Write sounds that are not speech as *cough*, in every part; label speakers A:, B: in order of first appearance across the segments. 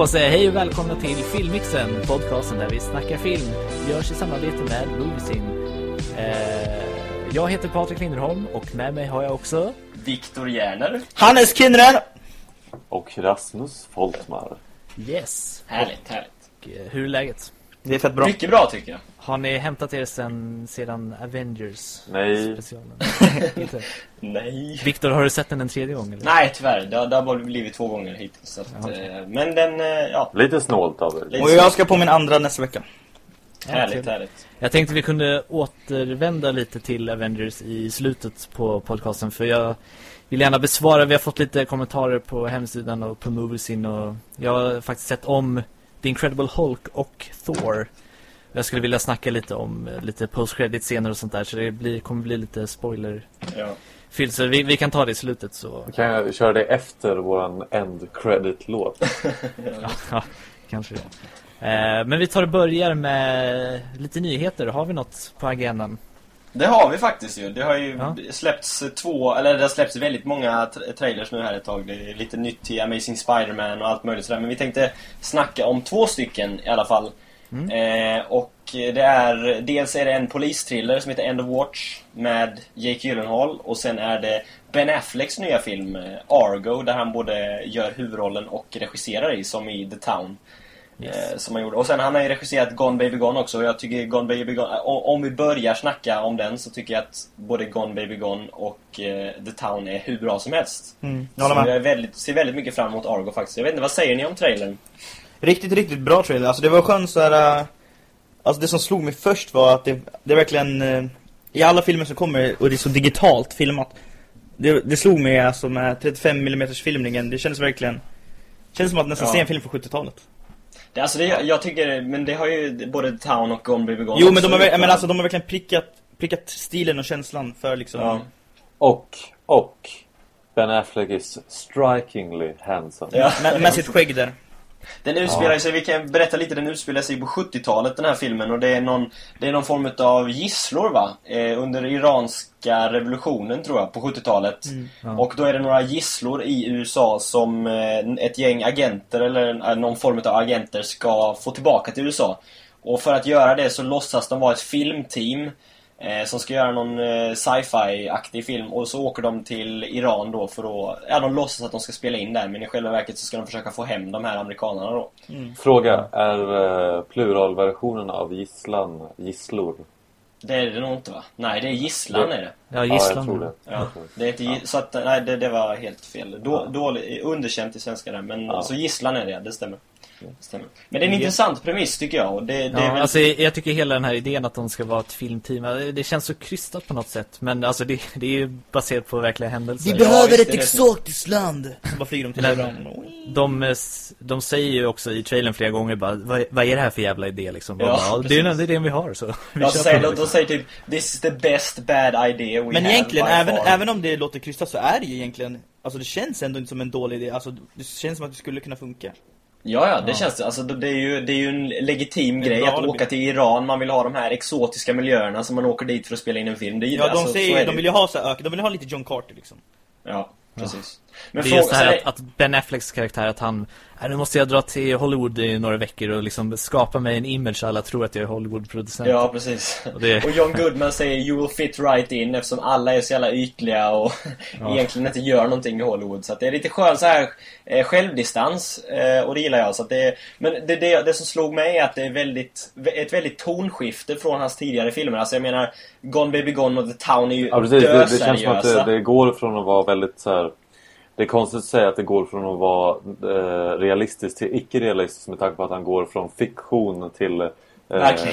A: Då säger jag hej och välkomna till Filmmixen, podcasten där vi snackar film. Görs i samarbete med Moviesin. Eh, jag heter Patrik Linderholm och med mig har jag också...
B: Viktor Järner.
C: Hannes Kindren!
D: Och Rasmus Foltmar.
A: Yes.
B: Härligt, härligt.
A: Och, eh, hur är läget?
C: Det är fett bra.
B: Mycket bra tycker jag.
A: Har ni hämtat er sen, sedan Avengers
D: Nej.
A: specialen? *laughs* Inte.
B: Nej.
A: Viktor, har du sett den en tredje gång? Eller?
B: Nej, tyvärr. Det har, det har bara blivit två gånger hittills. Så att,
A: Jaha.
B: eh, men den, eh, ja.
D: Lite snålt av er.
C: Och jag ska på min andra nästa vecka.
A: Ja,
B: Härligt, härligt.
A: Jag tänkte vi kunde återvända lite till Avengers i slutet på podcasten för jag vill gärna besvara, vi har fått lite kommentarer på hemsidan och på Moviesin och jag har faktiskt sett om The Incredible Hulk och Thor. Jag skulle vilja snacka lite om eh, lite post-credit scener och sånt där så det blir, kommer bli lite spoiler
B: Ja.
A: så vi, vi kan ta det i slutet så
D: Kan jag köra det efter våran end credit-låt? *laughs*
A: ja, kanske det. Eh, men vi tar och börjar med lite nyheter, har vi något på agendan?
B: Det har vi faktiskt ju. Det har ju
A: Ja.
B: släppts två, eller det har släppts väldigt många tra- trailers nu här ett tag. Det är lite nytt till Amazing Spider-Man och allt möjligt sådär. Men vi tänkte snacka om två stycken i alla fall. Eh, och det är, dels är det en polistriller som heter End of Watch med Jake Gyllenhaal. Och sen är det Ben Afflecks nya film eh, Argo där han både gör huvudrollen och regisserar i, som i The Town. Eh, som han gjorde. Och sen han har ju regisserat Gone Baby Gone också och jag tycker Gone Baby Gone, eh, om vi börjar snacka om den så tycker jag att både Gone Baby Gone och eh, The Town är hur bra som helst.
C: Mm,
B: Så
C: jag håller
B: jag väldigt, ser väldigt mycket fram emot Argo faktiskt. Jag vet inte, vad säger ni om trailern?
C: Riktigt, riktigt bra trailer. Alltså det var skönt så här. äh, Alltså det som slog mig först var att det, det är verkligen... äh, I alla filmer som kommer, och det är så digitalt filmat. Det, det slog mig alltså med 35 mm filmningen. Det kändes verkligen... Kändes som att nästan
B: Ja.
C: se en film från 70-talet.
B: Det, alltså det, jag tycker, men det har ju både Town och Gone Baby Gone
C: Jo men de har, men alltså, de har verkligen prickat, prickat stilen och känslan för liksom...
B: Ja.
D: Och, och Ben Affleck is strikingly handsome.
B: Ja.
C: Med, med sitt skägg där.
B: Den utspelar
D: Ja.
B: sig, vi kan berätta lite, den utspelar sig på 70-talet den här filmen och det är någon, det är någon form av gisslor va? Eh, under iranska revolutionen tror jag, på 70-talet.
A: Ja.
B: Och då är det några gisslor i USA som eh, ett gäng agenter eller eh, någon form av agenter ska få tillbaka till USA. Och för att göra det så låtsas de vara ett filmteam som ska göra någon eh, sci-fi-aktig film och så åker de till Iran då för att, ja de låtsas att de ska spela in där men i själva verket så ska de försöka få hem de här amerikanerna då.
D: Fråga, är uh, pluralversionen av gisslan gisslor?
B: Det är det nog inte va? Nej, det är gisslan
D: Det-
B: är det.
A: Ja,
D: Ja,
A: gisslan.
D: jag tror det.
B: Ja,
D: det.
B: är inte gi- så att, nej det, det var helt fel. Då,
D: Ja.
B: dålig, underkänt i svenska där, men
D: Ja.
B: så gisslan är det, det stämmer. Det. Men det är en intressant premiss tycker jag och det, det är
A: Ja,
B: väl...
A: alltså jag tycker hela den här idén att de ska vara ett filmteam, det känns så krystat på något sätt. Men alltså det, det är ju baserat på verkliga händelser.
B: Ja, behöver visst,
C: ett
B: det det.
C: exotiskt land! Så bara flyger de till
A: Nej,
C: Iran.
A: De, de säger ju också i trailern flera gånger bara, vad, vad är det här för jävla idé liksom?
B: Ja,
A: Ja, bara, "Ja, det är den idén vi har så *laughs* vi
B: Ja, säger,
A: på
B: de,
A: det, liksom.
B: säger typ This is the best bad idea we
C: Men
B: have
C: egentligen, även,
B: far."
C: även om det låter krystat så är det ju egentligen Alltså det känns ändå inte som en dålig idé, alltså det känns som att det skulle kunna funka
B: Ja, ja, det känns det. Alltså, det är ju, det är ju en legitim grej att åka till Iran. Man vill ha de här exotiska miljöerna så man åker dit för att spela in en film. Det
C: Ja de
B: alltså, så
C: säger de vill ju ha så här, de vill ha lite John Carter liksom
B: Ja, precis. Men
A: Det är just det här
B: så
A: att, att Ben Afflecks karaktär, att han, "Nej, nu måste jag dra till Hollywood i några veckor och liksom skapa mig en image alla tror att jag är Hollywood-producent.
B: Ja, precis.
A: Och det-
B: Och John Goodman säger 'You will fit right in' eftersom alla är så jävla ytliga och *laughs* egentligen inte gör någonting i Hollywood. Så att det är lite skön så här eh, självdistans eh, och det gillar jag. Så att det är, men det, det, det som slog mig är att det är väldigt, ett väldigt tonskifte från hans tidigare filmer. Alltså jag menar, Gone Baby Gone och The Town är ju
D: Ja, precis. Det, det känns som att det, det går från att vara väldigt så här. Det är konstigt att säga att det går från att vara eh, realistiskt till icke-realistiskt med tanke på att han går från fiktion till eh,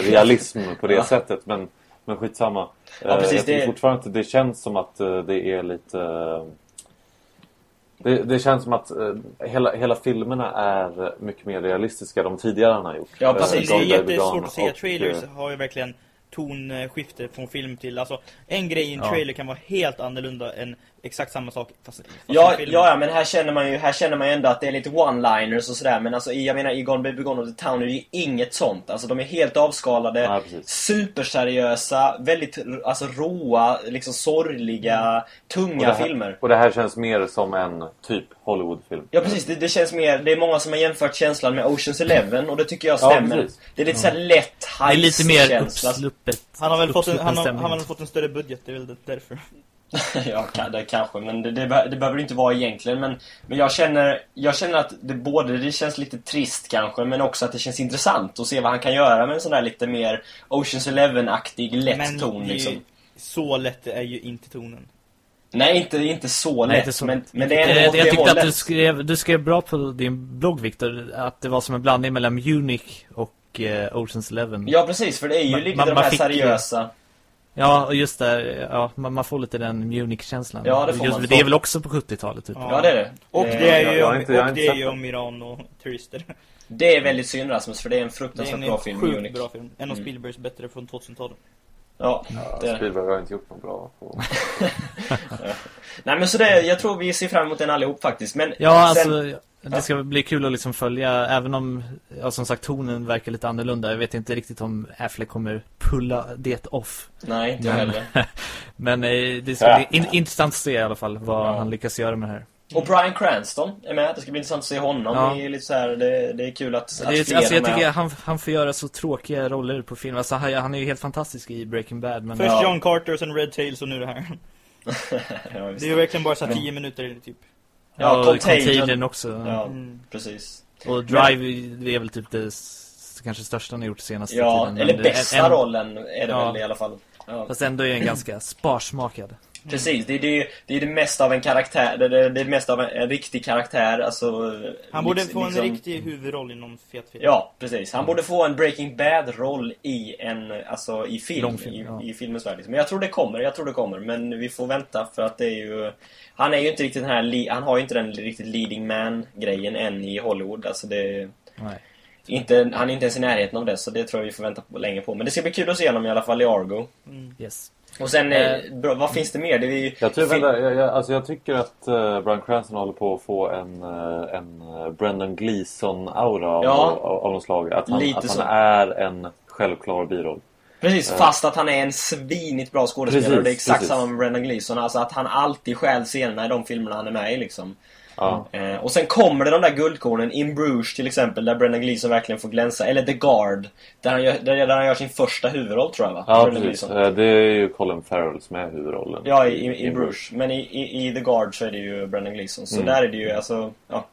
D: realism på det
B: Ja.
D: sättet. Men, men skitsamma.
B: Ja, precis,
D: Eh,
B: det-
D: fortfarande det känns som att eh, det är lite... det, det känns som att eh, hela, hela filmerna är mycket mer realistiska de tidigare han har gjort.
B: Ja, precis.
C: Det är jättesvårt att
D: och,
C: trailers
D: eh,
C: har ju verkligen tonskifte från film till, alltså en grej i en
A: Ja.
C: trailer kan vara helt annorlunda än exakt samma sak fast, fast
B: Ja, ja, ja, men här känner man ju här känner man ju ändå att det är lite one-liners och sådär. Men alltså, i- jag menar, i Gone Baby Gone of the Town är det ju inget sånt. Alltså, de är helt avskalade,
D: Ja,
B: superseriösa, väldigt alltså, råa, liksom sorgliga, tunga
D: Och här-
B: filmer.
D: Och det här känns mer som en typ Hollywoodfilm.
B: Ja precis, det, det känns mer, det är många som har jämfört känslan med Oceans Eleven och det tycker jag
D: Ja,
B: stämmer.
D: precis.
B: det är lite såhär lätt
A: Det är lite mer uppsluppet.
C: Han har väl fått en, han har, han har väl fått en större budget, det är väl det- därför. *laughs*
B: ja, det kanske, men det, det, det behöver det inte vara egentligen. Men, men jag, känner, jag känner att det både det känns lite trist kanske, men också att det känns intressant att se vad han kan göra med en sån där lite mer Oceans Eleven-aktig lätt
C: men
B: ton
C: det är ju-
B: liksom.
C: Så lätt är ju inte tonen.
B: Nej, inte, inte så
A: Nej,
B: lätt,
A: inte så-
B: men, men det är
A: Eh,
B: åt
A: jag
B: det
A: tyckte att du skrev, du skrev bra på din blogg Viktor, att det var som en blandning mellan Munich och eh, Oceans Eleven.
B: Ja, precis, för det är ju
A: Man-
B: lite
A: man-
B: de
A: man
B: här
A: fick-
B: seriösa.
A: Ja, och just där, ja, man, man får lite den Munich-känslan.
B: Ja, det får
A: just,
B: man.
A: Det är väl också på 70-talet typ.
C: Ja.
B: Ja, det är det.
C: Och
B: Eh,
C: det är ju, om, och det är ju om Iran och turister.
B: Det är väldigt synd Rasmus, för det är en
C: Det är
B: fruktansvärt
C: en
B: bra film,
C: sjukt
B: Munich.
C: bra film. En av
B: Mm.
C: Spielbergs bättre från 2000-talet.
B: Ja, det är det.
D: Spielberg har inte gjort något bra på... *laughs*
B: Nej men så det, jag tror vi ser fram emot den allihop faktiskt. Men
A: Ja,
B: sen,
A: alltså det ska bli kul att liksom följa, även om, ja, som sagt tonen verkar lite annorlunda. Jag vet inte riktigt om Affleck kommer pulla det off.
B: Nej, inte
A: Men-
B: heller. *laughs*
A: Men eh, det ska bli in, intressant att se i alla fall vad
B: Ja.
A: han lyckas göra med det här.
B: Och Brian Cranston är med. Det ska bli intressant att se honom.
A: Ja.
B: Det är lite så här, det, det är kul att, att
A: Det är, alltså, jag
B: med.
A: tycker han, han får göra så tråkiga roller på film. Alltså, han, han är ju helt fantastisk i Breaking Bad. Men
C: Först
B: Ja.
C: John Carter, sen Red Tails och nu det här. *laughs*
B: ja.
C: Det är ju verkligen bara så 10 minuter typ.
B: Ja,
A: och
B: Contagion.
A: Contagion också.
B: Ja,
C: Mm.
B: precis.
A: Och Drive det är väl typ det kanske största han har gjort senaste
B: Ja,
A: tiden.
B: eller
A: Men
B: bästa
A: en-
B: rollen är det
A: Ja.
B: väl i alla fall. Ja.
A: Fast ändå är den ganska sparsmakad.
B: Precis, det är det, det är det mesta av en karaktär, det är det mesta av en, en riktig karaktär, alltså...
C: Han borde
B: liksom-
C: få en
B: liksom-
C: riktig huvudroll i någon fet film.
B: Ja, precis. Han borde få en Breaking Bad-roll i en, alltså i film,
A: Långfilm,
B: i,
A: ja.
B: i filmens värld. liksom. Men jag tror det kommer, jag tror det kommer. Men vi får vänta för att det är ju... Han är ju inte riktigt den här, han har ju inte den riktigt leading man-grejen än i Hollywood. Alltså det...
A: Nej.
B: Inte, han är inte ens i närheten av det, så det tror jag vi får vänta på länge på. Men det ska bli kul att se honom i alla fall i Argo.
C: Mm.
A: Yes.
B: Och sen, eh,
A: Eh.
B: bra, vad finns det mer? Det är ju,
D: Jag, tror, vänta, jag, jag, alltså jag tycker att uh, Brian Cranston håller på att få en, eh, en eh, Brendan Gleeson-aura av,
B: Ja.
D: av, av något slag. Att han, att
B: så.
D: han är en självklar biroll.
B: Precis,
D: Ja.
B: fast att han är en svinigt bra skådespelare.
D: Precis,
B: och det är exakt
D: precis.
B: samma med Brendan Gleeson. Alltså att han alltid stjäl scenerna i de filmerna han är med i liksom.
D: Ja.
B: Eh, och sen kommer det de där guldkornen, In Bruges till exempel, där Brendan Gleeson verkligen får glänsa. Eller The Guard, där han gör, där, där han gör sin första huvudroll tror jag va?
D: Ja,
B: Brendan
D: precis.
B: Gleeson.
D: Eh, Det är ju Colin Farrell som är huvudrollen.
B: Ja, i, i, in Bruges. Men i, i, i The Guard så är det ju Brendan Gleeson. Så
D: Mm.
B: där är det ju alltså, ja.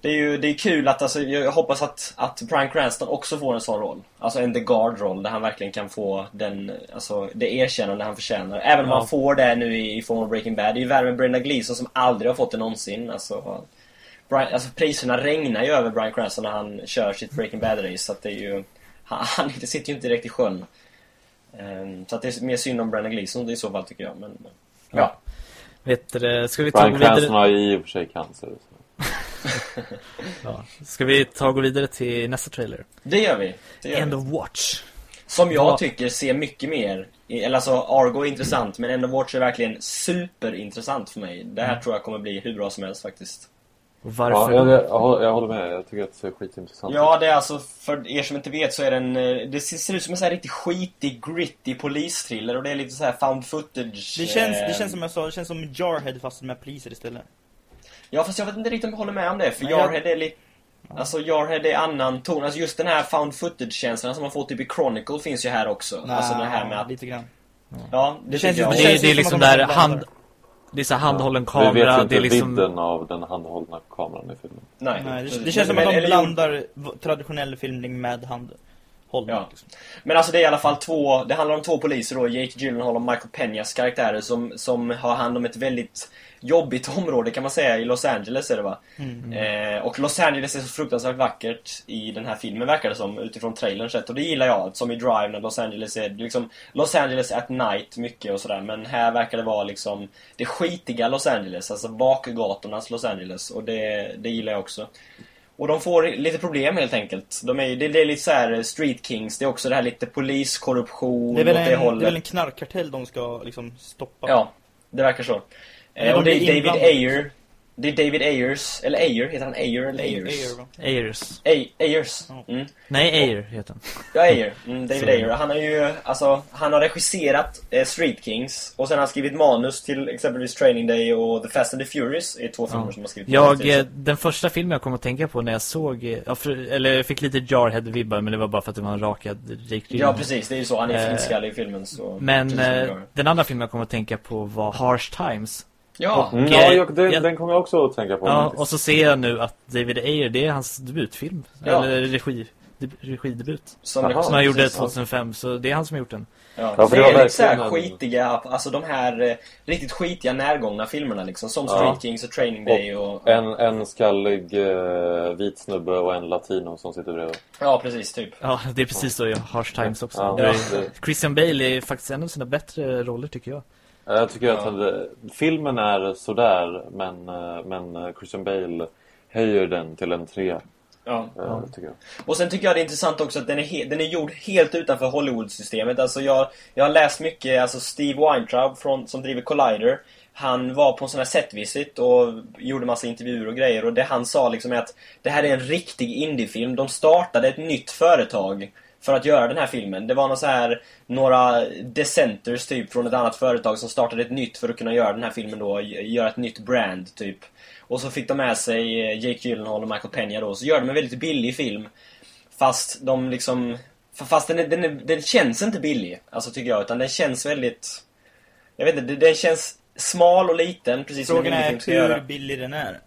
B: Det är ju det är kul att, alltså, jag hoppas att, att Bryan Cranston också får en sån roll. Alltså en The Guard-roll där han verkligen kan få den, alltså det erkännande han förtjänar. Även om
A: Ja.
B: han får det nu i, i form av Breaking Bad. Det är ju värre med Brendan Gleeson som aldrig har fått det någonsin. Alltså, Brian, alltså priserna regnar ju över Bryan Cranston när han kör sitt Breaking Bad-race. Så att det är ju, han, *laughs* han sitter ju inte direkt i sjön. Ehm, så att det är mer synd om Brendan Gleeson i så fall tycker jag. Men, ja.
A: Vet du, ska vi ta
D: Brian? Cranston har ju i och för sig cancer. Så. *laughs*
A: Ja. Ska vi ta och gå vidare till nästa trailer?
B: Det gör vi. Det gör
A: End
B: vi.
A: of Watch.
B: Som jag
A: Vad-
B: tycker ser mycket mer eller alltså Argo är intressant men End of Watch är verkligen superintressant för mig. Det här
A: Mm.
B: tror jag kommer bli hur bra som helst faktiskt.
A: Och
D: Ja,
A: varför?
D: jag, jag, jag, håller, med. Jag tycker att det ser skitintressant.
B: Ja, det är alltså, för er som inte vet så är det en, eh, det ser ser ut som en sån här riktigt skitig, gritty polisthriller och det är lite så här found footage.
C: Det känns,
B: eh,
C: det känns som jag sa, det känns som Jarhead fast med poliser istället.
B: Ja, fast jag vet inte riktigt om jag håller med om det, för
C: Nej, jag-
B: Jarhead är lite... Alltså Jarhead är annan ton, alltså just den här found footage-känslan som man får typ i Chronicle finns ju här också. alltså det här med att,
C: Lite grann.
B: ja, det,
C: Det känns ju-
A: det, är- det är
C: som
A: liksom där hand... Det är så handhållen
D: Vi vet ju
A: kamera,
D: inte
A: det är liksom...
D: vidden av den handhållna kameran i filmen.
B: Nej,
C: Nej, det, det känns som att de blandar traditionell filmning med handhållning.
B: Ja.
C: Liksom.
B: Men alltså det är i alla fall två, det handlar om två poliser då, Jake Gyllenhaal och Michael Peñas karaktärer som, som har hand om ett väldigt jobbigt område kan man säga i Los Angeles är det va?
C: Mm.
B: Eh, och Los Angeles är så fruktansvärt vackert i den här filmen verkar det som utifrån trailern sett och det gillar jag. Som i Drive när Los Angeles är liksom Los Angeles at night mycket och sådär men här verkar det vara liksom det skitiga Los Angeles, alltså bakgatornas Los Angeles och det, det gillar jag också. Och de får lite problem helt enkelt. De är, det, det är lite så här Street Kings, det är också det här lite poliskorruption
C: Det är väl
B: åt
C: en,
B: det
C: det är väl en knarkkartell de ska liksom stoppa.
B: Ja, det verkar så. Eh, och det är David
C: inblandade.
B: Ayer. Det är David Ayers, eller Ayer, heter han Ayer eller Ayers?
A: Ayers.
B: Ay- Ayers.
C: Ja.
B: Mm.
A: Nej, Ayer heter han.
B: Ja, Ayer. Mm, David
A: Så-
B: Ayer. Han har ju, alltså, han har regisserat eh, Street Kings och sen har han skrivit manus till exempelvis Training Day och The Fast and the Furious är två filmer
A: Ja.
B: som har skrivit
A: Jag, eh, den första filmen jag kom att tänka på när jag såg, eh, ja, för, eller jag fick lite Jarhead-vibbar men det var bara för att det var en rakad Jake
B: Ja, precis. Det är ju så. Han är
A: Eh,
B: flintskallig i filmen. Så,
A: Men eh, den andra filmen jag kom att tänka på var Harsh Times.
B: Ja,
A: Och,
D: ja, jag, den,
A: jag-
D: den kommer jag också att tänka på.
A: Ja, och så ser jag nu att David Ayer, det är hans debutfilm.
B: Ja.
A: Eller regi, deb, regidebut.
B: som,
D: Jaha.
A: Som han gjorde
B: precis.
A: 2005, så det är han som har gjort den.
B: Ja,
D: Ja, för
B: det
D: det
B: är lite så här skitiga, alltså de här eh, riktigt skitiga närgångna filmerna liksom. Som
D: Ja.
B: Street Kings och Training Day och...
D: En, en skallig eh, vit snubbe och en latino som sitter bredvid.
B: Ja, precis, typ.
A: Ja, det är precis så i Harsh Times också.
D: Ja,
A: Christian Bale är faktiskt en av sina bättre roller tycker jag.
D: Jag tycker att
B: Ja.
D: han, filmen är sådär, men, eh, men eh, Christian Bale höjer den till en trea.
B: Ja.
D: eh, Tycker jag.
B: Och sen tycker jag det är intressant också att den är, he- den är gjord helt utanför Hollywood-systemet. Alltså jag, jag har läst mycket, alltså Steve Weintraub från, som driver Collider. Han var på en sån här set visit och gjorde massa intervjuer och grejer och det han sa liksom är att det här är en riktig indiefilm. De startade ett nytt företag för att göra den här filmen. Det var någon så här, några dissenters typ från ett annat företag som startade ett nytt för att kunna göra den här filmen då, göra ett nytt brand typ. Och så fick de med sig eh, Jake Gyllenhaal och Michael Peña då, så gör de en väldigt billig film. Fast de liksom... Fast den, är, den, är, den känns inte billig, alltså tycker jag, utan den känns väldigt... Jag vet inte, den känns smal och liten, precis som
C: Frågan
B: en
C: är hur
B: göra.
C: billig den är.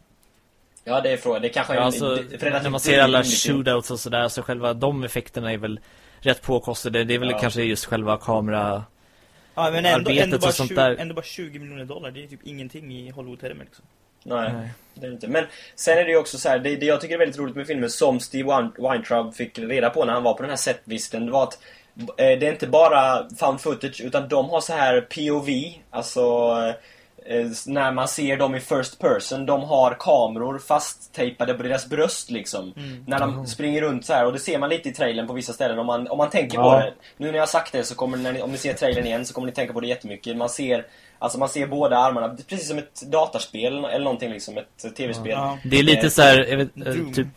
B: Ja, det är frågan. Det kanske är
A: Ja,
B: en
A: alltså,
B: det-
A: när man ser alla shootouts och sådär så själva de effekterna är väl rätt påkostade. Det är väl
B: Ja.
A: kanske just själva kamera...
C: Ja, men ändå, ändå, bara
A: och sånt
C: 20,
A: där.
C: ändå bara 20 miljoner dollar. Det är typ ingenting i Hollywood-termer liksom.
B: Nej,
A: Nej.
B: det är inte. Men sen är det ju också så här, det, det jag tycker är väldigt roligt med filmen, som Steve Wein- Weintraub fick reda på när han var på den här setvisiten, det var att eh, det är inte bara found footage, utan de har så här POV, alltså eh, när man ser dem i first person, de har kameror fasttejpade på deras bröst liksom. När de springer runt så här och det ser man lite i trailern på vissa ställen om man, om man tänker
D: Ja.
B: på det. Nu när jag har sagt det så kommer ni, när ni, om ni ser trailern igen så kommer ni tänka på det jättemycket. Man ser, alltså man ser båda armarna, precis som ett datorspel eller någonting liksom, ett tv-spel.
C: Ja.
A: Det är lite
B: Eh,
A: så här, vet, eh, typ...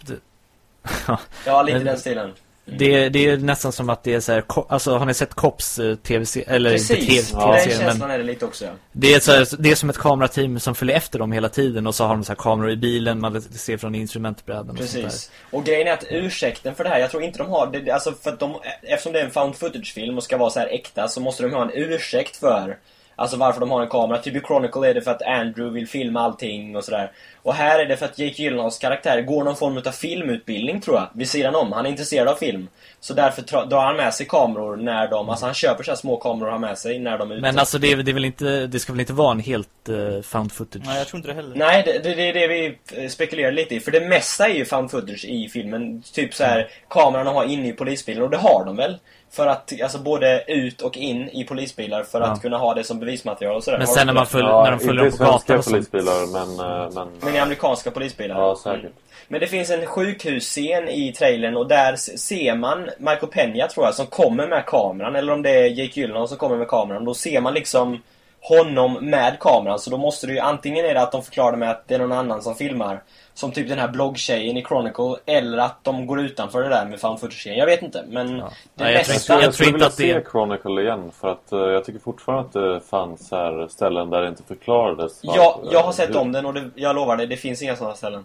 B: Ja, lite den stilen.
A: Det, det är nästan som att det är så här, alltså har ni sett Cops eh, tv-serie, eller inte
B: Precis,
A: TV-
B: den
A: tv-serien men
B: känslan är det lite också ja.
A: det är, så här, det är som ett kamerateam som följer efter dem hela tiden och så har de så här kameror i bilen, man ser från instrumentbrädan och sånt där.
B: Precis. Och grejen är att ursäkten för det här, jag tror inte de har, det, alltså för att de, eftersom det är en found footage-film och ska vara så här äkta så måste de ha en ursäkt för Alltså varför de har en kamera. Typ i Chronicle är det för att Andrew vill filma allting och sådär. Och här är det för att Jake Gyllenhaals karaktär går någon form av filmutbildning tror jag. Vid sidan om. Han är intresserad av film. Så därför drar han med sig kameror när de, alltså han köper så här små kameror och har med sig när de är ute.
A: Men alltså det, är, det är väl inte, det ska väl inte vara en helt uh, found footage?
C: Nej, jag tror inte det heller.
B: Nej, det, det, det är det vi eh, spekulerar lite i. För det mesta är ju found footage i filmen. Typ så här, kameran de har inne i polisbilen. Och det har de väl? För att, alltså både ut och in i polisbilar för
A: Ja.
B: att kunna ha det som bevismaterial och sådär.
A: Men sen när man
D: Ja,
A: när de följer dem på gatan och sånt.
D: polisbilar, men... eh, men
B: Men i amerikanska polisbilar.
D: ja, säkert.
B: Mm. Men det finns en sjukhusscen i trailern och där ser man Michael Peña tror jag som kommer med kameran. Eller om det är Jake Gyllenhaal som kommer med kameran. Då ser man liksom honom med kameran. Så då måste det ju antingen är det att de förklarar det med att det är någon annan som filmar. Som typ den här bloggtjejen i Chronicle. Eller att de går utanför det där med found footage -scen. Jag vet inte. Men
A: Ja.
B: det
A: Nej, jag tror inte-
D: Jag,
A: tror
D: skulle
A: inte
D: vilja
A: att det-
D: se Chronicle igen för att eh, jag tycker fortfarande att det fanns här ställen där det inte förklarades.
B: Ja, jag har sett
D: hur-
B: om den och det, jag lovar dig, det finns inga sådana ställen.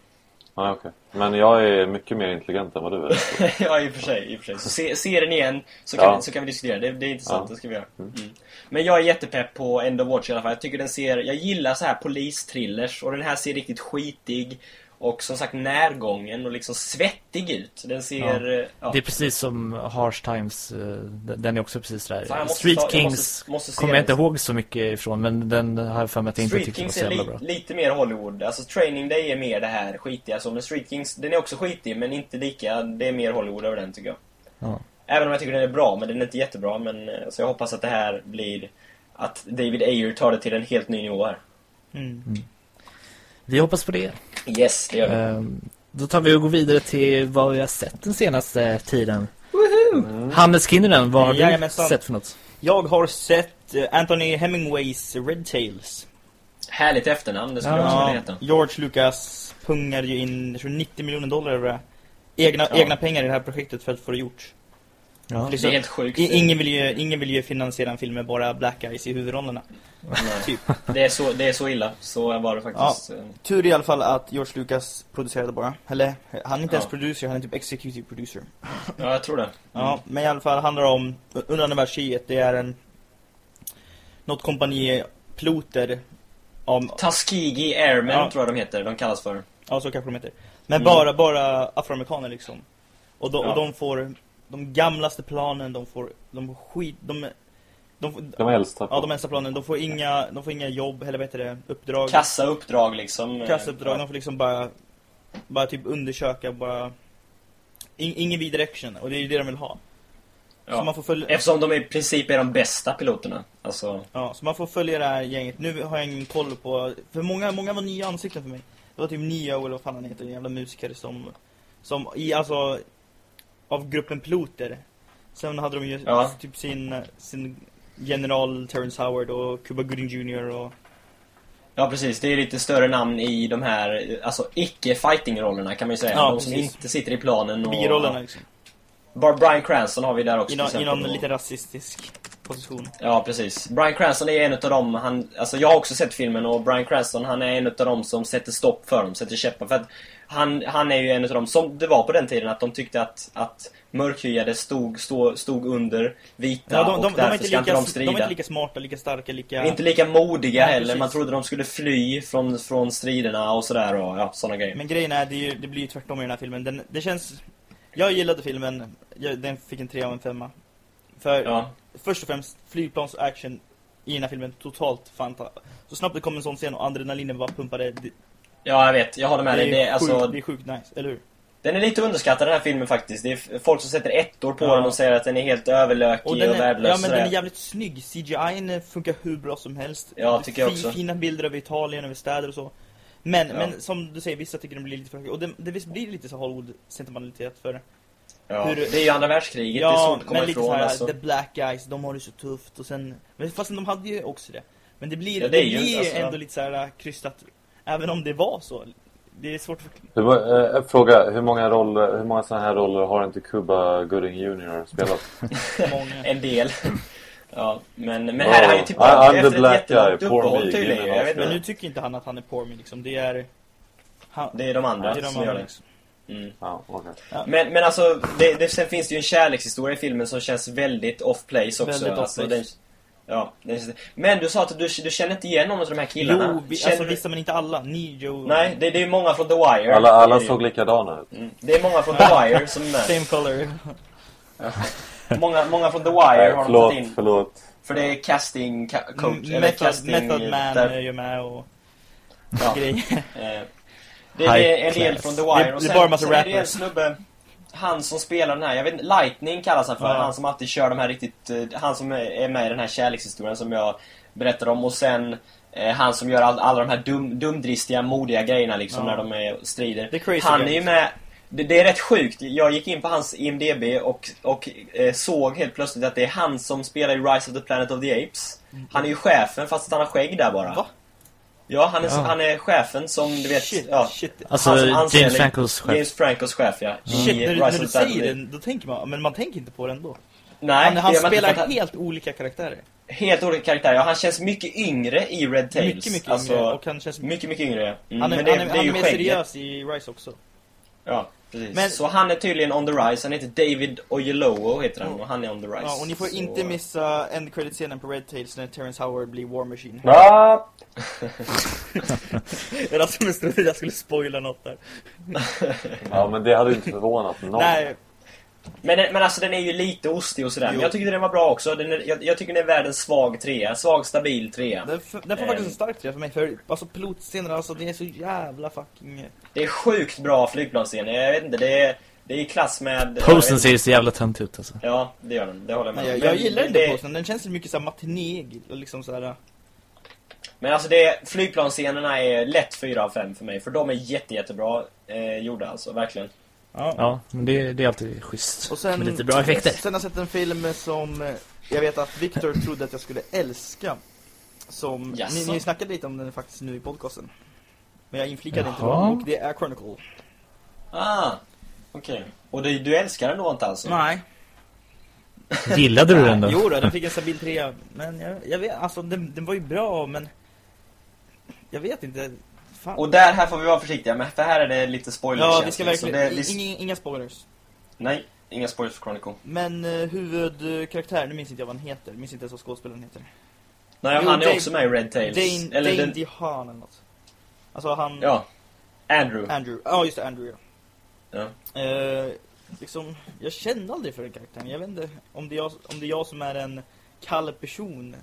D: Nej, okej. Men jag är mycket mer intelligent än vad du är. *laughs*
B: ja, i och för sig. I och för sig. Så se, se den igen, så kan,
D: Ja.
B: vi, så kan vi diskutera. Det, det är intressant,
D: Ja.
B: det ska vi göra. Mm. Men jag är jättepepp på End of Watch i alla fall. Jag tycker den ser... Jag gillar så här polistrillers och den här ser riktigt skitig och som sagt närgången och liksom svettig ut. Den ser... eh, Ja.
A: Det är precis som Harsh Times, eh, den är också precis där.
B: Fan,
A: Street
B: ta-
A: Kings
B: måste- måste
A: kommer jag inte ihåg så mycket ifrån, men den har jag för mig att jag inte
B: Street
A: tyckte var
B: Kings
A: så
B: är
A: jävla
B: li,
A: bra.
B: lite mer Hollywood. Alltså Training Day är mer det här skitiga så. Men Street Kings, den är också skitig men inte lika. Det är mer Hollywood över den tycker jag.
A: Ja.
B: Även om jag tycker den är bra, men den är inte jättebra. Men, eh, så jag hoppas att det här blir... Att David Ayer tar det till en helt ny nivå här.
C: Mm.
A: Vi hoppas på det.
B: Yes, det gör vi.
A: Ehm, Då tar vi och går vidare till vad vi har sett den senaste tiden. Hannes Kinnunen, vad har du sett för något?
C: Jag har sett eh, Anthony Hemingways Red Tails.
B: Härligt efternamn, det skulle jag också heta.
C: George Lucas pungar ju in jag tror 90 miljoner dollar över egna,
B: Ja.
C: egna pengar i det här projektet för att få det gjort.
A: Ja.
B: Det är helt sjukt.
C: Ingen, vill ju, ingen vill ju finansiera en film med bara black guys i huvudrollerna. Typ. *laughs*
B: Det, är så, det är så illa. Så var det faktiskt. eh,
C: Tur i alla fall att George Lucas producerade bara. Eller, han är inte
B: Ja.
C: ens producer, han är typ executive producer.
B: Ja, jag tror det.
C: Ja, men i alla fall handlar det om under världskriget. Det är en något kompani piloter om,
B: Tuskegee Airmen
C: Ja.
B: tror jag de heter. De kallas för.
C: ja så kanske de heter. Men
B: Mm.
C: bara, bara afroamerikaner liksom. Och de,
B: Ja.
C: och de får de gamlaste planen, de får, de får skit, de, de,
D: De äldsta.
C: ja de äldsta planen, de får inga, de får inga jobb, eller heter det, uppdrag.
B: Kassa uppdrag liksom. eh,
C: Kassauppdrag, de får liksom bara, bara typ undersöka, bara in, ingen vidare action, och det är ju det de vill ha. Så
B: Ja.
C: man får följa,
B: Eftersom de i princip är de bästa piloterna. Alltså,
C: Ja, så man får följa det här gänget. Nu har jag ingen koll på... För många, många var nya ansikten för mig. Det var typ Neo eller vad fan han heter, en jävla musiker som... Som i, alltså... Av gruppen piloter. Sen hade de ju
B: Ja.
C: typ sin, sin general Terrence Howard och Cuba Gooding Jr. och...
B: ja precis, det är lite större namn i de här, alltså icke-fighting-rollerna kan man ju säga.
C: Ja,
B: de som
C: precis.
B: inte sitter i planen och...
C: birollerna liksom.
B: Bara Brian Cranston har vi där också
C: I, nå, I någon
B: och-
C: lite rasistisk position.
B: Ja, precis. Brian Cranston är en av dem, han, alltså jag har också sett filmen och Brian Cranston han är en av dem som sätter stopp för dem, sätter käppar för att han, han är ju en av dem, som det var på den tiden, att de tyckte att, att mörkhyade stod, stod, stod under vita
C: Ja, de, de,
B: och
C: de,
B: därför
C: var inte
B: ska inte
C: lika,
B: de
C: de
B: strida.
C: var inte lika smarta, lika starka, lika...
B: Inte lika modiga
C: Nej,
B: heller,
C: precis.
B: man trodde de skulle fly från, från striderna och sådär och ja, sådana grejer.
C: Men grejen är, det, är ju, det blir ju tvärtom i den här filmen. Den, det känns... Jag gillade filmen, jag, den fick en 3 av en 5 För
B: Ja,
C: först och främst, flygplansaction i den här filmen totalt fanta. Så snabbt det kom en sån scen och adrenalinen bara pumpade. Det,
B: ja, jag vet, jag håller med dig. Det, är,
C: sjukt,
B: alltså,
C: det är sjukt nice, eller hur?
B: den är lite underskattad den här filmen faktiskt. Det är folk som sätter ettor på
C: Ja.
B: den och säger att den är helt överlökig och,
C: Och den är,
B: värdelös.
C: ja men den är jävligt snygg. CGI funkar hur bra som helst.
B: Ja, tycker jag också.
C: Fina bilder över Italien, över städer och så. Men,
B: Ja.
C: men som du säger, vissa tycker den blir lite för. Och det, det visst blir lite så Hollywood-sentimentalitet för
B: Ja,
C: Hur-
B: det är ju andra världskriget, det är
C: Ja,
B: svårt att komma
C: men lite
B: ifrån
C: så här,
B: alltså.
C: the black guys, de har det så tufft och sen... Men fast de hade ju också det. Men det blir,
B: Ja,
C: det
B: det ju
C: blir
B: inte- alltså,
C: ändå
B: ja.
C: lite så här äh, krystat. Även om det var så. Det är svårt att förklara.
D: Hur, eh, fråga, hur många, roller, hur många sådana här roller har inte Cuba Gooding Jr. spelat? *laughs*
C: Många.
B: En del. ja, men, men här är han ju tillbaka
D: I'm the
B: efter ett
D: black
B: jättelångt
D: guy, poor
B: uppehåll
D: me,
B: tydligen. Jag vet
C: Men nu tycker inte han att han är poor me liksom. Det är... Han,
B: Det är de andra
C: det är de
B: som gör det. Mm.
D: Ja, okej.
B: Men, men alltså, det, det, sen finns det ju en kärlekshistoria i filmen som känns väldigt off place också.
C: Väldigt off
B: alltså,
C: place.
B: Den, ja, men du sa att du, du känner inte igen någon av de här killarna.
C: Jo, vi,
B: Känner
C: alltså
B: du-
C: vissa men inte alla. Neo...
B: Nej, det, det är många från The Wire.
D: Alla, alla såg likadana ut.
B: Mm. Det är många från The Wire som är. *laughs*
C: Same color. *laughs*
B: Många, många från The Wire
D: Nej,
B: har de
D: förlåt,
B: tagit in.
D: förlåt.
B: För det är casting ca- coach, eller
C: Method,
B: casting...
C: Method Man
B: där-
C: är ju med och
B: ja. *laughs*
C: grejer.
B: Eh, Det är en del från The Wire
C: Det-
B: och
C: det är
B: sen,
C: bara en massa
B: sen
C: rappers.
B: Han som spelar den här, jag vet inte, Lightning kallas han för
C: Ja.
B: Han som alltid kör de här riktigt eh, Han som är är med i den här kärlekshistorien som jag berättade om och sen eh, Han som gör all, alla de här dum, dumdristiga, modiga grejerna liksom
C: Ja.
B: när de är, strider Han är
C: guys.
B: ju med det, det är rätt sjukt. Jag gick in på hans IMDB och, och eh, såg helt plötsligt att det är han som spelar i Rise of the Planet of the Apes. Han är ju chefen fast att han har skägg där bara.
C: Va?
B: Ja, han är,
A: Ja.
B: han är chefen som du vet...
C: Shit,
B: ja,
C: shit.
A: Alltså
B: Han anser-
A: James Francos chef.
B: James Francos chef, ja.
C: Shit,
B: I
C: när, när du säger det, då tänker man, men man tänker inte på det ändå.
B: Nej,
C: Han, han spelar
B: att
C: helt olika karaktärer.
B: helt olika karaktärer. Ja, han känns mycket yngre i Red Tails.
C: Mycket, mycket
B: alltså,
C: yngre. Och han känns...
B: Mycket, mycket yngre. Mm,
C: han är,
B: men det,
C: han är,
B: det är
C: han
B: ju
C: är mer
B: skägget.
C: seriös i Rise också.
B: Ja, precis.
C: Men-
B: Så han är tydligen on the rise. Han heter David Oyelowo, heter han. Och han är on the rise.
C: Ja, och ni får
B: Så-
C: inte missa end credit-scenen på Red Tails när Terrence Howard blir War Machine. *laughs* Det är alltså mest trodde jag skulle spoila något där.
D: Ja, men det hade ju inte förvånat *laughs* någon.
C: Nej,
B: Men, men alltså den är ju lite ostig och sådär. Men
C: Jo.
B: jag tycker den var bra också. Den är, jag, jag tycker den är värd en svag trea. Svag, stabil trea.
C: den, den får
B: Ehm.
C: faktiskt en stark trea för mig. För alltså pilotscenerna, alltså det är så jävla fucking...
B: Det är sjukt bra flygplansscener. Jag vet inte, det är, det är i klass med...
A: Posen ser ju så jävla tönt ut alltså.
B: Ja, det gör den. Det håller jag med
C: Nej, jag, jag
B: Men
C: gillar
B: det-
C: inte posen. Den känns mycket såhär matiné och liksom såhär...
B: Men alltså det, flygplansscenerna är lätt 4 av 5 för mig. För de är jätte, jättebra eh, gjorda alltså, verkligen.
C: Ja.
A: Ja, men det, det är alltid schysst.
C: Och sen,
A: med lite bra effekter.
C: Sen har jag sett en film som eh, jag vet att Victor trodde att jag skulle älska. Som, ni,
B: Jaså?
C: ni snackade lite om den faktiskt nu i podcasten. Men jag inflikade inte
A: Jaha.
C: vad och det är Chronicle.
B: Ah, okej. Och du, du älskar den då inte alltså?
C: Nej.
A: Gillade du den då? *laughs*
C: Jo då, den fick en stabil trea. Men jag, jag vet, alltså den, den var ju bra men jag vet inte. Fan.
B: Och där, här får vi vara försiktiga, men för här är det lite spoilers
C: ja, vi ska verkligen,
B: det, vi,
C: inga, inga spoilers.
B: Nej, inga spoilers för Chronicle.
C: Men uh, huvudkaraktär, nu minns inte jag vad han heter, minns inte ens vad skådespelaren heter.
B: Nej,
C: Jo,
B: han är
C: Dane-
B: också med i Red Tails.
C: Dane,
B: Eller
C: Dane
B: den,
C: DeHaan eller något. Alltså han,
B: Ja. Andrew.
C: Andrew, ja just det, Andrew ja.
B: Ja.
C: Eh, liksom, jag kände aldrig för den karaktären. Jag vet inte om det är jag, om det är jag som är en kall person.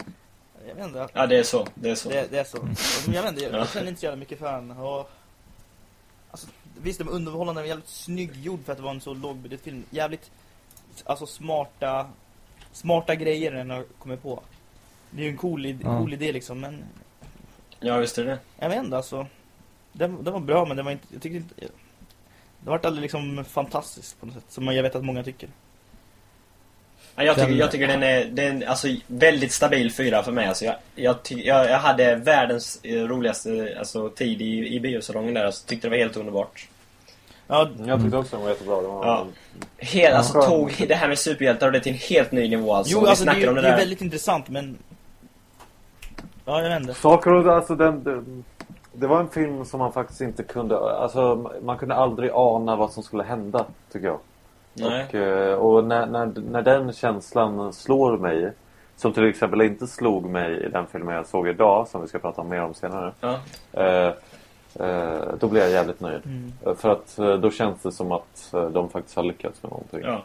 C: Jag vet inte.
B: ja, det är så. Det är så.
C: Det, det är så. Alltså, jag vet inte, jag,
B: Ja.
C: jag känner inte så jävla mycket för den. Och, alltså, visst, den var underhållande, men jävligt snygg gjord för att det var en så lågbudgetfilm. Jävligt, alltså smarta, smarta grejer den har kommit på. Det är ju en cool, id-
A: Ja.
C: cool idé liksom, men
B: Ja, visst är det
C: jag vet inte alltså. Den, den var bra, men den var inte, jag tyckte inte, det var aldrig liksom fantastiskt på något sätt, som jag vet att många tycker.
B: Ja, jag, tycker,
A: Den-
B: jag tycker den är, den är alltså, väldigt stabil fyra för mig. Alltså, jag, jag, ty, jag, jag hade världens eh, roligaste alltså, tid i, i biosalongen där. Alltså, tyckte det var helt underbart.
C: Ja,
D: Jag tyckte också den var jättebra. Den var,
B: Ja. Helt, alltså, tog det här med superhjältar och det till en helt ny nivå. Alltså.
C: jo, alltså det, är det
B: det
C: är väldigt intressant, men... Ja, jag vet inte.
D: Saker och alltså den, den, det var en film som man faktiskt inte kunde, alltså man kunde aldrig ana vad som skulle hända, tycker jag.
B: Nej.
D: Och, eh, och när, när, när den känslan slår mig, som till exempel inte slog mig i den filmen jag såg idag, som vi ska prata mer om senare.
B: Ja.
D: Eh, eh, då blir jag jävligt nöjd.
C: Mm.
D: Eh, För att då känns det som att de faktiskt har lyckats med någonting.
B: Ja.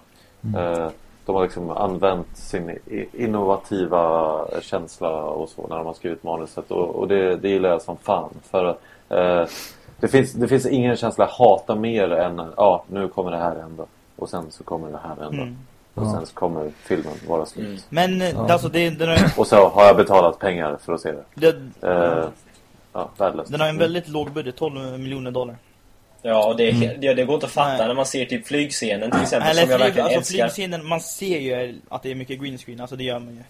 D: Eh, de har liksom använt sin innovativa känsla och så när de har skrivit manuset och, och det, det gillar jag som fan. För eh, det, finns, det finns ingen känsla jag hatar mer än ja, nu kommer det här hända. Och sen så kommer det här hända.
C: Mm.
D: Och
A: Ja.
D: sen så kommer filmen vara slut.
B: Mm.
C: Men eh,
A: Ja.
C: alltså, det, den, har,
D: Och så har jag betalat pengar för att se det.
C: det,
D: Eh, ja, värdelöst.
C: den har en väldigt låg budget, 12 miljoner dollar.
B: Ja, och det, är,
A: Mm.
B: det, det går inte att fatta
C: Nej.
B: när man ser typ flygscenen till exempel
C: Eller
B: som jag
C: flyg,
B: verkligen
C: alltså
B: älskar.
C: flygscenen, man ser ju att det är mycket green screen, alltså det gör man ju.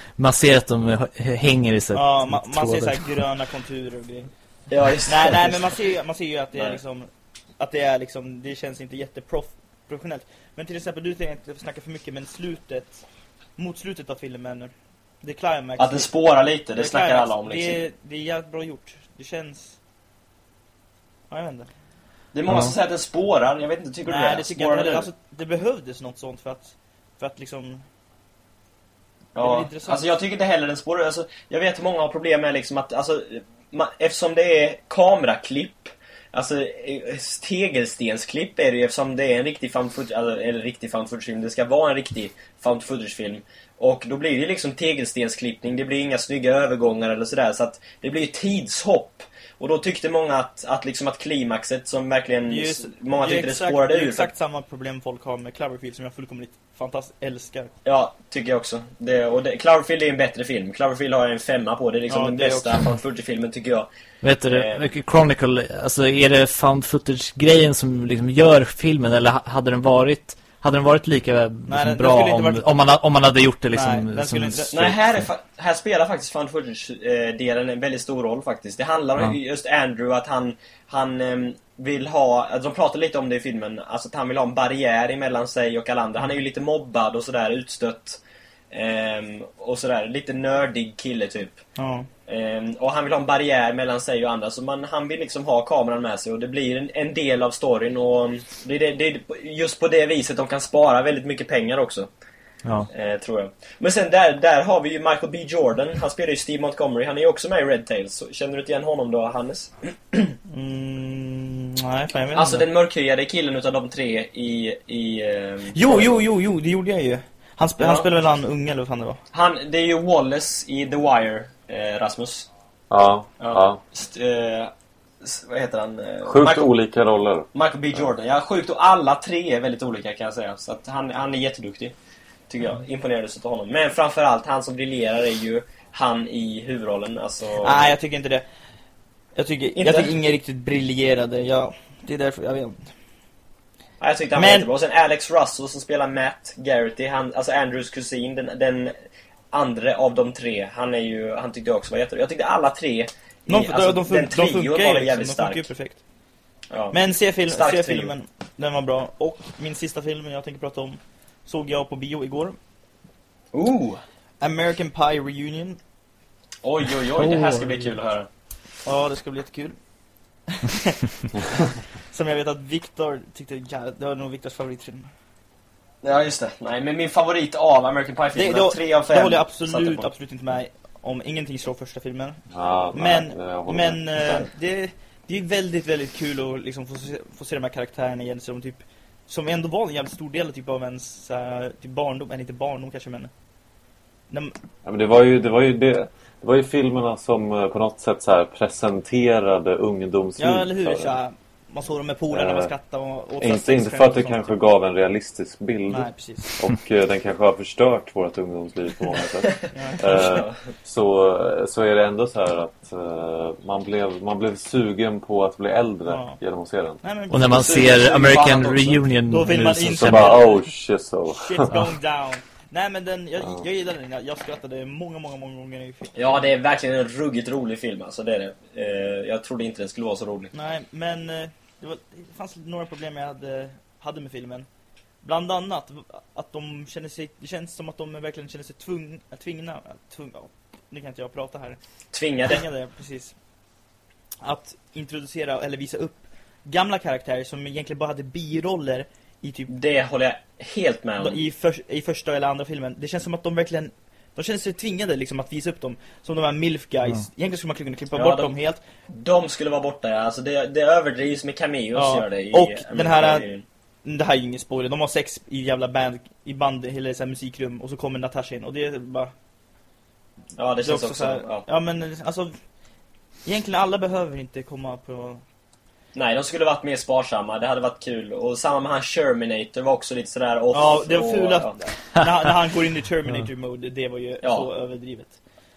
C: *laughs*
A: Man ser att de hänger i sig
C: Ja, man, man ser så här gröna konturer och grejer.
B: Ja, just det.
C: Nej, nej, men man ser ju, man ser ju att det är
B: Nej.
C: liksom, att det är liksom, det känns inte jätteprofessionellt. Men till exempel, du tänkte inte snacka för mycket, men slutet, mot slutet av filmen, det är climax.
B: Att den spårar lite, det, snackar
C: climax,
B: alla om liksom.
C: Det är, det är jävligt bra gjort. Det känns... Ja, jag vet inte.
B: Det är många som säger att den spårar, jag vet inte, tycker du
C: Nej,
B: det?
C: det tycker jag inte. Alltså, det behövdes något sånt för att, för att liksom... det
B: Ja, alltså jag tycker inte heller den spårar. Alltså, jag vet hur många har problem med liksom att, alltså, man, eftersom det är kameraklipp, alltså eh, tegelstensklipp är det ju eftersom det är en riktig found footage, eller, eller riktig found footage-film, det ska vara en riktig found footage-film. Och då blir det liksom tegelstensklippning, det blir inga snygga övergångar eller sådär, så att det blir ju tidshopp. Och då tyckte många att, att liksom att klimaxet som verkligen,
C: Det är ju-
B: s- många
C: det
B: tyckte det
C: exakt,
B: spårade
C: det är
B: ur.
C: exakt samma problem folk har med Cloverfield som jag fullkomligt fantastiskt älskar.
B: Ja, tycker jag också. Det, och det, Cloverfield är en bättre film. Cloverfield har en femma på. Det är liksom
C: Ja,
B: den
C: det
B: bästa
C: också.
B: found footage-filmen tycker jag.
A: Vet du,
B: Eh.
A: det, Chronicle, alltså är det found footage-grejen som liksom gör filmen eller ha- hade den varit hade den varit lika liksom,
C: den- den
A: bra
C: inte
A: om,
C: varit-
A: om, man, om man hade gjort det liksom
C: Nej, den
A: som
C: inte-
B: Nej, här, är
A: film?
B: fa- här spelar faktiskt found footage-delen en väldigt stor roll faktiskt. Det handlar om
A: Ja.
B: just Andrew, att han, han ehm, vill ha, alltså de pratar lite om det i filmen, alltså att han vill ha en barriär emellan sig och alla andra. Han är ju lite mobbad och sådär, utstött. Ehm, och sådär, lite nördig kille typ.
C: Ja.
B: Ehm, och han vill ha en barriär mellan sig och andra. Så man, han vill liksom ha kameran med sig och det blir en, en del av storyn. Och det, är det, det just på det viset de kan spara väldigt mycket pengar också.
A: Ja.
B: Eh, tror jag. Men sen där, där har vi ju Michael B Jordan. Han spelar ju Steve Montgomery. Han är ju också med i Red Tails. Så Känner du inte igen honom då, Hannes? *clears throat*
C: Mm, nej, fan jag vet
B: Alltså
C: inte.
B: den mörkhyade killen utav de tre i... i ehm,
C: Jo, jo, jo, jo, det gjorde jag ju. Han, sp-
B: Ja.
C: han spelade väl han unge eller vad fan det var?
B: Han, det är ju Wallace i The Wire, eh, Rasmus.
D: Ja,
B: Ja.
D: ja.
B: Eh, vad heter han? Eh,
D: Sjukt
B: Michael-
D: olika roller.
B: Michael B Jordan. Ja, sjukt. Och alla tre är väldigt olika kan jag säga. Så att han, han är jätteduktig. Tycker jag. Imponerades av honom. Men framförallt, han som briljerar är ju han i huvudrollen. Alltså...
C: Nej, jag tycker inte det. Jag tycker,
B: Inte?
C: jag tycker ingen riktigt briljerade. Ja, det är därför jag vet inte.
B: Ja, jag tyckte han
C: Men-
B: var jättebra. Och sen Alex Russell som spelar Matt Garrity, han, alltså Andrews kusin, den, den andra av de tre. Han är ju, han tyckte jag också var jättebra. Jag tyckte alla tre,
C: De,
B: i, alltså,
C: de, de,
B: den
C: fun- de
B: trion
C: funkar
B: var
C: liksom,
B: jävligt
C: de funkar
B: stark.
C: perfekt.
B: Ja.
C: Men se, film,
B: Stark
C: se
B: trio.
C: filmen, den var bra. Och min sista film jag tänker prata om såg jag på bio igår.
B: Oh!
C: American Pie Reunion.
B: Oj, oj, oj, det här ska bli kul att höra.
C: Ja, det ska bli jättekul. *laughs* Som jag vet att Victor tyckte, ja, det var nog Victors favoritfilm.
B: Ja, just det. Nej, men min favorit av American
C: det,
B: tre av fem.
C: det håller jag absolut, absolut inte med om. Ingenting slår första filmen.
D: Ja,
C: Men,
D: nej,
C: men eh, det, det är väldigt, väldigt kul att liksom få, se, få se de här karaktärerna igen som typ som ändå var en jävligt stor del typ av ens så här, typ barndom, eller inte barndom kanske men när,
D: Ja, men det var ju, det var ju det, det var ju filmerna som eh, på något sätt så här presenterade ungdomsliv
C: Ja eller hur, så man såg dem med polarna,
D: Eh,
C: man skrattade och
D: Inte,
C: så
D: inte för att det
C: och
D: kanske
C: sånt.
D: gav en realistisk bild.
C: Nej precis
D: Och eh, den kanske har förstört vårt ungdomsliv på många sätt. *laughs*
C: ja.
D: Eh, så, så är det ändå så här att eh, man, blev, man blev sugen på att bli äldre
C: Ja.
D: genom att se den.
C: Nej, men
A: Och när man ser American. Reunion
C: Då vill
A: nu
C: man
A: så-
C: in-
D: Så bara oh shit so.
C: Shit's going *laughs* down Nej men den, jag,
D: Ja.
C: jag gillade den, jag, jag skrattade många, många, många gånger i film
B: Ja, det är verkligen en ruggigt rolig film alltså, det är det. Eh, jag trodde inte den skulle vara så rolig.
C: Nej, men eh, det, var, det fanns några problem jag hade, hade med filmen. Bland annat att de känner sig, det känns som att de verkligen känner sig tvung, tvingna, tvungna, nu kan inte jag prata här.
B: Tvingade.
C: Tvingade, precis. Att introducera eller visa upp gamla karaktärer som egentligen bara hade biroller i typ
B: Det håller jag helt med om.
C: i, för, i första eller andra filmen. Det känns som att de verkligen de känner sig tvingade liksom att visa upp dem som de här milf guys. Egentligen skulle man kunna klippa
B: Ja,
C: bort
B: de-
C: dem helt.
B: De skulle vara borta, ja. Alltså det, det överdrivs med cameos,
C: Ja,
B: gör det i
C: och
B: American
C: den här-. Det här är ju ingen spoiler. De har sex i jävla band, i band, eller så här musikrum och så kommer Natasha in och det är bara...
B: Ja, det
C: Det
B: känns
C: också,
B: också...
C: så här,
B: ja.
C: ja. men alltså... Egentligen alla behöver inte komma på...
B: Nej, de skulle varit mer sparsamma. Det hade varit kul. Och samma med han Sherminator var också lite sådär off.
C: Ja, det
B: och,
C: fula...
B: Ja, *laughs*
C: när, han- när han går in i Terminator-mode, det var ju
B: Ja.
C: så överdrivet.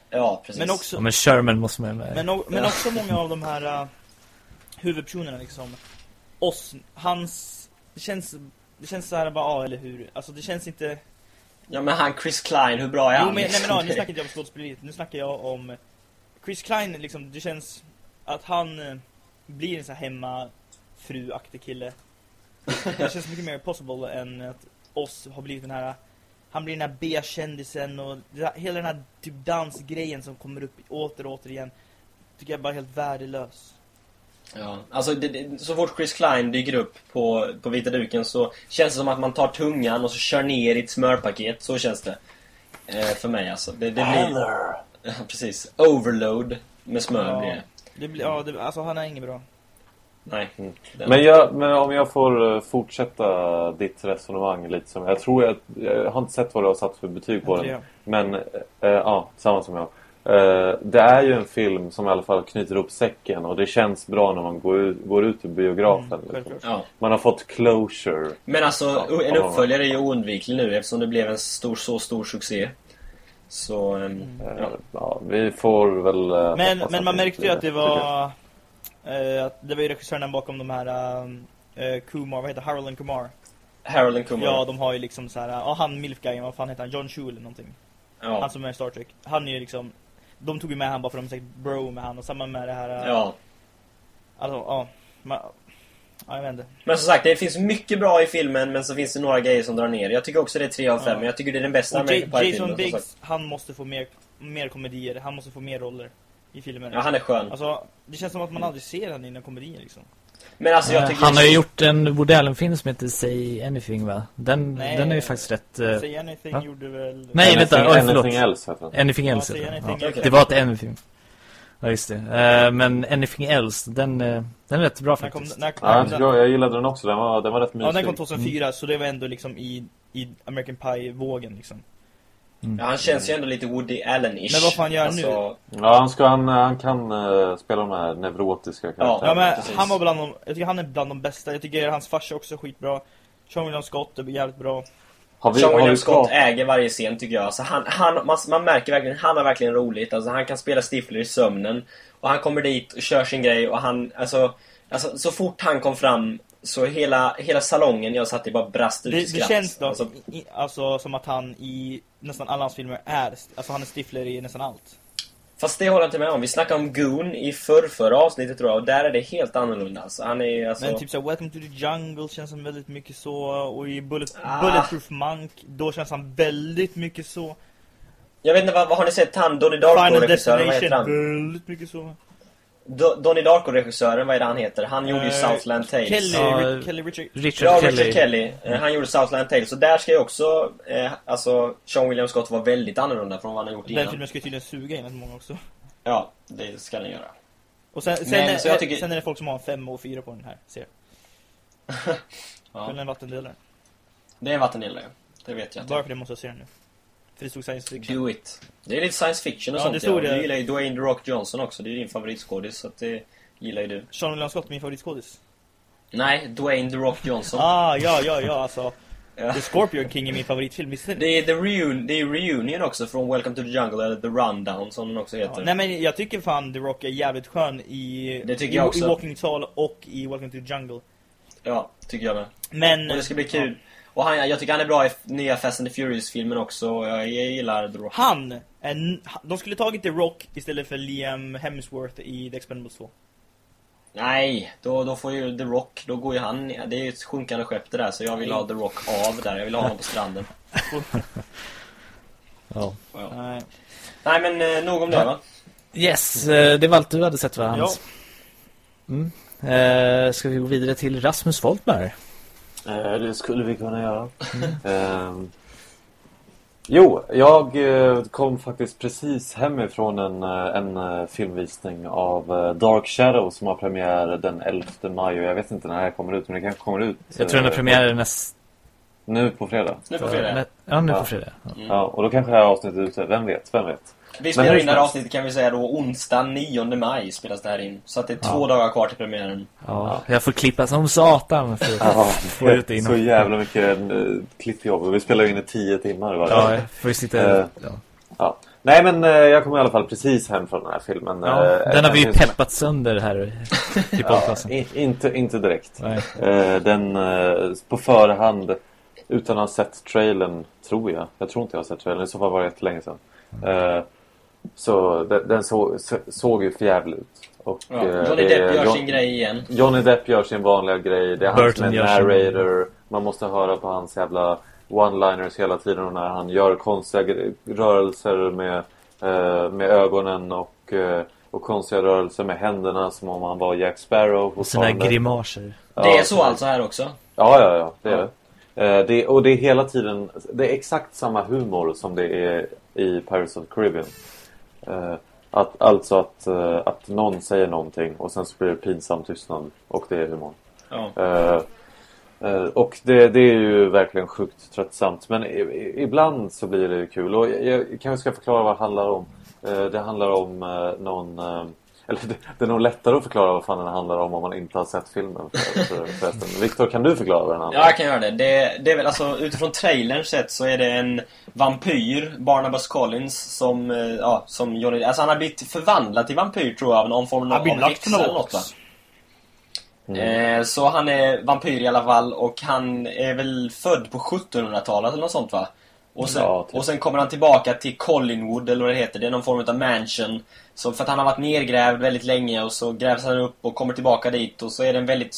B: ja precis.
C: Men också,
A: Ja, men Sherman måste man med.
C: men, men
B: Ja.
C: också många av de här uh, huvudpersonerna liksom. Oss, hans... Det känns... Det känns så här bara, ja eller hur? Alltså det känns inte...
B: Ja, men han Chris Klein, hur bra är
C: Jo
B: han?
C: men, nej, men
B: liksom?
C: ja, nu snackar inte jag om skådespeleriet, nu snackar jag om Chris Klein liksom, det känns att han eh, blir en sån här hemmafruaktig kille. *laughs* Det känns mycket mer possible än att oss har blivit den här han blir den här B-kändisen och hela den här typ dansgrejen som kommer upp åter och åter igen tycker jag bara är helt värdelös.
B: Ja, alltså det, det, så fort Chris Klein dyker upp på, på vita duken så känns det som att man tar tungan och så kör ner i ett smörpaket. Så känns det. Eh, för mig alltså. Det, det blir... *laughs* Precis. Overload med smör
C: Ja.
B: blir det.
C: Det blir, ja, det, alltså han är inget bra.
B: Nej.
D: Mm. Men, jag, men om jag får eh, fortsätta ditt resonemang lite som... Jag tror jag... Jag har inte sett vad du har satt för betyg på den. Men eh, ja, samma som jag. Eh, det är ju en film som i alla fall knyter upp säcken och det känns bra när man går ut, går ut ur biografen.
C: Mm,
D: liksom.
B: Ja.
D: Man har fått closure.
B: Men alltså,
D: Ja,
B: en
D: ja.
B: uppföljare är ju oundviklig nu eftersom det blev en stor, så stor succé. Så, ehm,
D: Eh,
B: ja.
D: ja, vi får väl eh,
C: Men, men man märkte ju att det var eh, att det var ju regissörerna bakom de här uh, Kumar, vad heter Harold and Kumar?
B: Harold and Kumar.
C: Ja, de har ju liksom så här, ja han milfguyen, vad fan heter han? John Chu eller någonting.
B: ja.
C: Han som är i Star Trek. Han är ju liksom de tog ju med han bara för att de säkert bro med han och samma med det här
B: ja.
C: Alltså, ja. Man, ja, jag.
B: Men som sagt, det finns mycket bra i filmen men så finns det några grejer som drar ner. Jag tycker också det är 3 av 5,
C: Ja.
B: men jag tycker det är den bästa American
C: Jason
B: Pie-filmen. sagt.
C: Biggs, han måste få mer, mer komedier. Han måste få mer roller i filmen.
B: Ja, han är skön.
C: Alltså, det känns som att man aldrig ser han i några komedier liksom.
B: Men alltså jag
A: Eh,
B: tycker...
A: han har ju gjort en Woody Allen-film som heter Say Anything va? Den,
C: Nej.
A: den är ju faktiskt rätt... eh,
C: Say Anything
A: va?
C: gjorde väl...
A: Nej,
D: anything,
A: vänta, oj, förlåt.
D: anything else heter den.
A: Anything
C: Ja,
A: Else den.
C: Anything
A: ja.
B: Okej.
A: Det var ett Anything. Ja, just det. Eh, men Anything Else, den, eh, den är rätt bra
C: När kom,
A: faktiskt.
C: när,
D: Ja,
C: när,
D: jag, jag, jag gillade den också. Den var, den var rätt mysig.
C: ja, den kom 2004, så det var ändå liksom i, i American Pie-vågen liksom.
B: Ja, han känns ju ändå lite Woody Allen-ish.
C: Men vad fan gör han nu?
B: alltså,
D: Ja, han, ska, han, han kan eh, spela de här neurotiska karaktärerna.
C: Ja, men
B: precis.
C: han var bland de, jag tycker han är bland de bästa. Jag tycker hans farsa också är skitbra. Sean William Scott är jävligt bra.
D: Har vi,
B: Sean
D: har
B: William
D: vi
B: Scott äger varje scen tycker jag. Alltså han, han, man, man märker verkligen, han har verkligen roligt. Alltså han kan spela Stifler i sömnen. Och han kommer dit och kör sin grej och han, alltså, alltså så fort han kom fram så hela, hela salongen jag satt i bara brast ut i
C: Det, det
B: skratt.
C: känns dock
B: Alltså,
C: i, alltså, som att han i nästan alla hans filmer är, alltså han är Stifler i nästan allt.
B: Fast det håller jag inte med om. Vi snackade om Goon i förr, förra avsnittet tror jag och där är det helt annorlunda. Alltså, han är alltså...
C: Men typ såhär, Welcome to the Jungle känns som väldigt mycket så, och i Bullet,
B: Ah.
C: Bulletproof Monk, då känns han väldigt mycket så.
B: Jag vet inte, vad, vad har ni sett han, Donnie
C: Final
B: Darko-regissören, vad heter han?
C: väldigt mycket så.
B: Do, Donnie Darko-regissören, vad är det han heter? Han gjorde ju
C: Eh,
B: Southland Tales.
C: Kelly,
A: Ja,
C: Kelly Richard.
A: Richard
B: Ja,
A: Kelly.
B: Richard Kelly. Eh, Han gjorde Southland Tales. Så där ska ju också, eh, alltså, Sean William Scott vara väldigt annorlunda från vad han har gjort
C: Den
B: innan.
C: filmen ska ju tydligen suga enligt många också.
B: Ja, det ska den göra.
C: Och sen, sen,
B: Men,
C: är,
B: tycker-
C: sen är det folk som har en 5 och 4 på den här serien. *laughs*
B: Ja.
C: Eller en vattendelare.
B: Det är en vattendelare. Det vet jag.
C: Bara för det måste jag se den nu. För det stod science fiction.
B: Do it. Det är lite science fiction och
C: Ja,
B: sånt.
C: det stod
B: ja.
C: det.
B: Du gillar ju Dwayne The Rock Johnson också. Det är din favoritskådis. Så att det gillar ju du.
C: Sean William Scott, min favoritskådis.
B: Nej, Dwayne The Rock Johnson.
C: Ah, ja, ja, ja, alltså. *laughs*
B: Ja.
C: The Scorpion King är min favoritfilm, visst det?
B: Är, the reun det är Reunion också från Welcome to the Jungle, eller The Rundown som den också
C: Ja,
B: heter.
C: nej men jag tycker fan The Rock är jävligt skön i,
B: Det tycker
C: i,
B: jag också.
C: i Walking Tall och i Welcome to the Jungle.
B: Ja, tycker jag med.
C: Men...
B: Och det ska bli kul. Och han, jag tycker han är bra i nya Fast and the Furious-filmen också. och Jag, jag gillar The Rock.
C: Han, är, n- de skulle tagit The Rock istället för Liam Hemsworth i The Expendables 2.
B: Nej, då, då får ju The Rock, då går ju han, det är ju ett sjunkande skepp det där. Så jag vill ha The Rock av där. Jag vill ha honom på stranden. *laughs*
A: Ja.
B: Ja.
C: Nej.
B: Nej men eh, nog om det va?
A: Yes, eh, det var allt du hade sett va,
C: Ja.
A: Hans? Mm. Eh, ska vi gå vidare till Rasmus Folkberg?
D: Eh, det skulle vi kunna göra. *laughs* Ehm, jo, jag eh, kom faktiskt precis hemifrån en, eh, en filmvisning av Dark Shadow som har premiär den 11 maj. Jag vet inte när det här kommer ut, men det kanske kommer ut.
A: Jag tror den har premiär nästa...
D: Nu på fredag.
B: Nu på fredag.
A: Ja, nu på fredag. Ja.
D: Ja, och då kanske det här avsnittet är ute. Vem vet, vem vet.
B: Vi spelar in det här avsnittet kan vi säga då onsdag 9 maj spelas det här in. Så att det är två
A: Ja.
B: dagar kvar till premiären.
A: Ja, jag får klippa som satan för att
D: Ja,
A: få ut det
D: så
A: innan.
D: jävla mycket uh, klippjobb. Vi spelar in i tio timmar varje
A: Ja, jag får sitta...
D: Eh,
A: Ja.
D: Ja. Nej men eh, jag kom i alla fall precis hem från den här filmen.
A: Ja,
D: Eh,
A: den har vi ju peppat sönder här i
D: Ja,
A: podcasten.
D: i- inte, inte direkt.
A: Nej.
D: Eh, den eh, på förhand utan att ha sett trailern, tror jag. Jag tror inte jag har sett trailern, i så fall var det jättelänge sedan. Eh, så den, den så, så, såg ju förjävlig ut. Och,
B: Ja.
D: eh,
B: Johnny
D: det
B: Depp gör
D: John-
B: sin grej igen.
D: Johnny Depp gör sin vanliga grej. Det är han som är
A: sin-
D: narrator. Man måste höra på hans jävla one-liners hela tiden. Och när han gör konstiga rörelser med, eh, med ögonen och, eh, och konstiga rörelser med händerna som om han var Jack Sparrow.
A: Och sina grimaser.
D: Ja,
B: det är så alltså här också.
D: Ja, ja, ja. Det är det. Eh, det. Och det är hela tiden... Det är exakt samma humor som det är i Pirates of the Caribbean. Eh, att, alltså att, eh, att någon säger någonting och sen så blir det pinsam tystnad. Och det är humor.
B: Ja.
D: Eh, eh, och det, det är ju verkligen sjukt tröttsamt. Men i, i, ibland så blir det ju kul. Och jag, jag kanske ska förklara vad det handlar om. Eh, det handlar om någon... Eller det, det är nog lättare att förklara vad fan den handlar om om man inte har sett filmen för, för, förresten. Viktor, kan du förklara vad den handlar
B: Ja,
D: om?
B: jag kan göra det. det. Det är väl alltså, utifrån trailern sett så är det en vampyr, Barnabas Collins, som, eh, ja, som Johnny... Alltså han har blivit förvandlad till vampyr tror jag, av någon form av häxa eller något va? Eh, så han är vampyr i alla fall och han är väl född på 1700-talet eller något sånt va? Och sen,
D: Ja, typ.
B: och sen kommer han tillbaka till Collingwood eller vad det heter. Det är någon form av mansion. Så för att han har varit nergrävd väldigt länge och så grävs han upp och kommer tillbaka dit. Och så är det en väldigt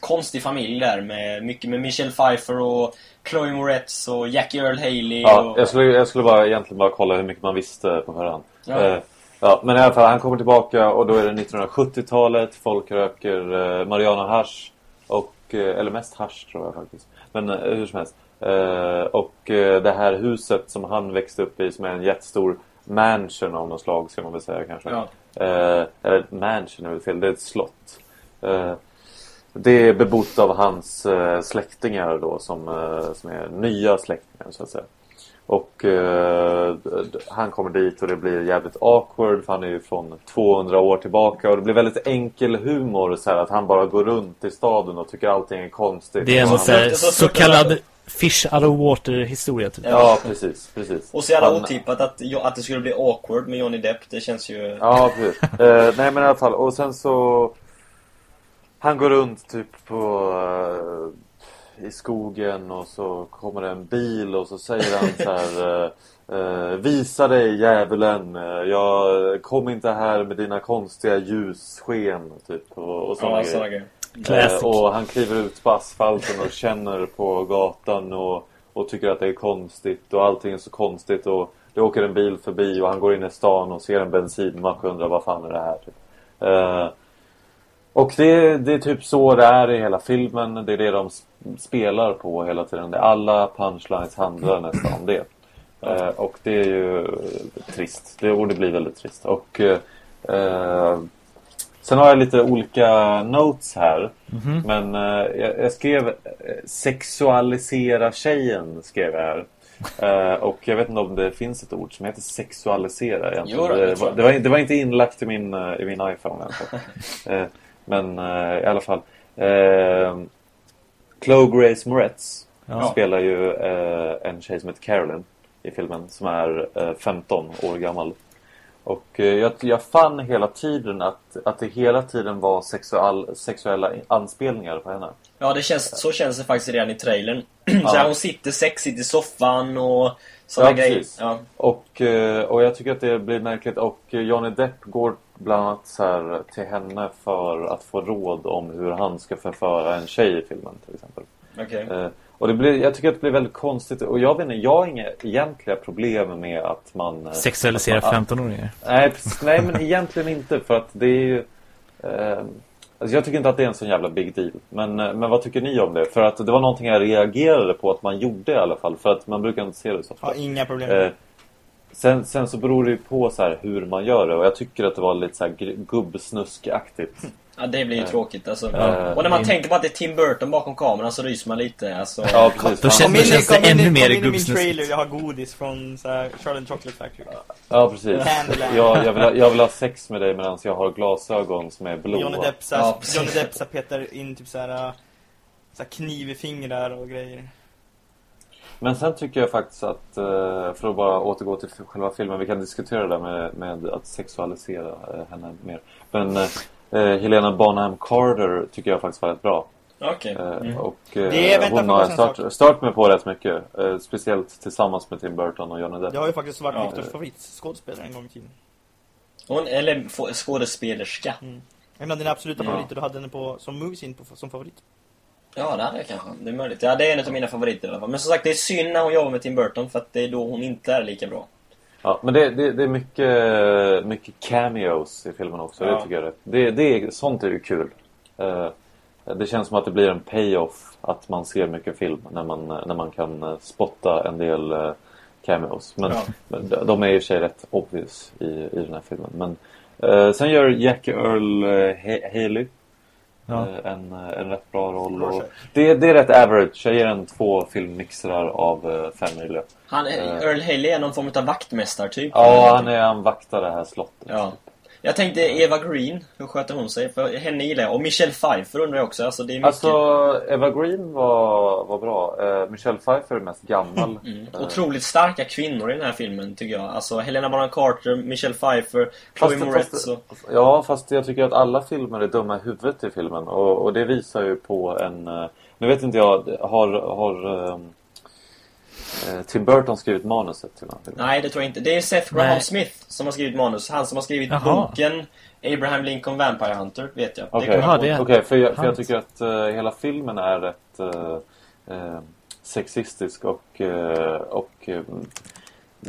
B: konstig familj där med mycket med Michelle Pfeiffer och Chloe Moretz och Jackie Earl Haley
D: Ja,
B: och...
D: jag skulle, jag skulle bara egentligen bara kolla hur mycket man visste på förhand.
B: Ja.
D: Eh, ja, men i alla fall, han kommer tillbaka och då är det 1970-talet. Folk röker eh, marijuana hash. Och, eh, eller mest hash tror jag faktiskt. Men eh, hur som helst. Eh, och eh, det här huset som han växte upp i som är en jättestor mansion av något slag ska man väl säga kanske.
B: Ja.
D: Eh, eller mansion är väl fel, det är ett slott. Eh, det är bebott av hans eh, släktingar då som, eh, som är nya släktingar så att säga. Och eh, han kommer dit och det blir jävligt awkward för han är ju från 200 år tillbaka och det blir väldigt enkel humor så här att han bara går runt i staden och tycker allting är konstigt.
A: Det är en så-
B: så- så
A: kallad fish out of water historia typ.
D: Ja, precis, precis.
B: Och så jävla
D: Han-
B: otippat att, att det skulle bli awkward med Johnny Depp. Det känns ju...
D: Ja, precis. Eh, nej, men i alla fall. Och sen så... Han går runt typ på... eh, I skogen och så kommer det en bil och så säger han så här... eh, eh, Visa dig djävulen. Eh, Jag kom inte här med dina konstiga ljussken typ. Och, och sådana
B: Ja,
D: grejer.
A: Classic.
D: Eh, och han kliver ut på asfalten och känner på gatan och, och tycker att det är konstigt och allting är så konstigt och det åker en bil förbi och han går in i stan och ser en bensinmack och undrar vad fan är det här? Typ. Eh, och det, det är typ så det är i hela filmen. Det är det de spelar på hela tiden. Det- Alla punchlines handlar nästan om det. Uh, och det är ju trist. Det, och det blir väldigt trist. Och uh, Sen har jag lite olika notes här. Men eh, jag, jag skrev eh, sexualisera tjejen skrev jag här. Eh, och jag vet inte om det finns ett ord som heter sexualisera egentligen.
B: Jo det
D: det, var, det, var, det var inte inlagt i min, eh, i min iPhone. *laughs* Eh, men i alla fall. Eh, Chloe Grace Moretz
A: Ja.
D: spelar ju en tjej som heter Carolyn i filmen som är eh, 15 år gammal. Och eh, jag, jag fann hela tiden att, att det hela tiden var sexual, sexuella anspelningar på henne.
B: Ja, det känns, så känns det faktiskt redan i trailern. *clears throat* så här, hon sitter sexigt i soffan och såna
D: Ja,
B: grejer. Ja.
D: Och, eh, och jag tycker att det blir märkligt. Och eh, Johnny Depp går bland annat så här till henne för att få råd om hur han ska förföra en tjej i filmen till exempel.
B: Okej.
D: Och det blir, jag tycker att det blir väldigt konstigt. Och jag vet inte, jag har inga egentliga problem med att man... eh,
A: Sexualisera
D: att man-
A: 15-åringar.
D: Nej, nej, men egentligen inte. För att det är ju... Eh, alltså jag tycker inte att det är en sån jävla big deal. Men, eh, men vad tycker ni om det? För att det var någonting jag reagerade på att man gjorde i alla fall. För att man brukar inte se det så ofta.
C: Har inga problem.
D: Eh, sen, sen så beror det ju på så här hur man gör det. Och jag tycker att det var lite så här gubbsnuskaktigt.
B: Ja, det blir ju tråkigt alltså.
D: Ja.
B: Och när man tänker på att det är Tim Burton bakom kameran så ryser man lite. Alltså.
D: Ja, precis.
A: Då känns-
C: in,
A: känns det ännu mer
C: i min trailer, jag har godis från så här, Charlotte Chocolate Factory.
D: Ja, precis. *laughs* Jag, jag, vill ha, jag vill ha sex med dig medan jag har glasögon som är blåa.
C: Johnny Depp, så här,
B: Ja.
C: Johnny Depp så petar in typ så här, äh, så här kniv i fingrar och grejer.
D: Men sen tycker jag faktiskt att, eh, för att bara återgå till själva filmen, vi kan diskutera det där med, med att sexualisera eh, henne mer. Men eh, eh, Helena Bonham Carter tycker jag faktiskt var rätt bra.
B: Okej.
D: Eh,
B: Mm.
D: Och eh,
C: Det är- vänta,
D: hon har
C: jag
D: jag stört, stört mig på rätt mycket. Eh, speciellt tillsammans med Tim Burton och Johnny Depp.
C: Det har ju faktiskt varit
B: Ja.
C: Viktors favoritskådespelare en gång i tiden.
B: Hon, eller skådespelerska.
C: En av dina absoluta
D: Ja.
C: favoriter, du hade henne på, som moviesin på, som favorit.
B: Ja, det hade jag kanske. Det är möjligt. Ja, det är en av mina favoriter i alla fall. Men som sagt, det är synd när hon jobbar med Tim Burton för att det är då hon inte är lika bra.
D: Ja, men det, det, det är mycket, mycket cameos i filmen också.
B: Ja.
D: Det tycker jag det, det är Sånt är ju kul. Eh, det känns som att det blir en payoff att man ser mycket film när man, när man kan eh, spotta en del eh, cameos. Men,
B: Ja.
D: men de- är för sig rätt obvious i, i den här filmen. Men, sen gör Jack Earl Haley
A: Ja.
D: eh, en, eh, en rätt bra roll. Och det, det är rätt average. Jag ger en två filmmixrar av eh, fem möjliga.
B: Han,
D: Eh.
B: Earl Haley är någon form av vaktmästartyp.
D: Ja, han, är, han vaktar det här slottet.
B: Ja. Jag tänkte Eva Green, hur sköter hon sig? För henne gillar jag. Och Michelle Pfeiffer undrar jag också. Alltså, det är mycket...
D: Alltså, Eva Green var, var bra. Eh, Michelle Pfeiffer är mest gammal.
B: Mm.
D: Eh,
B: Otroligt starka kvinnor i den här filmen, tycker jag. Alltså, Helena Bonham Carter, Michelle Pfeiffer, Chloe Moretz och...
D: Ja, fast jag tycker att alla filmer är dumma i huvudet i filmen. Och, och det visar ju på en... eh, Nu vet inte jag, har, har ehm, eh, Tim Burton skrivit manuset till den filmen?
B: Nej, det tror jag inte. Det är Seth Graham
A: Nej.
B: Smith som har skrivit manus. Han som har skrivit
A: Jaha.
B: boken Abraham Lincoln Vampire Hunter, vet jag.
D: Okej,
A: Jaha, det-
D: Okej, för, jag, för jag tycker att eh, hela filmen är rätt eh, eh, sexistisk och, och eh,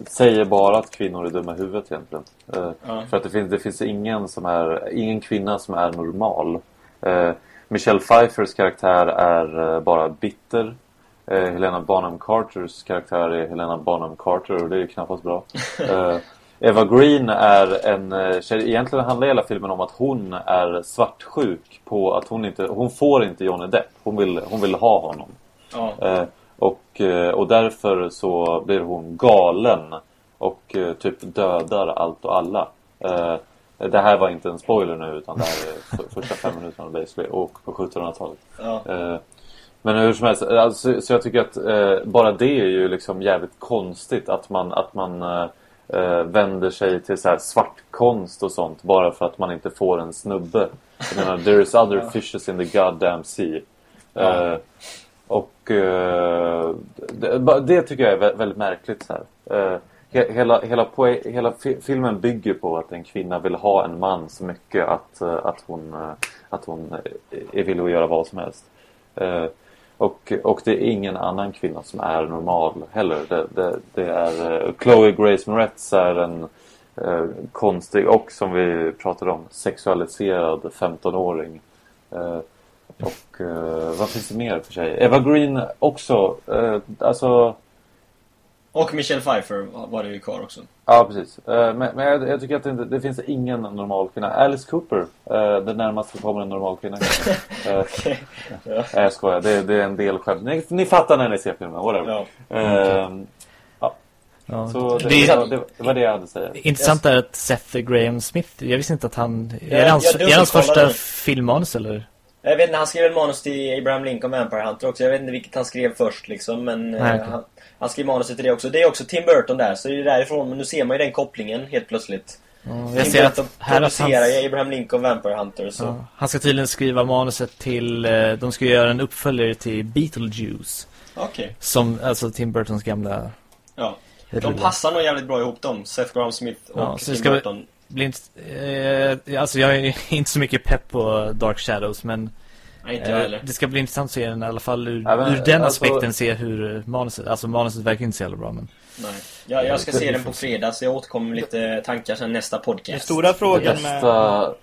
D: säger bara att kvinnor är dumma i huvudet egentligen.
B: Ja.
D: För att det finns, det finns ingen, som är, ingen kvinna som är normal. Michelle Pfeiffers karaktär är bara bitter. Eh, Helena Bonham Carters karaktär är Helena Bonham Carter och det är ju knappast bra. *laughs* Eh, Eva Green är en eh, tjej. Egentligen handlar hela filmen om att hon är svartsjuk på att hon inte, hon får inte Johnny Depp. Hon vill, hon vill ha honom.
B: Ja.
D: Eh, och, eh, och därför så blir hon galen och eh, typ dödar allt och alla. Eh, det här var inte en spoiler nu utan det här är första fem minuterna basically och på 1700-talet.
B: Ja.
D: Eh, Men hur som helst, alltså, så jag tycker att eh, bara det är ju liksom jävligt konstigt att man, att man eh, eh, vänder sig till så här svartkonst och sånt bara för att man inte får en snubbe. Jag menar, there is other fishes in the goddamn sea.
B: Ja.
D: Eh, och eh, det, det tycker jag är vä- väldigt märkligt. Så här. Eh, he, hela, hela, hela fi, filmen bygger på att en kvinna vill ha en man så mycket att, att hon, att hon är villig att göra vad som helst. Och, och det är ingen annan kvinna som är normal heller. Det, det, det är uh, Chloe Grace Moretz är en uh, konstig och som vi pratade om sexualiserad 15-åring. Uh, eh, och vad finns det mer för sig? Eva Green också. Alltså,
B: och Michelle Pfeiffer var det ju kvar också.
D: ja precis. Eh, men men jag, jag tycker att det, finns ingen normal kvinna. Alice Cooper. Eh, det närmaste kommer en normal kvinna. *laughs* eh,
B: Okej. Ja.
D: jag skojar. Det, det är en del skämt. Ni, ni fattar när ni ser filmen. Whatever.
B: Ja.
D: Eh,
A: Ja.
D: Så det,
A: Det
D: var, det, var det jag hade att säga.
A: intressant är att Seth Graham Smith, jag visste inte att han...
B: Ja,
A: är det hans, är hans första filmmanus eller?
B: Jag vet inte, han skrev väl manus till Abraham Lincoln Vampire Hunter också. Jag vet inte vilket han skrev först liksom, men eh,
A: Nej, okej.
B: han, han skrev manuset till det också. Det är också Tim Burton där, så det är därifrån. Men nu ser man ju den kopplingen helt plötsligt.
A: Ja, jag
B: Tim
A: ser
B: Burton
A: att här
B: producerar ju Abraham Lincoln Vampire Hunter, så...
A: ja, han ska tydligen skriva manuset till, eh, de ska göra en uppföljare till Beetlejuice.
B: Okej.
A: Som, alltså Tim Burtons gamla...
B: Ja. De passar nog jävligt bra ihop dem, Seth Graham Smith och
A: Ja,
B: Tim
A: ska
B: Burton.
A: Blir inte, eh, alltså jag är *laughs* inte så mycket pepp på Dark Shadows men
B: Nej, inte
A: eh, det ska bli intressant att se den i alla fall ur,
D: Ja, men,
A: ur den
D: alltså-
A: aspekten se hur manuset, alltså manuset verkar inte så jävla bra men
B: Nej. Jag, jag ska se den på fredag, så jag återkommer med lite tankar sen nästa podcast.
C: Den stora
D: Det
C: frågan med...
D: bästa,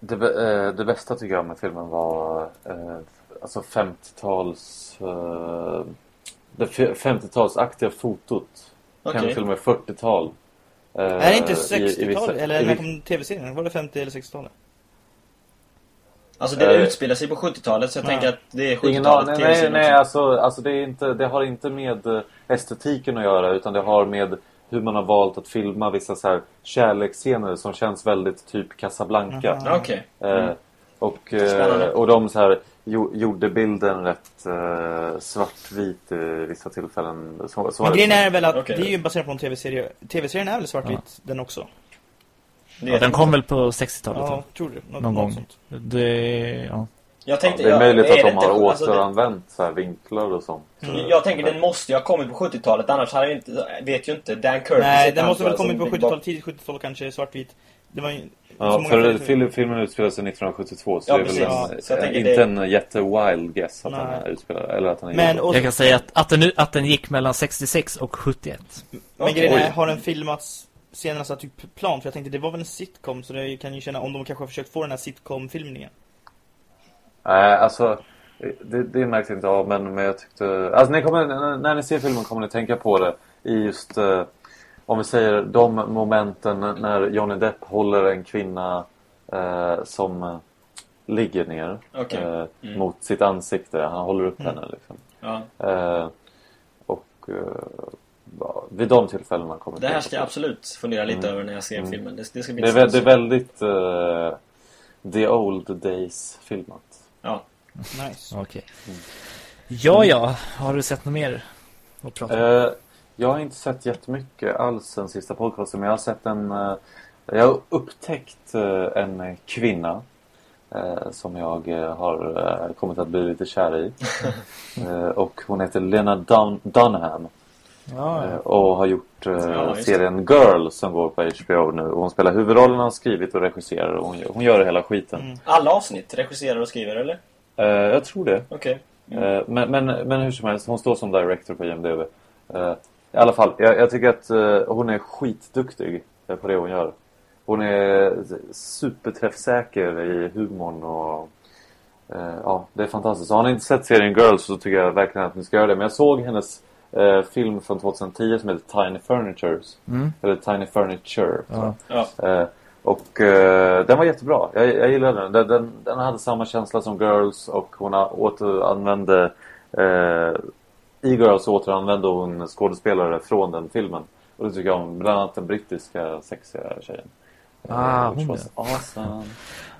D: det, bä- eh, det bästa tycker jag med filmen var eh, alltså 50-tals eh, det fe- 50-talsaktiga fotot.
B: Okej.
D: Kanske till och med 40-tal. Eh,
C: Är det inte
D: i- i
C: 60-tal?
D: vissa-
C: Eller
D: i
C: när kom tv-serien? Var det 50 eller 60-talet?
B: Alltså det
D: Eh,
B: utspelar sig på 70-talet, så jag
C: ja.
B: tänker att det är
D: Ingen
B: 70-talet
D: aning, nej, nej,
B: också.
D: alltså, alltså det, är inte, det har inte med eh, estetiken att göra utan det har med hur man har valt att filma vissa så här kärleksscener som känns väldigt typ Casablanca.
B: Ja, Okej.
D: Eh, och, eh,
B: Spännande.
D: och de så här jo, gjorde bilden rätt eh, svartvit i vissa tillfällen. Så, så
C: Men
D: det-
C: grejen är väl att
B: Okej.
C: det är ju baserat på en tv-serie. Tv-serien är väl svartvit den också?
B: Det
A: ja, den
B: jag
A: kom
B: inte.
A: väl på 60-talet?
C: Ja, tror det. Något,
A: Någon
C: något
A: gång.
C: Sånt.
A: Det, ja.
B: Jag
D: Ja,
B: tänkte,
D: det är
B: ja,
D: möjligt att
B: det
D: de
B: inte-
D: har
B: alltså, det-
D: återanvänt så här vinklar och sånt.
B: Jag- Jag tänker den måste ju ha kommit på 70-talet, annars hade jag inte, vet ju inte. Dan Curtis
C: Nej, den måste väl
B: jag,
C: kommit på
B: som-
C: 70-talet, tidigt 70-tal kanske, svartvit. Det var ju...
D: Ja, för
C: filmer-
D: film, filmen utspelar sig 1972 så
B: Ja,
D: det är väl en,
B: Så jag tänker
D: inte
B: det-
D: en jätte-wild guess att
C: Nej.
D: han är utspelad. Eller att han är
C: Men, och,
A: Jag kan säga att, att, den, att den gick mellan 66 och 71.
C: men
B: Okej.
C: grejen är, har den filmats här typ plan? För jag tänkte, det var väl en sitcom, så det kan ju känna om de kanske har försökt få den här sitcom-filmningen.
D: Nej, alltså det, det märkte jag inte av men, men jag tyckte... Alltså ni kommer, när- ni ser filmen kommer ni tänka på det i just eh, om vi säger de momenten när Johnny Depp håller en kvinna eh, som eh, ligger ner
B: Okej.
D: eh,
B: Mm.
D: mot sitt ansikte. Han håller upp
C: Mm.
D: henne liksom.
B: Ja.
D: Eh, och eh, vid de tillfällena kommer
B: Det här ska jag absolut fundera lite
D: Mm.
B: över när jag ser
D: Mm.
B: filmen. Det, det ska bli
D: det. Är, det är väldigt eh, the old days filmat.
B: Ja.
C: Nice.
A: Okej. Ja, ja. Har du sett något mer att prata om?
D: Jag har inte sett jättemycket alls den sista podcasten men jag har sett en... Eh, jag har upptäckt eh, en kvinna eh, som jag har kommit att bli lite kär i. *laughs* och hon heter Lena Dun- Dunham
A: Ja, ja.
D: och har gjort
B: Ja,
D: serien Girl som går på HBO nu. Och hon spelar huvudrollen, har skrivit och regisserar och hon, hon gör hela skiten.
C: Mm.
B: Alla avsnitt regisserar och skriver, eller?
D: Jag tror det.
B: Okej. Mm.
D: Eh, Men, men, men hur som helst, hon står som director på IMDB. I alla fall, jag, jag tycker att eh, hon är skitduktig eh, på det hon gör. Hon är superträffsäker i humorn och eh, ja, det är fantastiskt. Så har ni inte sett serien Girls så tycker jag verkligen att ni ska göra det. Men jag såg hennes eh, film från 2010 som heter Tiny Furnitures.
A: Mm.
D: Eller Tiny Furniture.
A: Ja.
B: Ja.
D: Eh, och eh, den var jättebra. Jag, jag gillade den. den. Den den hade samma känsla som Girls och hon har återanvände eh, i Girls återanvände hon skådespelare från den filmen. Och det tycker jag om. Bland annat den brittiska sexiga tjejen.
A: Ah,
D: which
A: hon
D: was awesome.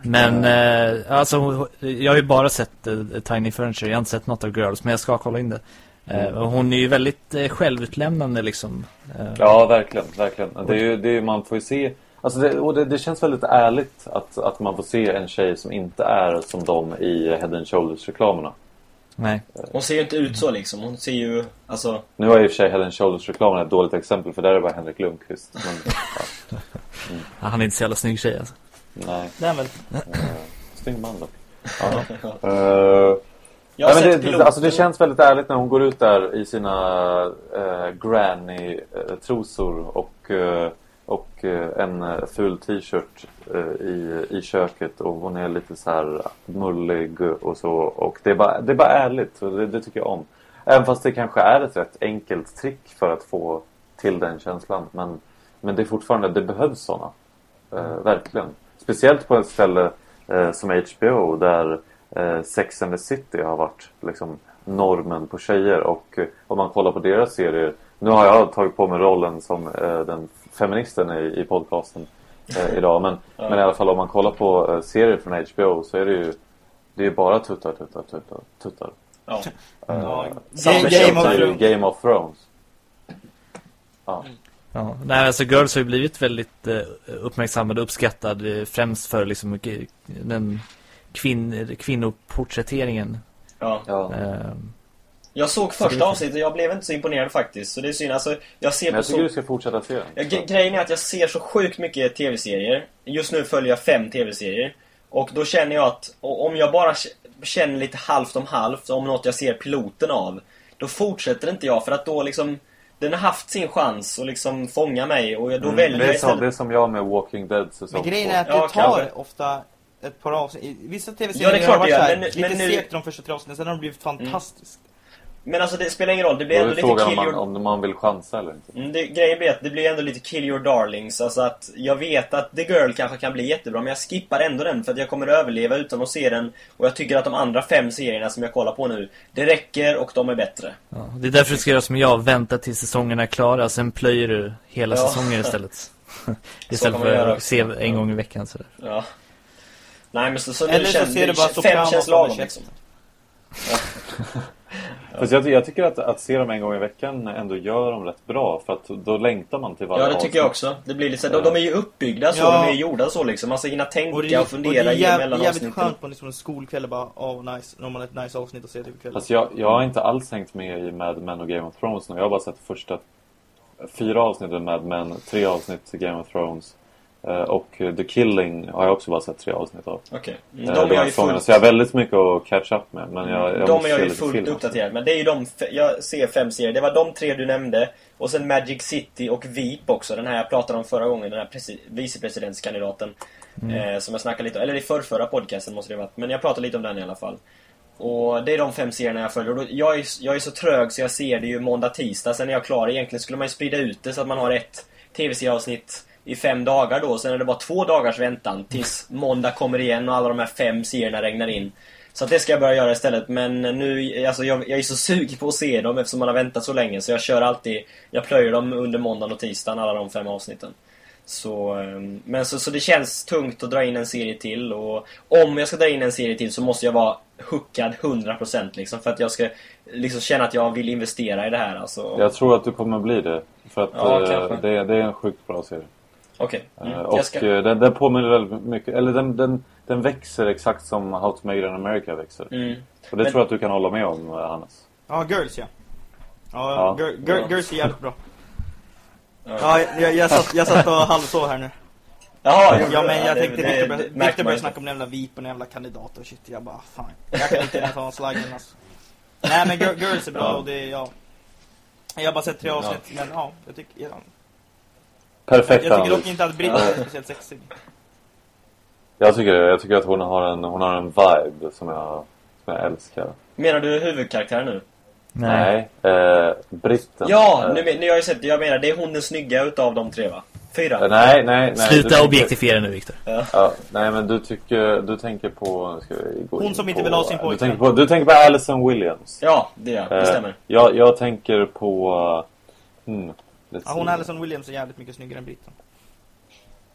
A: Men eh, alltså, jag har ju bara sett eh, Tiny Furniture, jag har inte sett något av Girls, men jag ska kolla in det. Eh, och hon är ju väldigt eh, självutlämnande liksom. Eh,
D: Ja, verkligen, verkligen. Det är ju, det är, man får ju se... Alltså det, och det, det känns väldigt ärligt att, att man får se en tjej som inte är som de i Head and Shoulders-reklamerna.
A: Nej.
B: Hon ser ju inte ut så liksom. Hon ser ju, alltså...
D: Nu var i och för sig and Shoulders-reklamen ett dåligt exempel för där är det bara Henrik Lundqvist. Men, ja, *laughs*
A: Ja, Han är inte så jävla snygg tjej alltså.
D: nej,
C: är väl.
D: uh, snygg man dock. *laughs* Ja.
B: Jag
D: Uh,
B: har
D: Ja, men
B: sett
D: det, alltså det känns väldigt ärligt när hon går ut där i sina uh, granny-trosor och, eh, och eh, en eh, ful t-shirt eh, i, i köket och hon är lite så här mullig och så och det är bara, det är bara ärligt och det, det tycker jag om. Även fast det kanske är ett rätt enkelt trick för att få till den känslan men, men det är fortfarande, det behövs sådana. Eh, verkligen. Speciellt på ett ställe eh, som HBO där eh, Sex and the City har varit liksom normen på tjejer och om man kollar på deras serier nu har jag tagit på mig rollen som eh, den feministen i, i podcasten eh, *laughs* idag men,
B: Ja.
D: men i alla fall om man kollar på eh, serier från HBO så är det ju det är bara tuttar, tuttar, tuttar, tuttar.
B: Ja.
D: Eh,
C: Ja,
B: Samma
C: Game, Game of.
D: Game of Thrones. Ja.
A: Ja, nej, alltså Girls har ju blivit väldigt eh, uppmärksammad och uppskattad eh, främst för liksom eh, den kvinn, kvinnoporträtteringen.
B: ja.
D: Ja.
A: Eh,
B: Jag såg
A: Så
B: första
A: är-
B: avsnittet och jag blev inte så imponerad faktiskt. Så det är synd. Alltså, jag ser
D: Men
B: på
D: jag tycker
B: så...
D: du ska fortsätta se
B: Ja,
D: den.
B: gre- grejen är att jag ser så sjukt mycket tv-serier. Just nu följer jag fem tv-serier. Och då känner jag att om jag bara känner lite halvt om halvt om något jag ser piloten av, då fortsätter inte jag för att då liksom den har haft sin chans att liksom fånga mig och jag- då
D: Mm,
B: väljer
D: det,
B: jag
D: är som, det är
B: istället...
D: som jag med Walking Dead säsong
C: Men grejen är att det
B: Ja,
C: tar
B: kanske.
C: ofta ett par avsnitt. Vissa
B: Ja,
C: tv-serier
B: är klart
C: har varit så här,
B: men-
C: lite
B: men nu-
C: segt de första tre avsnitten, sen har det blivit fantastiskt.
B: Men alltså det spelar ingen roll, det blir ändå lite kill
D: man,
B: your...
D: om man vill chansa eller inte.
B: Mm, det, grejen blir att det blir ändå lite kill your darlings. Alltså att jag vet att The Girl kanske kan bli jättebra, men jag skippar ändå den för att jag kommer överleva utan att se den. Och jag tycker att de andra fem serierna som jag kollar på nu, det räcker och de är bättre.
A: ja. Det är därför du ska göra som jag, vänta tills säsongerna är klara, sen plöjer du hela
B: Ja.
A: säsonger istället. *laughs* *laughs* istället för att se en gång i veckan sådär.
B: Ja. Nej men så, så nu
C: Eller så
B: känns
C: ser du bara
B: fem känns lagom liksom. *laughs* *laughs*
D: Fast jag, jag tycker att, att se dem en gång i veckan ändå gör dem rätt bra. För att då längtar man till varje
B: Ja det tycker jag också. Det blir lite så, de, de är ju uppbyggda så,
C: Ja.
B: de är gjorda så liksom. Man ska hinna tänka
C: Och
B: och,
C: det, och
B: fundera
C: det är
B: i
C: jäv,
B: mellan
C: jävligt
B: avsnitten.
C: skönt på liksom en skolkväll och bara, åh nice, när man har ett nice avsnitt att se på kvällen.
D: Fast jag, jag har inte alls hängt med i Mad Men och Game of Thrones nu. Jag har bara sett första fyra avsnitt av Mad Men, tre avsnitt till Game of Thrones. Eh, och eh, The Killing har jag också bara sett tre avsnitt av.
B: Okej.
D: Eh,
B: Mm,
D: de
B: De är jag fullt...
D: Så jag har väldigt mycket att catch up med. Men jag, jag
B: de
D: måste
B: är jag ju fullt
D: film
B: uppdaterad med. Det är ju de, jag ser fem serier. Det var de tre du nämnde. Och sen Magic City och Veep också. Den här jag pratade om förra gången. Den här presi- vicepresidentskandidaten. Eh, som jag snackade lite om. Eller i förrförra podcasten måste det ha varit. Men jag pratade lite om den i alla fall. Och det är de fem serierna jag följer. Och då, jag, är, jag är så trög så jag ser det ju måndag, tisdag. Sen är jag klar. Egentligen skulle man ju sprida ut det så att man har ett tv-serieavsnitt i fem dagar då. Sen är det bara två dagars väntan tills måndag kommer igen och alla de här fem serierna regnar in. Så det ska jag börja göra istället. Men nu, alltså jag, jag är så *laughs* sugen på att se dem eftersom man har väntat så länge. Så jag kör alltid, jag plöjer dem under måndagen och tisdagen, alla de fem avsnitten. Så, ehm, men så, så det känns tungt att dra in en serie till och om jag ska dra in en serie till så måste jag vara hookad 100% liksom för att jag ska liksom känna att jag vill investera i det här alltså.
D: Jag tror att du kommer bli det. För att
B: Ja,
D: eh, det, det är en sjukt bra serie.
B: Okej. Mm.
D: Eh,
B: Jag
D: och
B: ska...
D: eh, den, den påminner väldigt mycket, eller den, den, den växer exakt som How to Make in America växer.
B: Mm.
D: Och det
B: Men-
D: tror jag att du kan hålla med om, eh, Hannes.
C: Ja, Girls ja. Ja,
D: Ja.
C: Girl,
B: Ja.
C: Girls är jävligt bra.
B: Ja.
C: Ja, jag, jag, satt, jag satt och halvsov här nu.
B: Jaha,
C: Ja men jag
B: det-
C: tänkte
B: det-
C: Victor
B: det
C: började- Victor snacka om den jävla VIP och den jävla kandidater och shit. Jag bara fan. Jag kan inte ens ha en slaggen alltså. Nej men Gir- Girls är bra
D: Ja.
C: och det är ja. Jag har bara sett tre avsnitt men ja, jag tycker, ja.
D: Perfekt
C: jag tycker dock inte att Britta är speciellt sexig.
D: Jag tycker det. Jag tycker att hon har en, hon har en vibe som jag, som jag älskar.
B: Menar du huvudkaraktären nu?
A: Nej.
D: Nej. Eh, britten.
B: Ja,
D: Eh,
B: nu, nu har jag sett det. Jag menar, det är hon den snygga utav de tre va? Fyra?
D: eh, nej, nej, nej.
A: Sluta
D: du
A: objektifiera nu, Viktor.
D: Ja, nej men du tycker, du tänker på... Ska vi gå
C: Hon som inte
D: på,
C: vill ha sin
D: du
C: pojkvän.
D: tänker, på, du tänker på Alison Williams.
B: Ja, det jag. Det
D: Eh,
B: stämmer.
D: jag, jag tänker på... Hmm, let's
C: Ja, hon. Alison Williams är jävligt mycket snyggare än Britten.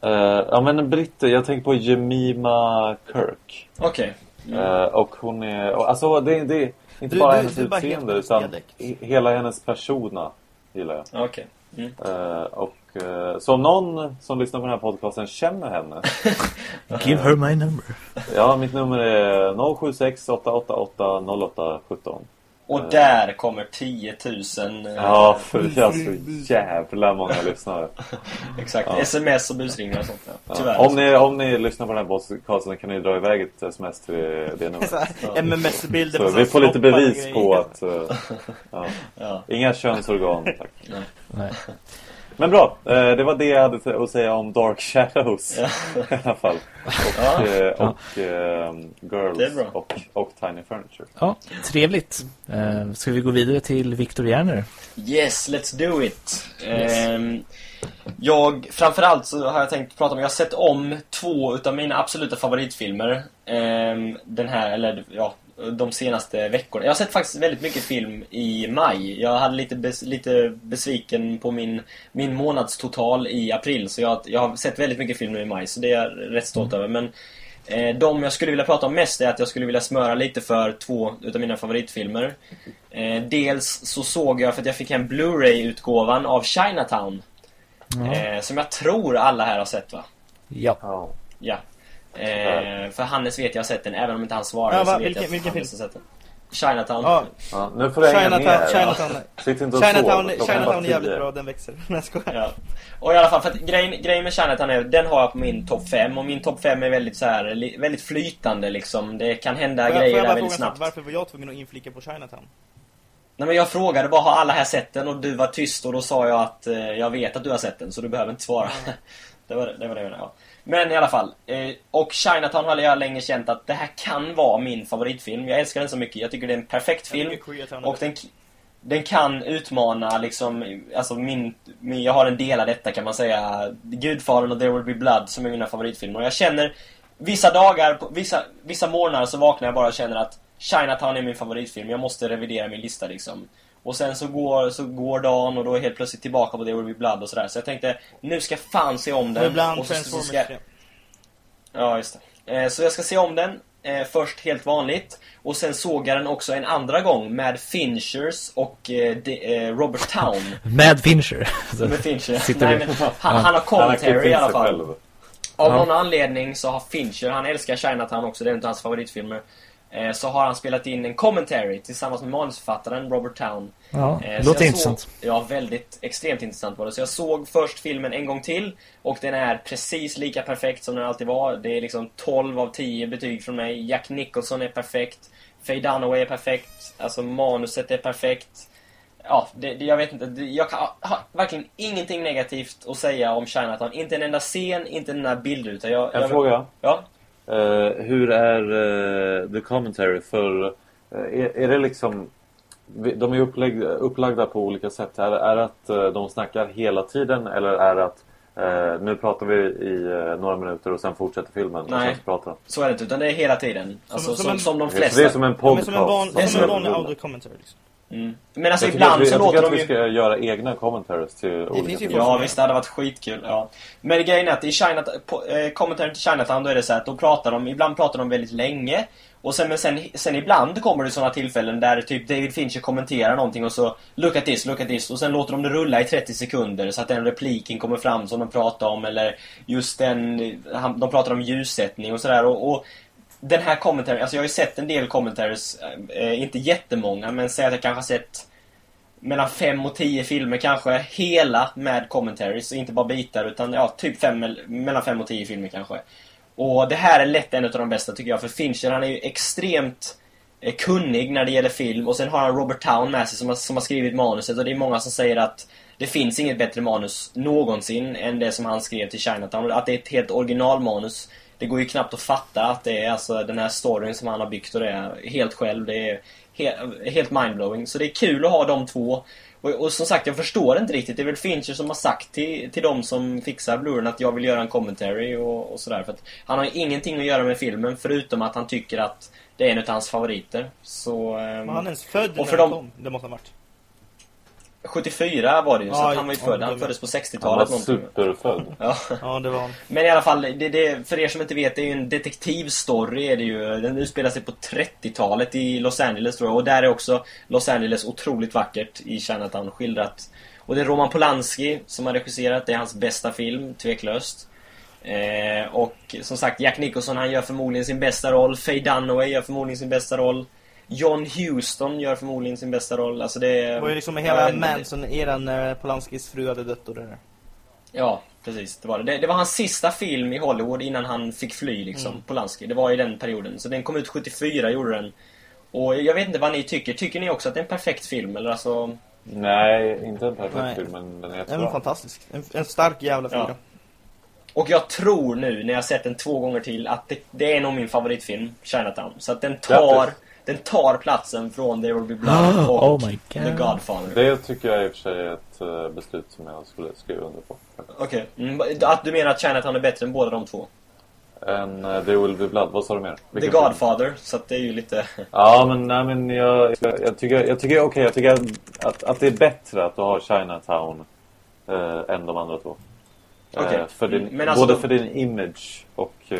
D: Eh, ja men en britt, jag tänker på Jemima Kirk.
B: Okej.
D: Eh, och hon är, och, alltså det, det är inte
C: Du-
D: bara
C: du-
D: hennes
C: du
D: utseende utan hela hennes persona gillar jag.
B: Okej. Mm.
D: Eh, och så om någon som lyssnar på den här podcasten känner henne. *laughs*
A: Give her my number.
D: ja, mitt nummer är 076 888 0817.
B: Och där kommer 10 000... eh,
D: Ja, för jag har så jävla många lyssnare. *laughs*
B: Exakt.
D: Ja.
B: Sms och busringningar och sånt. Ja. Tyvärr.
D: Om, ni, om ni lyssnar på den här podcasten kan ni dra iväg ett sms till det numret.
C: Så MMS-bilder
D: Så
C: på
D: vi får lite bevis på att... eh, *laughs* ja.
B: Ja.
D: Inga könsorgan, tack.
A: Nej.
D: Men bra, eh, det var det jag hade att säga om Dark Shadows
B: Ja. *laughs*
D: i alla fall. Och,
B: Ja.
D: eh, och ehm,
B: Det är
D: Girls och, och Tiny Furniture.
A: Ja, trevligt. Eh, ska vi gå vidare till Victor Järner?
B: Yes, let's do it. Ehm, jag, framförallt så har jag tänkt prata om, jag har sett om två utav mina absoluta favoritfilmer. Ehm, den här, eller ja, de senaste veckorna. Jag har sett faktiskt väldigt mycket film i maj. Jag hade lite, bes, lite besviken på min, min månadstotal i april. Så jag, jag har sett väldigt mycket film nu i maj, så det är jag rätt stolt över. Men Eh, de jag skulle vilja prata om mest är att jag skulle vilja smöra lite för två utav mina favoritfilmer. Eh, dels så såg jag, för att jag fick hem Blu-ray-utgåvan av Chinatown. Eh, som jag tror alla här har sett va?
A: Ja.
D: Ja.
B: Eh, för Hannes vet jag har sett den, även om inte han svarar
C: Ja,
B: så
C: va?
B: vet
C: Vilken-
B: jag att
C: vilken
B: Hannes har sett den. Chinatown.
C: Ja,
D: Ja, nu får du hänga
C: Chinatown,
D: med.
C: Chinatown,
D: Sitt inte och
C: Chinatown,
D: sov.
C: Chinatown är jävligt bra, den växer. Nej, *laughs* jag.
B: Ja. Och i alla fall, för att grejen, grejen med Chinatown är, den har jag på min topp 5 och min topp 5 är väldigt så här, väldigt flytande liksom. Det kan hända
C: jag,
B: grejer
C: jag
B: där väldigt snabbt.
C: varför var jag tvungen att inflika på Chinatown?
B: Nej men jag frågade bara, har alla här sett den? Och du var tyst och då sa jag att eh, jag vet att du har sett den så du behöver inte svara. *laughs* det var det, det var det ja. Men i alla fall. Eh, och Chinatown har jag länge känt att det här kan vara min favoritfilm. Jag älskar den så mycket. Jag tycker det är en perfekt film. Och den, den kan utmana liksom, alltså min, min, jag har en del av detta kan man säga. Gudfadern och There Will Be Blood som är mina favoritfilmer. Och jag känner, vissa dagar, vissa, vissa morgnar så vaknar jag bara och känner att Chinatown är min favoritfilm. Jag måste revidera min lista liksom. Och sen så går, så går dagen och då är helt plötsligt tillbaka på There Will Be Blood och sådär. Så jag tänkte, nu ska jag fan se om den.
C: ibland
B: och så, så
C: Transformers
B: ska,
C: 3.
B: Ja, just det. Eh, så jag ska se om den. Eh, först helt vanligt. Och sen såg jag den också en andra gång med Finchers och eh, de, eh, Robert Town.
A: Mad *laughs* Fincher.
B: Med Fincher. *laughs* Nej, men, han, han har
D: Han har
B: commentary i alla fall.
D: själv.
B: Av
A: Ja.
B: någon anledning så har Fincher, han älskar Chinatown också, det är en av hans favoritfilmer. Eh, så har han spelat in en commentary tillsammans med manusförfattaren Robert Town.
A: Ja,
B: Eh,
A: det
B: så
A: låter
B: jag
A: intressant.
B: Såg, ja, väldigt, extremt intressant var det. Så jag såg först filmen en gång till och den är precis lika perfekt som den alltid var. Det är liksom 12 av 10 betyg från mig. Jack Nicholson är perfekt. Faye Dunaway är perfekt. Alltså manuset är perfekt. Ja, det, det, jag vet inte. Det, jag kan, har verkligen ingenting negativt att säga om Chinatown. Inte en enda scen, inte en enda bildruta. Jag,
D: En
B: jag,
D: fråga.
B: Ja.
D: Eh, hur är eh, the commentary för... eh, är, är det liksom... De är upplägg, upplagda på olika sätt. Är, är det att de snackar hela tiden eller är det att eh, nu pratar vi i eh, några minuter och sen fortsätter filmen och
B: Nej.
D: sen så pratar de?
B: Så är det inte, utan det är hela tiden. Alltså, som,
C: som
B: som,
C: en-
B: de
D: Okej,
B: flesta.
D: Det är som en podcast?
C: som en, van,
B: Det är
C: som
B: som
C: en
D: rullar.
C: audio commentary liksom.
B: Mm. Men alltså
D: Jag
B: ibland
D: att,
B: så
D: jag
B: låter
D: tycker att
B: de
D: vi
B: ju...
D: ska göra egna commentaries till olika
C: finns ju.
B: Ja, visst det hade varit skitkul. Ja. Men grejen är att i China, på, eh, kommentaren till Chinatown då är det så här att då pratar de, ibland pratar de väldigt länge. Och sen, men sen, sen ibland kommer det sådana tillfällen där typ David Fincher kommenterar någonting och så Look at this, look at this. Och sen låter de det rulla i 30 sekunder så att den repliken kommer fram som de pratar om. Eller just den, han- de pratar om ljussättning och sådär. Och, och den här kommentaren, alltså jag har ju sett en del commentaries, eh, inte jättemånga, men säg att jag kanske har sett mellan fem och tio filmer kanske, hela med commentaries, inte bara bitar utan ja, typ fem, mellan fem och tio filmer kanske. Och det här är lätt en av de bästa tycker jag, för Fincher han är ju extremt eh, kunnig när det gäller film och sen har han Robert Town med sig som har, som har skrivit manuset och det är många som säger att det finns inget bättre manus någonsin än det som han skrev till Chinatown. Att det är ett helt originalmanus. Det går ju knappt att fatta att det är alltså den här storyn som han har byggt och det är helt själv. Det är he- helt mindblowing. Så det är kul att ha de två. Och, och som sagt, jag förstår inte riktigt. Det är väl Fincher som har sagt till, till de som fixar Blu-rayn att jag vill göra en commentary och, och sådär. För att han har ingenting att göra med filmen förutom att han tycker att det är en av hans favoriter. Så... ehm,
C: Var han ens född när
B: dem-
C: kom? Det måste han ha varit.
B: 74 var det ju, så
C: Ja,
B: han var ju född. Han
C: var-
B: föddes på
D: Han
B: 60-talet
D: var
B: någonting.
D: superfödd.
B: Ja.
C: Ja, det var
B: Men i alla fall, det, det, för er som inte vet, det är ju en detektivstory är det ju. Den utspelar sig på 30-talet i Los Angeles tror jag. Och där är också Los Angeles otroligt vackert i Chinatown skildrat. Och det är Roman Polanski som har regisserat, det är hans bästa film, tveklöst. Eh, och som sagt, Jack Nicholson han gör förmodligen sin bästa roll. Faye Dunaway gör förmodligen sin bästa roll. John Huston gör förmodligen sin bästa roll. Alltså det,
C: Det var ju liksom hela
B: det-
C: Manson-eran när Polanskis fru hade dött och det där.
B: Ja, precis. Det var det. det. Det var hans sista film i Hollywood innan han fick fly liksom,
C: Mm.
B: Polanski. Det var i den perioden. Så den kom ut 74, gjorde den. Och jag vet inte vad ni tycker. Tycker ni också att det är en perfekt film? Eller alltså...
D: Nej, inte en perfekt
C: Nej.
D: film, men den är
C: Den
D: jättebra.
C: var fantastisk. En, en stark jävla film.
B: Ja. Och jag tror nu, när jag sett den två gånger till, att det, det är nog min favoritfilm, Chinatown. Så att den tar,
D: Grattis.
B: Den tar platsen från There Will Be Blood *gasps* och
A: Oh my God.
B: The Godfather.
D: Det tycker jag i och för sig är ett eh, beslut som jag skulle skriva under på.
B: Okej. Mm, att du menar att Chinatown är bättre än båda de två?
D: En uh, There Will Be Blood, vad sa du mer?
B: The
D: Vilken film?
B: Godfather, så att det är ju lite... *laughs*
D: Ja, men, nej, men jag, jag, jag tycker, jag tycker okej, jag tycker att, att det är bättre att du har Chinatown eh, än de andra två. Eh,
B: Okej.
D: för din,
B: Men alltså
D: både för din image och... Eh,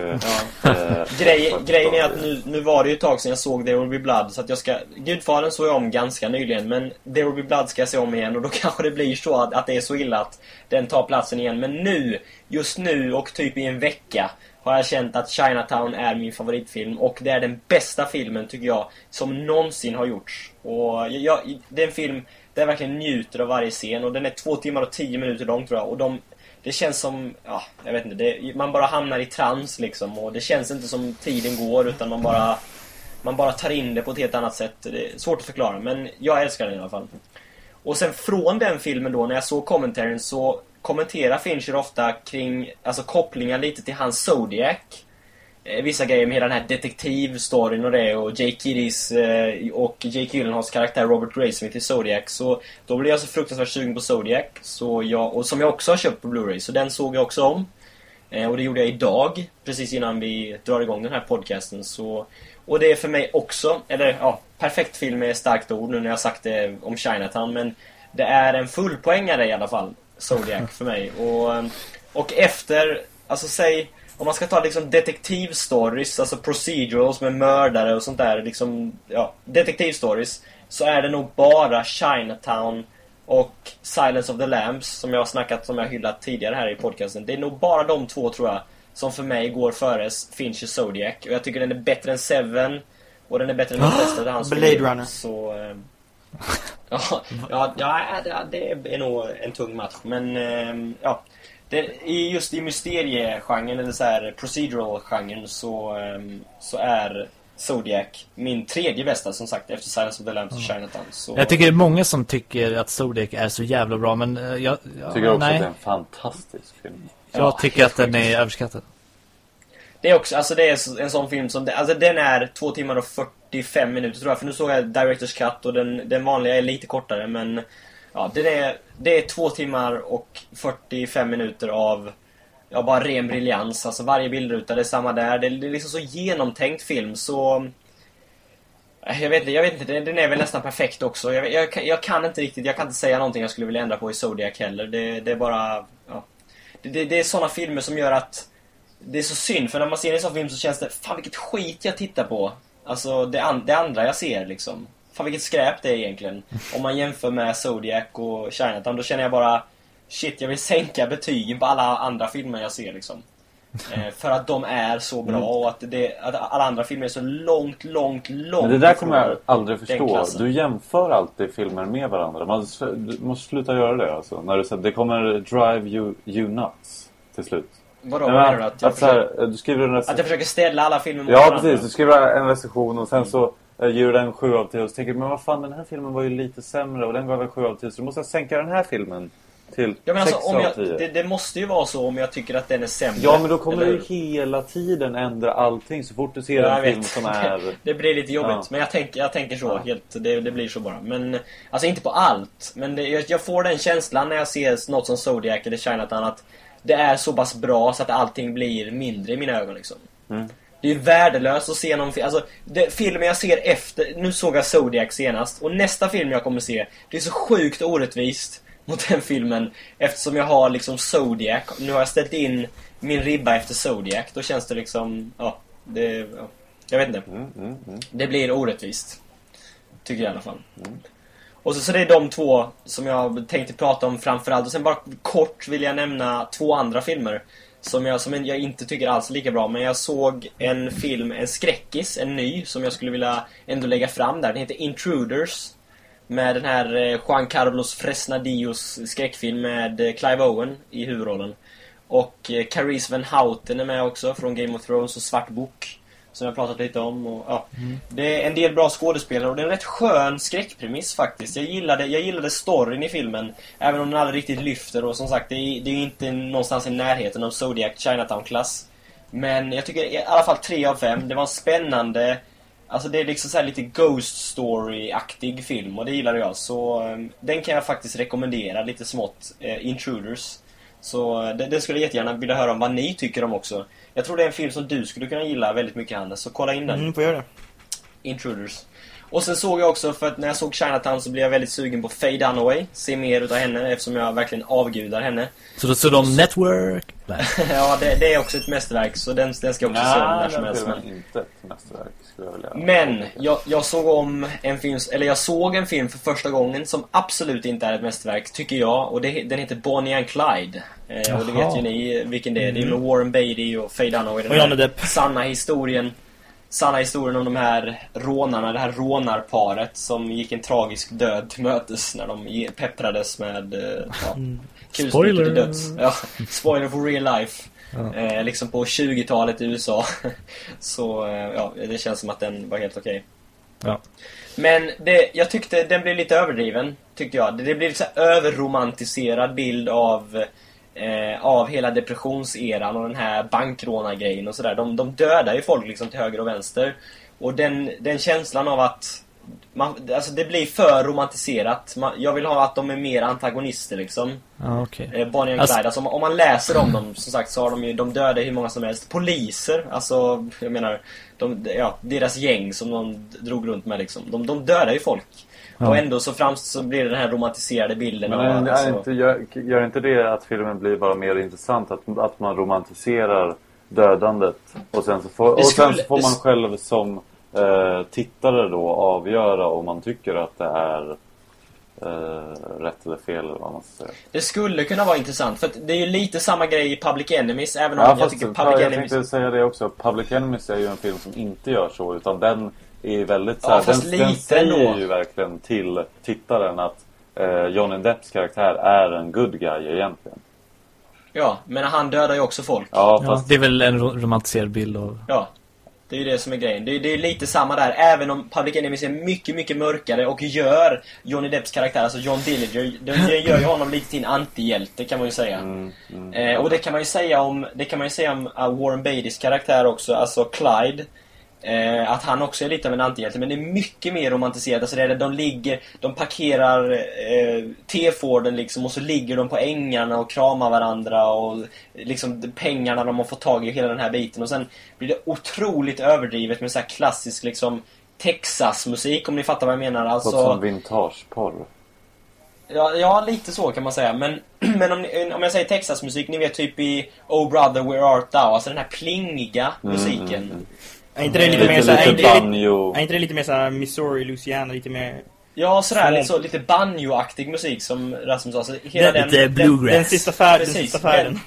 B: Ja.
D: eh, *laughs*
B: Grej, grejen är att nu, nu var det ju ett tag sedan jag såg There Will Be Blood så att jag ska... Gudfadern såg jag om ganska nyligen men There Will Be Blood ska jag se om igen och då *laughs* kanske det blir så att, att det är så illa att den tar platsen igen. Men nu, just nu och typ i en vecka har jag känt att Chinatown är min favoritfilm och det är den bästa filmen tycker jag som någonsin har gjorts. Och jag, det är en film där jag verkligen njuter av varje scen och den är två timmar och tio minuter lång tror jag och de det känns som, ja, jag vet inte, det, man bara hamnar i trans liksom och det känns inte som tiden går utan man bara man bara tar in det på ett helt annat sätt. Det är svårt att förklara men jag älskar den i alla fall. Och sen från den filmen då, när jag såg kommentaren så kommenterar Fincher ofta kring, alltså kopplingar lite till hans Zodiac. Eh, vissa grejer med hela den här detektivstoryn och det och Jake Giddys eh, och Jake Gyllenhaals karaktär Robert Graysmith i Zodiac. Så då blev jag så fruktansvärt sugen på Zodiac. Så jag, och som jag också har köpt på Blu-ray. Så den såg jag också om. Eh, och det gjorde jag idag, precis innan vi drar igång den här podcasten. Så, och det är för mig också, eller ja, perfekt film är starkt ord nu när jag sagt det om Chinatown. Men det är en fullpoängare i alla fall, Zodiac för mig. Och, och efter, alltså säg, om man ska ta liksom detektivstories, alltså procedurals med mördare och sånt där, liksom, ja, detektivstories. Så är det nog bara Chinatown och Silence of the Lambs som jag har snackat, som jag hyllat tidigare här i podcasten. Det är nog bara de två tror jag som för mig går före Fincher Zodiac. Och jag tycker den är bättre än Seven. Och den är bättre än de *gasps* flesta av hans
C: Blade. Runner.
B: Så... eh, *laughs* ja, ja, ja, det- det är nog en tung match. Men eh, ja. Det, i, just i mysteriegenren, eller så här procedural-genren, så, eh, så är Zodiac min tredje bästa som sagt efter Silence of the Lambs och Chinatown. Så,
A: Jag tycker det är många som tycker att Zodiac är så jävla bra men eh, jag, jag,
D: Jag tycker också
A: nej,
D: att det är en fantastisk film.
A: jag
B: Ja,
A: tycker att den är överskattad.
B: Det är också, alltså det är en sån film som, alltså den är två timmar och 45 minuter tror jag. För nu såg jag Directors Cut och den, den vanliga är lite kortare men Ja, det är, det är två timmar och 45 minuter av Ja, bara ren briljans. Alltså varje bildruta, det är samma där. Det är, det är liksom så genomtänkt film så äh, jag vet inte, jag vet inte, den är väl nästan perfekt också. Jag, jag, kan- jag kan inte riktigt, jag kan inte säga någonting jag skulle vilja ändra på i Zodiac heller. Det, det är bara, ja. Det, det, det är såna filmer som gör att det är så synd, för när man ser en sån film så känns det Fan vilket skit jag tittar på Alltså det, an, det andra jag ser liksom Fan vilket skräp det är egentligen Om man jämför med Zodiac och Chinatown Då känner jag bara Shit, jag vill sänka betygen på alla andra filmer jag ser liksom eh, För att de är så bra och att, det, att alla andra filmer är så långt, långt, långt
D: Men det där kommer jag aldrig förstå. Du jämför alltid filmer med varandra. Man, du måste sluta göra det alltså. När du säger det kommer drive you, you nuts till slut.
B: Vadå,
D: Nej,
B: menar du? Att jag,
D: att så här,
B: försöker,
D: du skriver en
B: att jag försöker ställa alla filmer mot
D: Ja
B: varandra?
D: precis, du skriver en recension och sen så eh, ger den 7 av 10 och tänker men vad fan den här filmen var ju lite sämre och den gav en 7 av 10 så då måste jag sänka den här filmen till
B: Ja, men
D: 6
B: alltså, om
D: av
B: jag,
D: 10.
B: det, det måste ju vara så om jag tycker att den är sämre.
D: Ja men då kommer du hela tiden ändra allting så fort du ser
B: Ja, jag
D: en film
B: vet.
D: som är... *laughs*
B: Det blir lite jobbigt,
D: Ja.
B: men jag tänker, jag tänker så.
D: Ja.
B: Helt, det, det blir så bara. Men, alltså inte på allt. Men det, jag, jag får den känslan när jag ser något som Zodiac eller Chinatown att det är så pass bra så att allting blir mindre i mina ögon liksom.
D: Mm.
B: Det är ju värdelöst att se någon film. Alltså, det, filmen jag ser efter... Nu såg jag Zodiac senast. Och nästa film jag kommer se, det är så sjukt orättvist mot den filmen. Eftersom jag har liksom Zodiac. Nu har jag ställt in min ribba efter Zodiac. Då känns det liksom... Ja, det... Ja, jag vet inte.
D: Mm, mm, mm.
B: Det blir orättvist. Tycker jag i alla fall. Och så, så det är de två som jag tänkte prata om framförallt. Och sen bara kort vill jag nämna två andra filmer. Som jag, som jag inte tycker alls är lika bra. Men jag såg en film, en skräckis, en ny. Som jag skulle vilja ändå lägga fram där. Den heter Intruders. Med den här eh, Juan Carlos Fresnadillos skräckfilm med eh, Clive Owen i huvudrollen. Och eh, Carice Van Houten är med också från Game of Thrones och Svart Bok. Som jag pratat lite om. Och, ja. Det är en del bra skådespelare och det är en rätt skön skräckpremiss faktiskt. Jag gillade, jag gillade storyn i filmen. Även om den aldrig riktigt lyfter och som sagt, det är, det är inte någonstans i närheten av Zodiac Chinatown-klass. Men jag tycker i alla fall 3 av 5. Det var en spännande... Alltså det är liksom så här lite Ghost Story-aktig film och det gillade jag. Så eh, den kan jag faktiskt rekommendera lite smått. Eh, Intruders. Så eh, det, det skulle jag jättegärna vilja höra om vad ni tycker om också. Jag tror det är en film som du skulle kunna gilla väldigt mycket Hannes, så kolla in den.
C: Mm, får göra det.
B: Intruders. Och sen såg jag också, för att när jag såg Chinatown så blev jag väldigt sugen på Faye Dunaway. Se mer utav henne eftersom jag verkligen avgudar henne.
A: Så då så de Network? *laughs*
B: Ja, det, det är också ett mästerverk så den, den ska jag också se om när
D: Nej,
B: som helst. Men,
D: är inte ett mästerverk skulle jag vilja
B: men jag, jag såg om en film, eller jag såg en film för första gången som absolut inte är ett mästerverk, tycker jag. Och det, den heter Bonnie and Clyde. Eh, och det vet ju ni vilken det är. Det är med Warren Beatty och Faye Dunaway. den
C: Och Johnny Depp.
B: Sanna historien. Sanna historien om de här rånarna, det här rånarparet som gick en tragisk död till mötes när de pepprades med eh, ja, kulsprutor
A: Spoiler.
B: till döds. Ja, spoiler for real life.
A: Ja.
B: Eh, liksom på 20-talet i USA. *laughs* Så eh, ja, det känns som att den var helt okej.
A: Ja.
B: Men det, jag tyckte den blev lite överdriven, tyckte jag. Det, det blev så här överromantiserad bild av, eh, av hela depressionseran och den här bankrånargrejen och sådär. De, de dödar ju folk liksom till höger och vänster. Och den, den känslan av att man, alltså det blir för romantiserat. Man, jag vill ha att de är mer antagonister liksom.
A: Ja, okej.
B: Eh, Bonnie
A: Alltså-
B: Clyde. Alltså, om, om man läser om dem, som sagt, så har de ju, de dödar hur många som helst. Poliser, alltså, jag menar, de, ja, deras gäng som de drog runt med liksom. De, de dödar ju folk.
A: Ja.
B: Och ändå så framst så blir det den här romantiserade bilden
D: Men
B: av, alltså,
D: inte, gör, gör inte det att filmen blir bara mer intressant? Att, att man romantiserar dödandet och sen så får, och sen så får man själv som eh, tittare då avgöra om man tycker att det är eh, rätt eller fel eller vad man ska säga.
B: Det skulle kunna vara intressant, för det är ju lite samma grej i Public Enemies, även om
D: Ja,
B: jag
D: fast,
B: tycker
D: ja,
B: Public
D: jag
B: Enemies...
D: tänkte säga det också. Public Enemies är ju en film som inte gör så utan den är väldigt så
B: Ja,
D: här,
B: fast
D: den, den säger
B: ändå.
D: ju verkligen till tittaren att eh, Johnny Depps karaktär är en good guy egentligen.
B: Ja, men han dödar ju också folk.
D: Ja,
A: Ja,
D: fast
A: det är väl en ro- romantiserad bild av...
B: Ja. Det är ju det som är grejen. Det är, det är lite samma där, även om Public Enemies är mycket, mycket mörkare och gör Johnny Depps karaktär, alltså John Dillinger, den den gör ju honom lite till en antihjälte kan man ju säga.
D: Mm, mm.
B: Eh, och det kan man ju säga om, det kan man ju säga om uh, Warren Beattys karaktär också, alltså Clyde. Eh, att han också är lite av en antihjälte, men det är mycket mer romantiserat. Alltså det är, de ligger, de parkerar eh, T-Forden liksom och så ligger de på ängarna och kramar varandra och liksom pengarna de har fått tag i, hela den här biten. Och sen blir det otroligt överdrivet med så här klassisk liksom Texas-musik om ni fattar vad jag menar. Alltså,
D: som vintageporr.
B: Ja, ja, lite så kan man säga. Men, *clears throat* men om, om jag säger Texas-musik, ni vet typ i Oh Brother Where Art Thou, alltså den här plingiga musiken.
D: mm, mm.
C: Är inte det lite,
B: Lite-
C: mer såhär... Är
D: lite
C: inte, det lite,
D: banjo.
C: är inte det lite mer såhär Missouri, Louisiana, lite mer...
B: Ja, sådär, lite, så, lite banjo-aktig musik som Rasmus sa. Så hela
C: Den-
B: den,
A: lite bluegrass.
C: Den sista färden, den
B: Precis,
C: sista färden.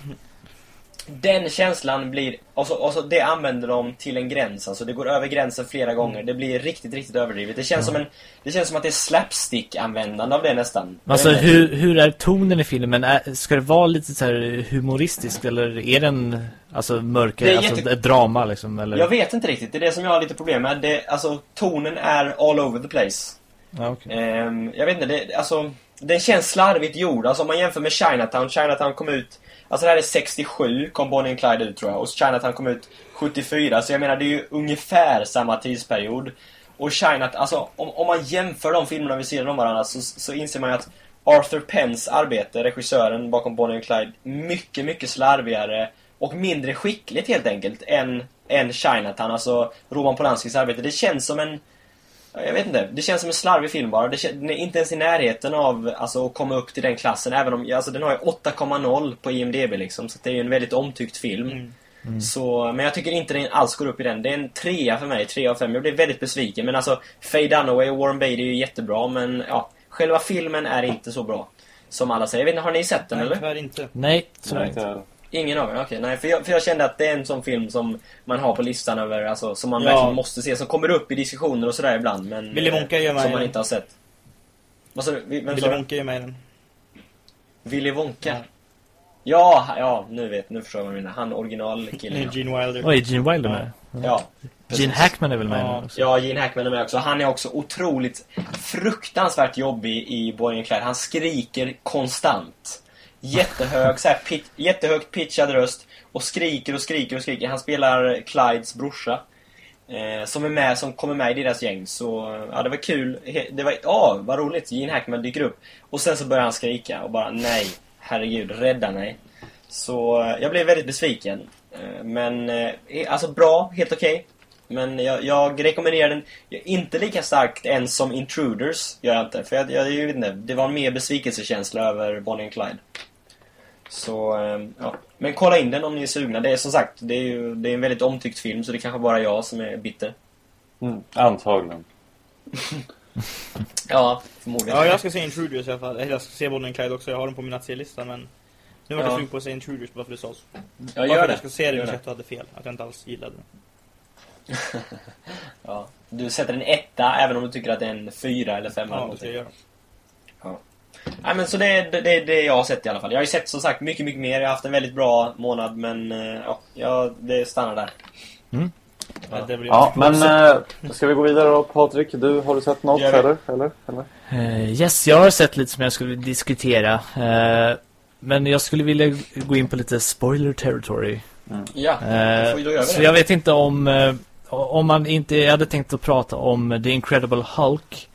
B: Den känslan blir, och så, och så det använder de till en gräns, alltså det går över gränsen flera gånger. Det blir riktigt, riktigt överdrivet. Det känns som en, det känns som att det är slapstick-användande av det nästan.
A: Alltså hur, hur är tonen i filmen? Är, ska det vara lite så här humoristiskt eller är den alltså
B: Det
A: mörkare,
B: är
A: alltså
B: jätte-
A: ett drama liksom? Eller?
B: Jag vet inte riktigt, det är det som jag har lite problem med. Det, alltså, tonen är all over the place.
A: Ja, okej.
B: Ehm, jag vet inte, det, alltså, den känns slarvigt gjord. Alltså om man jämför med Chinatown. Chinatown kom ut, alltså det här är 67, kom Bonnie and Clyde ut tror jag. Och Chinatown kom ut 74. Så jag menar, det är ju ungefär samma tidsperiod. Och Chinatown, alltså om, om man jämför de filmerna vi ser om varandra så, så inser man ju att Arthur Penns arbete, regissören bakom Bonnie and Clyde, mycket, mycket slarvigare och mindre skickligt helt enkelt än än Chinatown, alltså Roman Polanskis arbete. Det känns som en... Jag vet inte, det känns som en slarvig film bara. Det känns, den är inte ens i närheten av alltså, att komma upp till den klassen. Även om, alltså den har ju 8,0 på IMDB liksom. Så det är ju en väldigt omtyckt film.
C: Mm.
A: Mm.
B: Så, men jag tycker inte den alls går upp i den. Det är en trea för mig, tre av fem. Jag blev väldigt besviken. Men alltså, Faye Dunaway och Warren Beatty är ju jättebra, men ja, själva filmen är inte så bra. Som alla säger. Jag vet inte, har ni sett den
C: Nej,
B: eller?
C: tyvärr inte.
A: Nej,
D: Nej,
A: inte.
B: Ingen av er? Okej, nej. För jag, för jag kände att det är en sån film som man har på listan över, alltså, som man
C: Ja.
B: verkligen måste se. Som kommer upp i diskussioner och sådär ibland, men...
C: Willy Wonka gör
B: eh,
C: mig
B: Som man inte har sett. Vad sa du? Vem
C: Willy
B: sa du?
C: Wonka är med i den.
B: Willy Wonka?
C: Ja.
B: Ja. ja, nu vet nu förstår jag vad du menar. Han originalkillen. ja.
C: Gene Wilder.
A: Oj, Gene Wilder med.
B: Ja.
A: Gene Hackman är väl med
C: Ja.
A: också?
B: Ja, Gene Hackman är med också. Han är också otroligt fruktansvärt jobbig i Boy and Clyde. Han skriker konstant. Jättehög, så här, pit, jättehögt pitchad röst. Och skriker och skriker och skriker. Han spelar Clydes brorsa. Eh, som är med, som kommer med i deras gäng. Så, ja det var kul. Det var, ja vad roligt. Gene Hackman dyker upp. Och sen så börjar han skrika och bara nej. Herregud, rädda mig. Så eh, jag blev väldigt besviken. Eh, Men, eh, eh, alltså bra, helt okej. Men jag, jag rekommenderar den inte lika starkt än som Intruders, gör jag inte. För jag, jag, jag vet inte, det var mer besvikelsekänsla över Bonnie and Clyde. Så, eh, ja. Men kolla in den om ni är sugna. Det är som sagt, det är ju det är en väldigt omtyckt film så det är kanske bara jag som är bitter.
D: Mm, antagligen.
B: Ja, förmodligen.
C: Ja, jag ska se Intruders i alla fall. Jag ska se Bonnie and Clyde också. Jag har den på min att se-lista, men... Nu var jag
B: Ja.
C: sugen på att se Intruders bara för att du sa så.
B: Jag
C: Bara
B: gör det.
C: Jag ska se det
B: Gör
C: och
B: det.
C: att du hade fel. Att jag inte alls gillade den. *laughs*
B: Ja. Du sätter en etta även om du tycker att det är en fyra eller femma.
C: Ja, det ska jag göra.
B: Nej men så det är det, det, är det jag har sett i alla fall. Jag har ju sett som sagt mycket, mycket mer. Jag har haft en väldigt bra månad men eh, ja, ja det stannar där.
C: Ja. Det blir
D: Ja, men eh, ska vi gå vidare då? Patrik, du, har du sett något eller? eller? eller?
A: Eh, yes, jag har sett lite som jag skulle diskutera. Eh, men jag skulle vilja gå in på lite spoiler territory.
B: Ja, ju då göra
A: så jag vet inte om om man inte jag hade tänkt att prata om The Incredible Hulk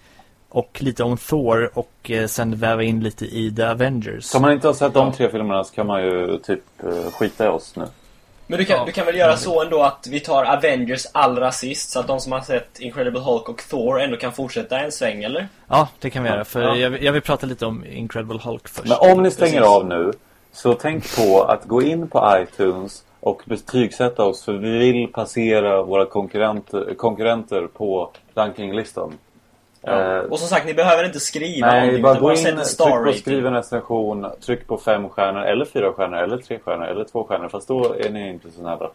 A: och lite om Thor och eh, sen väva in lite i The Avengers.
D: Om man inte har sett de tre filmerna så kan man ju typ eh, skita i oss nu.
B: Men du kan,
A: Ja.
B: du kan väl göra så ändå att vi tar Avengers allra sist så att de som har sett Incredible Hulk och Thor ändå kan fortsätta en sväng, eller?
A: Ja, det kan vi göra. För
B: Ja.
A: jag, vill- jag vill prata lite om Incredible Hulk först.
D: Men om ni stänger
B: Precis.
D: av nu så tänk på att gå in på iTunes och betygsätta oss för vi vill passera våra konkurrenter, konkurrenter på rankinglistan.
B: Ja.
D: Eh,
B: och som sagt, ni behöver inte skriva
D: Nej,
B: någonting
D: bara
B: bara
D: in, tryck på
B: rating.
D: skriv en recension, tryck på fem stjärnor eller fyra stjärnor eller tre stjärnor eller två stjärnor fast då är ni inte så nära.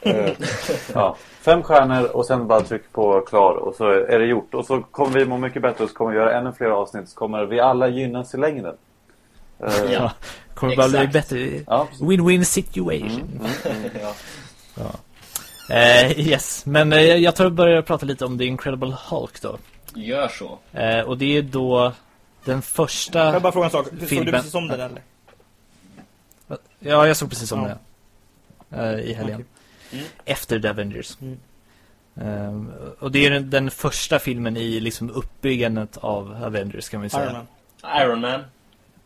D: Eh, *laughs* ja. Fem stjärnor och sen bara tryck på klar och så är det gjort. Och så kommer vi må mycket bättre och så kommer vi göra ännu fler avsnitt så kommer vi alla gynnas i längden. Eh,
B: Ja.
A: Kommer bara bli bättre.
D: ja.
A: Win-win situation.
D: Mm, mm, mm. *laughs*
B: ja.
A: Eh, yes, men eh, jag tar och börjar prata lite om The Incredible Hulk då.
B: Gör så.
A: Eh, och det är då den
C: Får
A: första...
C: jag bara fråga en sak? Såg du
A: Filmen.
C: precis om den eller?
A: Ja, jag såg precis om
C: Ja.
A: det. Eh, I helgen.
B: Okej. Mm.
A: Efter The Avengers.
C: Mm.
A: Ehm, och det är den, den första filmen i liksom uppbyggandet av Avengers kan ju säga.
C: Iron Man.
B: Iron Man.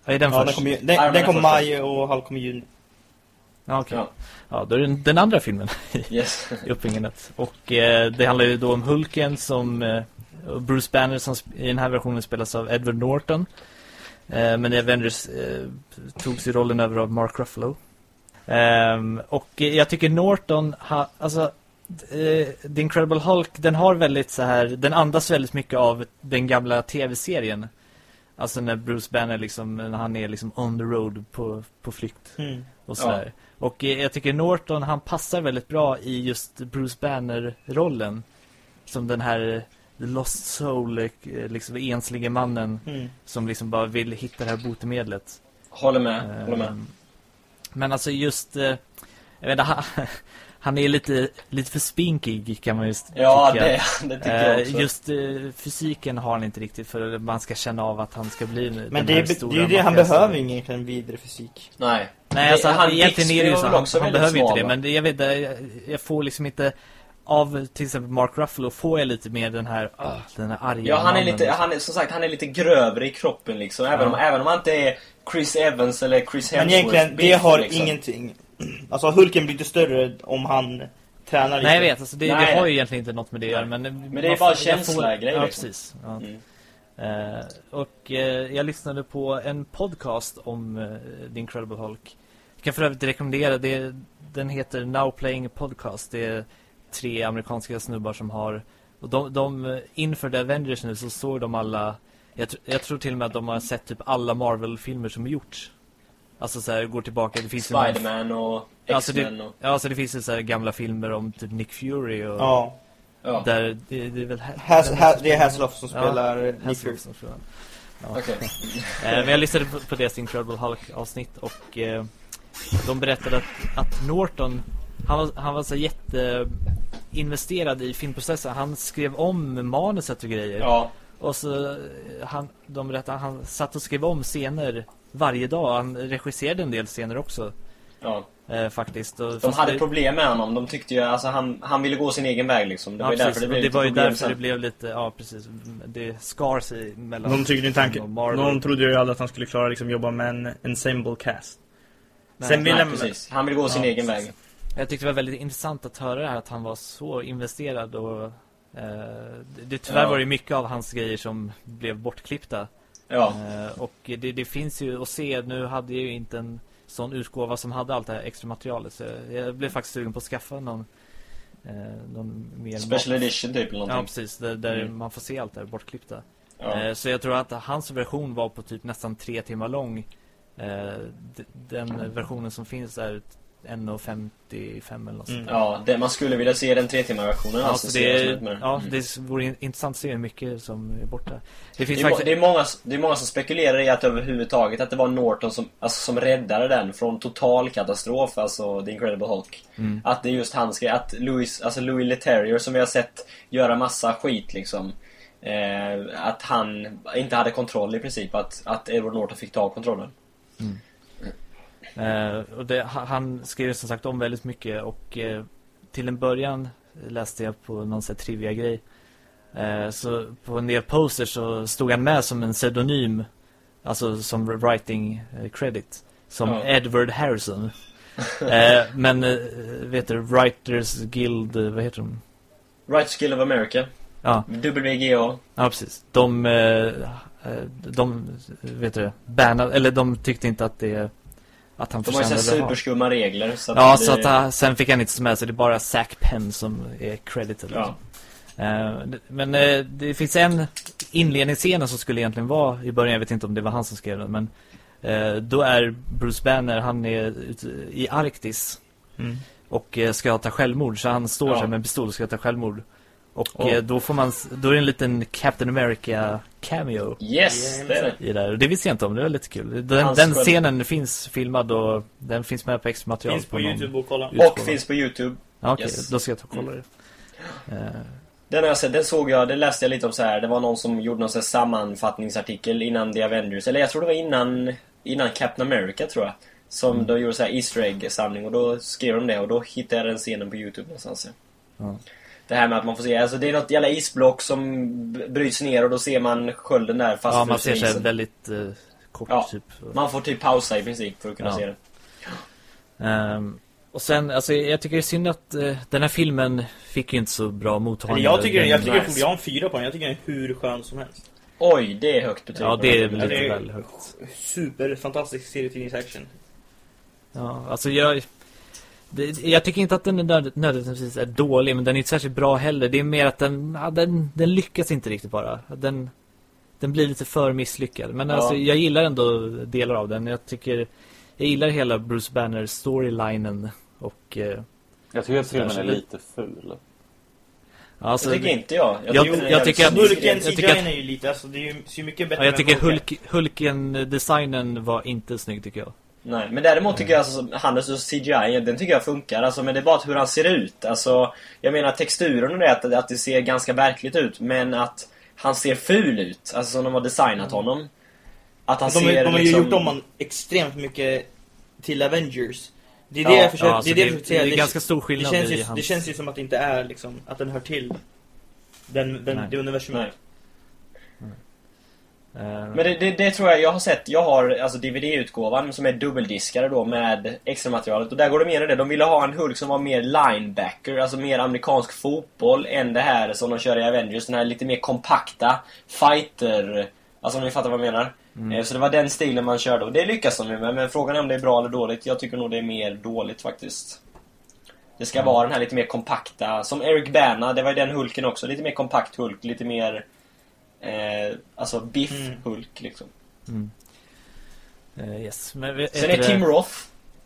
A: Ja, är den
C: Ja, den
A: först?
C: kom, ju,
B: Iron
C: den, den kom maj och Hulk kom i juni.
A: Ja, okej.
B: Ja.
A: Ja, då är det den, den andra filmen
B: Yes. *laughs*
A: i uppbyggandet. Och eh, det handlar ju då om Hulken som eh, Bruce Banner som i den här versionen spelas av Edward Norton. Eh, men i Avengers eh, togs ju rollen över av Mark Ruffalo. Ehm, och jag tycker Norton ha, alltså eh, The Incredible Hulk, den har väldigt så här, den andas väldigt mycket av den gamla tv-serien. Alltså när Bruce Banner liksom, när han är liksom on the road på, på flykt
C: Mm.
A: och sådär. Och eh, jag tycker Norton, han passar väldigt bra i just Bruce Banner-rollen. Som den här The Lost Soul, eh, liksom enslige mannen
C: Mm.
A: som liksom bara vill hitta det här botemedlet.
B: Håller med. Håller med.
A: Men alltså just, eh, jag vet inte, han, *laughs* han är lite, lite för spinkig kan man just
B: Ja,
A: tycka.
B: det, *laughs* det tycker jag
A: Eh,
B: också.
A: Just eh, fysiken har han inte riktigt för att man ska känna av att han ska bli den
C: Men det
A: här
C: är, det
A: stora
C: är ju det, han behöver ingen egentligen vidare fysik.
B: Nej.
A: Nej, alltså
B: han
A: han, egentligen är det ju så. Han, han behöver inte
B: smal,
A: det. Men det, jag vet inte, jag, jag får liksom inte av till exempel Mark Ruffalo får jag lite mer den här, ah, den här arga
B: Ja, han är lite,
A: liksom.
B: han är, som sagt, han är lite grövre i kroppen liksom. Även, om, även om han inte är Chris Evans eller Chris
C: Men
B: Hemsworth.
C: egentligen, det har
B: liksom.
C: ingenting. Alltså Hulken blir inte större om han tränar lite.
A: Nej jag vet, alltså det,
B: Nej,
A: det har ju egentligen inte något med det att göra men,
B: Men det är bara känsla-grej,
A: Ja
B: liksom.
A: precis ja.
B: Mm.
A: Eh, Och eh, jag lyssnade på en podcast om uh, The Incredible Hulk Jag kan för övrigt rekommendera det, Den heter Now Playing Podcast Det är tre amerikanska snubbar som har Och de, de inför The Avengers nu så såg de alla jag, tr- jag tror till och med att de har sett typ alla Marvel-filmer som gjorts Alltså så här, går tillbaka Det finns
B: Spiderman och
A: Alltså
B: X-Men
A: det,
B: och...
A: ja, alltså det finns ju så här gamla filmer om typ Nick Fury och
C: Ja.
B: Ja,
A: där det, det är väl
C: Has, has, det är Hasselhoff som
A: Ja,
C: spelar Nick Fury.
A: Som spelar. Ja.
B: okej.
A: Eh, Men jag lyssnade på, på deras Incredible Hulk-avsnitt och eh, de berättade att, att Norton, han var, han var så jätteinvesterad i filmprocessen. Han skrev om manuset och grejer.
B: Ja,
A: Och så, han, de berättade att han satt och skrev om scener varje dag. Han regisserade en del scener också,
B: ja.
A: eh, faktiskt. Och
B: De hade
A: det-
B: problem med honom. De tyckte ju, alltså han, han ville gå sin egen väg liksom. Det var
A: Ja,
B: ju
A: precis.
B: därför det blev
A: det
B: lite
A: var ju därför
B: sen.
A: det blev lite, ja precis, det skar sig mellan
C: De tyckte inte han,
A: Marvel.
C: någon trodde ju aldrig att han skulle klara liksom jobba med en ensemble cast.
A: Nej.
C: Sen ville
B: Nej,
C: han-
B: precis. Han ville gå sin
A: Ja,
B: egen
A: precis.
B: väg.
A: Jag tyckte det var väldigt intressant att höra det här att han var så investerad och eh, det, tyvärr
B: Ja.
A: var det mycket av hans grejer som blev bortklippta.
B: Ja,
A: Eh, och det, det finns ju att se, nu hade jag ju inte en sån utgåva som hade allt det här extra materialet så jag blev faktiskt sugen på att skaffa någon, eh, någon mer
B: special edition typ eller
A: Ja
B: någonting.
A: precis, där, där
B: Mm.
A: man får se allt det här bortklippta.
B: Ja.
A: Eh, Så jag tror att hans version var på typ nästan tre timmar lång. Eh, Den versionen som finns är 1.55 eller något
C: Mm.
B: Ja, det, man skulle vilja se den tre timmar versionen
A: Ja,
B: alltså.
A: det, är, ja,
B: Mm.
A: det vore in- intressant att se hur mycket som är borta. Det
B: Det
A: finns
B: är, må-
A: faktiskt...
B: det, är många, det är många som spekulerar i att överhuvudtaget att det var Norton som, alltså, som räddade den från total katastrof, alltså The Incredible Hulk.
A: Mm.
B: Att det är just hans grej, att Louis, alltså Louis Leterrier som vi har sett göra massa skit liksom. Eh, att han inte hade kontroll i princip, att, att Edward Norton fick ta kontrollen.
A: Eh, och det, ha- han skrev som sagt om väldigt mycket och eh, till en början läste jag på någon sån här trivia-grej. Eh, så på en del posters så stod han med som en pseudonym, alltså som writing eh, credit, som
B: Ja.
A: Edward Harrison. eh, men eh, vet du, Writers Guild, eh, vad heter de?
B: Right Skill of America,
A: Ja,
B: WGA.
A: ja precis. De, eh, eh, de, vet du, bannade, eller de tyckte inte att det, att han
B: De har ju
A: förtjänade
B: så
A: att
B: här
A: ha.
B: superskumma regler. Så att
A: Ja,
B: det,
A: så att han, sen fick han inte med så det är bara Zac Penn som är credited.
B: Ja.
A: Eh, det- men eh, det finns en inledningsscen som skulle egentligen vara i början, jag vet inte om det var han som skrev den, men eh, då är Bruce Banner, han är ute i Arktis
C: Mm.
A: och eh, ska ta självmord, så han står
B: Ja.
A: så här med en pistol och ska ta självmord. Och
C: Oh.
A: då får man, då är det en liten Captain America cameo
B: Yes, det är det.
A: i där. Det visste jag inte om, det var lite kul. Den, den scenen finns filmad och den finns med på extra material.
C: Finns på
A: någon-
C: Youtube och kolla.
B: Och finns på Youtube.
A: Ja, okej,
B: Yes.
A: då ska jag ta och kolla det. Eh,
B: Den har jag sett, den såg jag, den läste jag lite om så här. Det var någon som gjorde någon så sammanfattningsartikel innan The Avengers. Eller jag tror det var innan, innan Captain America tror jag. Som
A: Mm.
B: de gjorde så här Easter Egg-samling och då skrev de det och då hittade jag den scenen på Youtube någonstans.
A: Ja.
B: Det här med att man får se, alltså det är något jävla isblock som bryts ner och då ser man skölden där fast
A: ja, man ser här väldigt eh, kort
B: Ja.
A: typ.
B: Man får typ pausa i princip för att kunna
A: Ja.
B: se det.
A: Ehm, och sen, alltså jag tycker det är synd att eh, den här filmen fick ju inte så bra mottagande.
C: Jag tycker, jag tycker
B: Nice.
C: jag har en fyra på den. Jag tycker den är hur skön som helst.
B: Oj, det är högt betyg.
A: Ja, det är lite
C: det är-
A: väl högt.
C: Superfantastisk serietidningsaction.
A: Ja, alltså jag... Det, jag tycker inte att den är nöd, nödvändigtvis är dålig, men den är inte särskilt bra heller. Det är mer att den, ja, den, den lyckas inte riktigt bara. Den, den blir lite för misslyckad. Men
B: Ja.
A: alltså, jag gillar ändå delar av den. Jag tycker, jag gillar hela Bruce Banner storylinen och... Eh,
D: Jag tycker att filmen är lite ful.
A: alltså,
B: Det tycker inte jag.
A: Jag-
B: är
A: jag
B: jävligt
A: tycker att-.
C: Hulken,
A: jag
C: CGI
A: att-
C: är ju lite, alltså det är ju, mycket bättre
A: ja, jag tycker
C: Hulken.
A: Hulk, Hulken-designen var inte snygg tycker jag.
B: Nej, men däremot tycker jag alltså, Hannes och CGI, den tycker jag funkar. Alltså, men det är bara hur han ser ut. Alltså, jag menar texturen och det, att, att det ser ganska verkligt ut. Men att han ser ful ut. Alltså som de har designat honom. Att han
C: De,
B: ser
C: de har ju
B: liksom...
C: gjort om han extremt mycket till Avengers. Det är
B: Ja,
C: det jag försöker,
A: Ja, alltså,
C: det är det jag
A: det,
C: försöker säga.
A: det är ganska stor
C: det,
A: skillnad
C: känns
A: i
C: ju,
A: hans...
C: det känns ju som att det inte är liksom, att den hör till den, den,
A: Nej.
C: det universumet.
A: Eh,
B: Men det, det, det tror jag, jag har sett, jag har alltså DVD-utgåvan som är dubbeldiskade då med extra materialet och där går de igenom det. De ville ha en Hulk som var mer linebacker, alltså mer amerikansk fotboll än det här som de kör i Avengers. Den här lite mer kompakta fighter, alltså om ni fattar vad jag menar. Eh, Så det var den stilen man körde och det lyckas de ju med. Men frågan är om det är bra eller dåligt. Jag tycker nog det är mer dåligt faktiskt. Det ska vara den här lite mer kompakta, som Eric Bana, det var ju den Hulken också. Lite mer kompakt Hulk, lite mer... Eh, alltså biff-Hulk liksom.
A: eh, yes. Men, vet-
B: Sen är Tim
A: det-
B: Roth.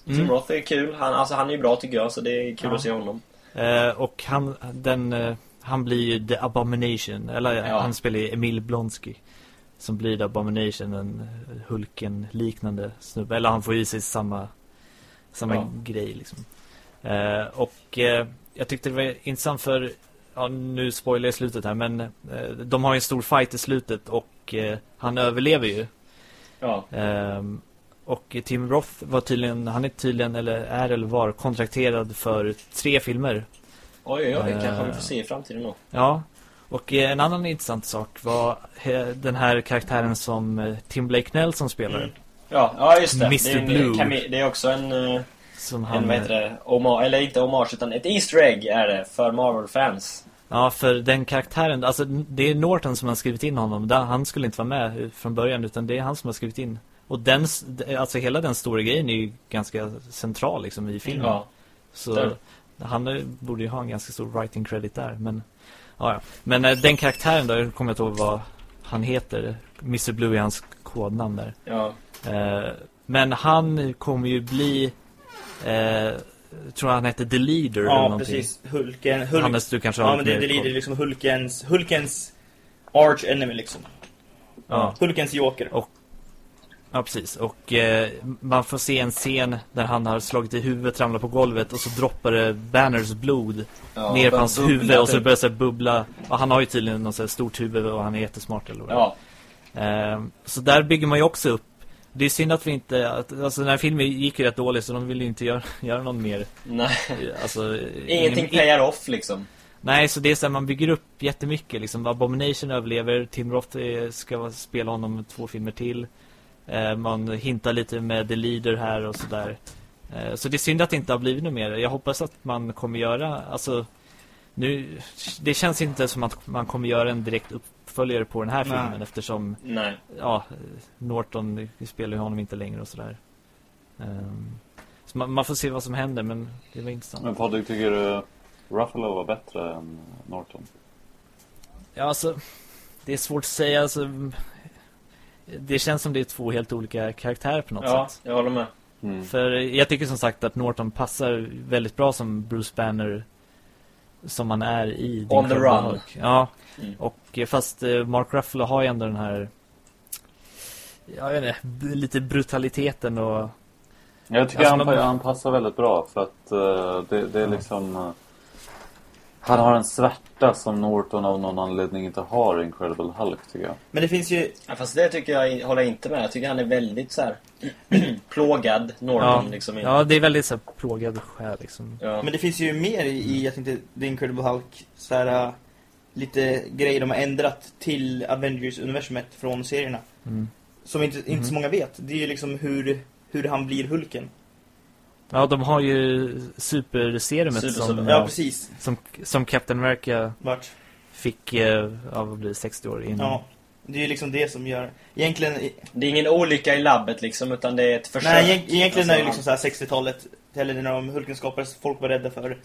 B: Tim
A: Mm.
B: Roth är kul. Han, alltså, han är ju bra tycker jag, så det är kul
A: Ja.
B: att se honom.
A: Eh, och han, den, eh, han blir ju The Abomination, eller
B: Ja.
A: han spelar ju Emil Blonsky. Som blir The Abomination, en eh, Hulken-liknande snubbe. Eller han får i sig samma, samma
B: Ja.
A: grej liksom. Eh, och eh, jag tyckte det var intressant för, ja nu spoilar jag slutet här, men eh, de har ju en stor fight i slutet och eh, han överlever ju.
B: Ja.
A: Ehm, och Tim Roth var tydligen, han är tydligen, eller är eller var kontrakterad för tre filmer.
B: Oj, oj, oj.
A: Eh.
B: Kanske vi får se i framtiden då.
A: Ja, och eh, en annan intressant sak var eh, den här karaktären som eh, Tim Blake Nelson spelar.
B: Mm. Ja, ja just det.
A: Mr.
B: Det är, en,
A: Blue.
B: det är också en,
A: Som
B: en
A: han,
B: vad heter det, hommage, eller inte hommage utan ett Easter egg är det för Marvel-fans.
A: Ja, för den karaktären, alltså det är Norton som har skrivit in honom. Han skulle inte vara med från början, utan det är han som har skrivit in. Och den, alltså hela den stora grejen är ju ganska central liksom i filmen.
B: Ja.
A: Så
B: Där.
A: han borde ju ha en ganska stor writing credit där. Men, ja, ja. men eh, den karaktären då, jag kommer inte ihåg vad han heter. Mr. Blue är hans kodnamn där.
B: Ja.
A: Eh, men han kommer ju bli, eh, tror han heter The Leader eller
C: Ja,
A: någonting.
C: precis. Hulken. Hulk,
A: Hannes, du kanske har
C: ja, men det,
A: mer
C: lider
A: koll.
C: liksom Hulkens, Hulkens arch enemy liksom.
A: Ja.
C: Hulkens joker.
A: Och- Ja, precis. Och eh, man får se en scen där han har slagit i huvudet, ramlar på golvet och så droppar det Banners blod
B: ja
A: ner på hans
B: bubbla
A: huvud och så
B: typ.
A: börjar det bubbla. Och han har ju tydligen något så här stort huvud och han är jättesmart eller vad är.
B: Ja.
A: Ehm, Så där bygger man ju också upp. Det är synd att vi inte, att, alltså den här filmen gick ju rätt dåligt så de vill ju inte göra, *laughs* göra någon mer.
B: Nej.
A: Alltså,
B: Ingenting
A: ingen-
B: payar off liksom.
A: Nej, så det är så här, man bygger upp jättemycket liksom. Abomination överlever, Tim Roth eh, ska spela honom två filmer till. Eh, man hintar lite med The Leader här och sådär. Eh, så det är synd att det inte har blivit något mer. Jag hoppas att man kommer göra, alltså nu, det känns inte som att man kommer göra en direkt uppföljare på den här
C: Nej.
A: filmen eftersom,
B: Nej.
A: ja, Norton spelar ju honom inte längre och sådär. Ehm, så man, man får se vad som händer, men det var intressant.
D: Men Patrik, tycker du Ruffalo var bättre än Norton?
A: Ja, alltså, det är svårt att säga. Alltså, det känns som det är två helt olika karaktärer på något
B: Ja,
A: sätt.
B: jag håller med.
D: Mm.
A: För jag tycker som sagt att Norton passar väldigt bra som Bruce Banner som han är i
B: On the run.
A: Hulk. Ja,
B: Mm.
A: och eh, fast eh, Mark Ruffalo har ju ändå den här jag vet inte, lite brutaliteten och
D: Jag tycker
A: Alltså,
D: han,
A: man-
D: han passar väldigt bra för att eh, det, det är liksom... han har en svärta som Norton av någon anledning inte har i Incredible Hulk tycker jag.
C: Men det finns ju,
B: Ja, fast det tycker jag, håller inte med. Jag tycker han är väldigt så här *clears throat* plågad,
A: ja,
B: Norton liksom.
A: ja, det är väldigt så här, plågad själ liksom.
B: Ja.
C: men det finns ju mer i, jag tänkte, The Incredible Hulk, så här äh, lite grejer de har ändrat till Avengers-universumet från serierna.
A: Mm.
C: Som inte, inte så
A: Mhm.
C: många vet. Det är ju liksom hur, hur han blir Hulken.
A: Ja, de har ju superserumet
B: Super-
A: som,
B: super-
C: Ja, precis.
A: som, som Captain America
C: Vart.
A: fick, eh, ja, vad blir det, 60 år innan.
C: Ja. Det är ju liksom det som gör... Egentligen...
B: Det är ingen olycka i labbet liksom, utan det är ett försök.
C: Nej, egent- egentligen är det
B: Alltså,
C: liksom så här 60-talet, eller när de Hulken skapades, folk var rädda för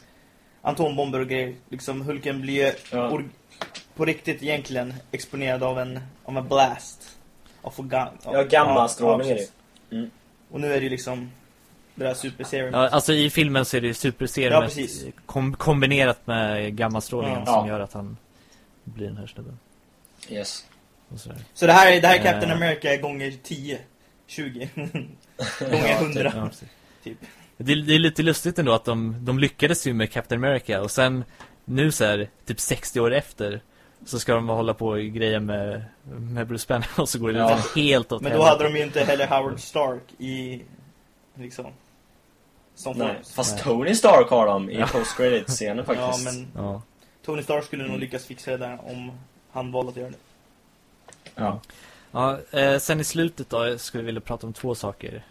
C: atombombber och grejer. Liksom Hulken blir
B: Ja.
C: or- på riktigt egentligen exponerad av en, av en blast. Av ga-
B: Ja, gammastrålning
C: ja,
B: är det. Mm.
C: Och nu är det ju liksom det där superserum.
A: Ja, alltså i filmen så är det ju
C: Ja,
A: kom, kombinerat med gammastrålningen
C: Ja.
A: som
B: Ja.
A: gör att han blir den här snubben.
B: Yes.
C: Så det här, är- det här är Captain
A: Eh.
C: America gånger 10. 20. *laughs* gånger 100.
A: Ja.
C: Typ.
A: Det, är- det är lite lustigt ändå att de, de lyckades ju med Captain America och sen nu så här, typ 60 år efter så ska de hålla på och greja med, med Bruce Banner *laughs* och så går det
B: Ja.
A: liksom helt åt
C: Men då hade de ju inte heller Howard Stark i... Liksom... Som
B: Nej.
C: Forrest.
B: Fast
A: Nej.
B: Tony Stark har dem i
A: Ja.
B: post credit scenen *laughs*
C: Ja,
B: faktiskt.
C: men
A: Ja.
C: Tony Stark skulle nog
B: Mm.
C: lyckas fixa det där om han valde att göra det.
B: Ja.
A: Ja, eh, sen i slutet då skulle jag vilja prata om två saker.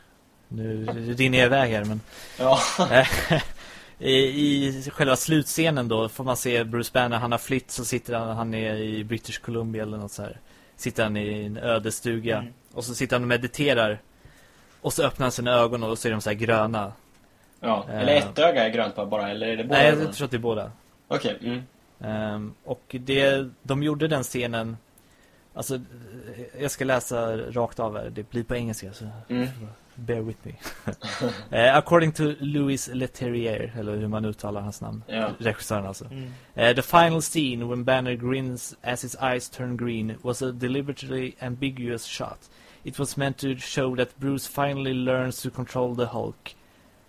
A: Nu rinner jag iväg här men
B: Ja. *laughs*
A: Eh, I, I själva slutscenen då får man se Bruce Banner, han har flytt så sitter han, han är i British Columbia eller något så här. Sitter han i en ödestuga
C: Mm.
A: och så sitter han och mediterar. Och så öppnar han sina ögon och så är de så här gröna.
B: Ja.
A: Eh.
B: Eller ett öga är grönt bara, eller är det båda?
A: Nej, jag tror att det är båda.
B: Okej, mm.
A: Ehm, och det, de gjorde den scenen Alltså, eh, jag ska läsa rakt av här Det blir på engelska så
B: Mm.
A: bear with me *laughs* Eh, According to Louis Leterrier Eller hur man uttalar hans namn
B: Ja.
A: Regissören alltså
C: Mm.
A: Uh, the final scene when Banner grins as his eyes turn green was a deliberately ambiguous shot. It was meant to show that Bruce finally learns to control the Hulk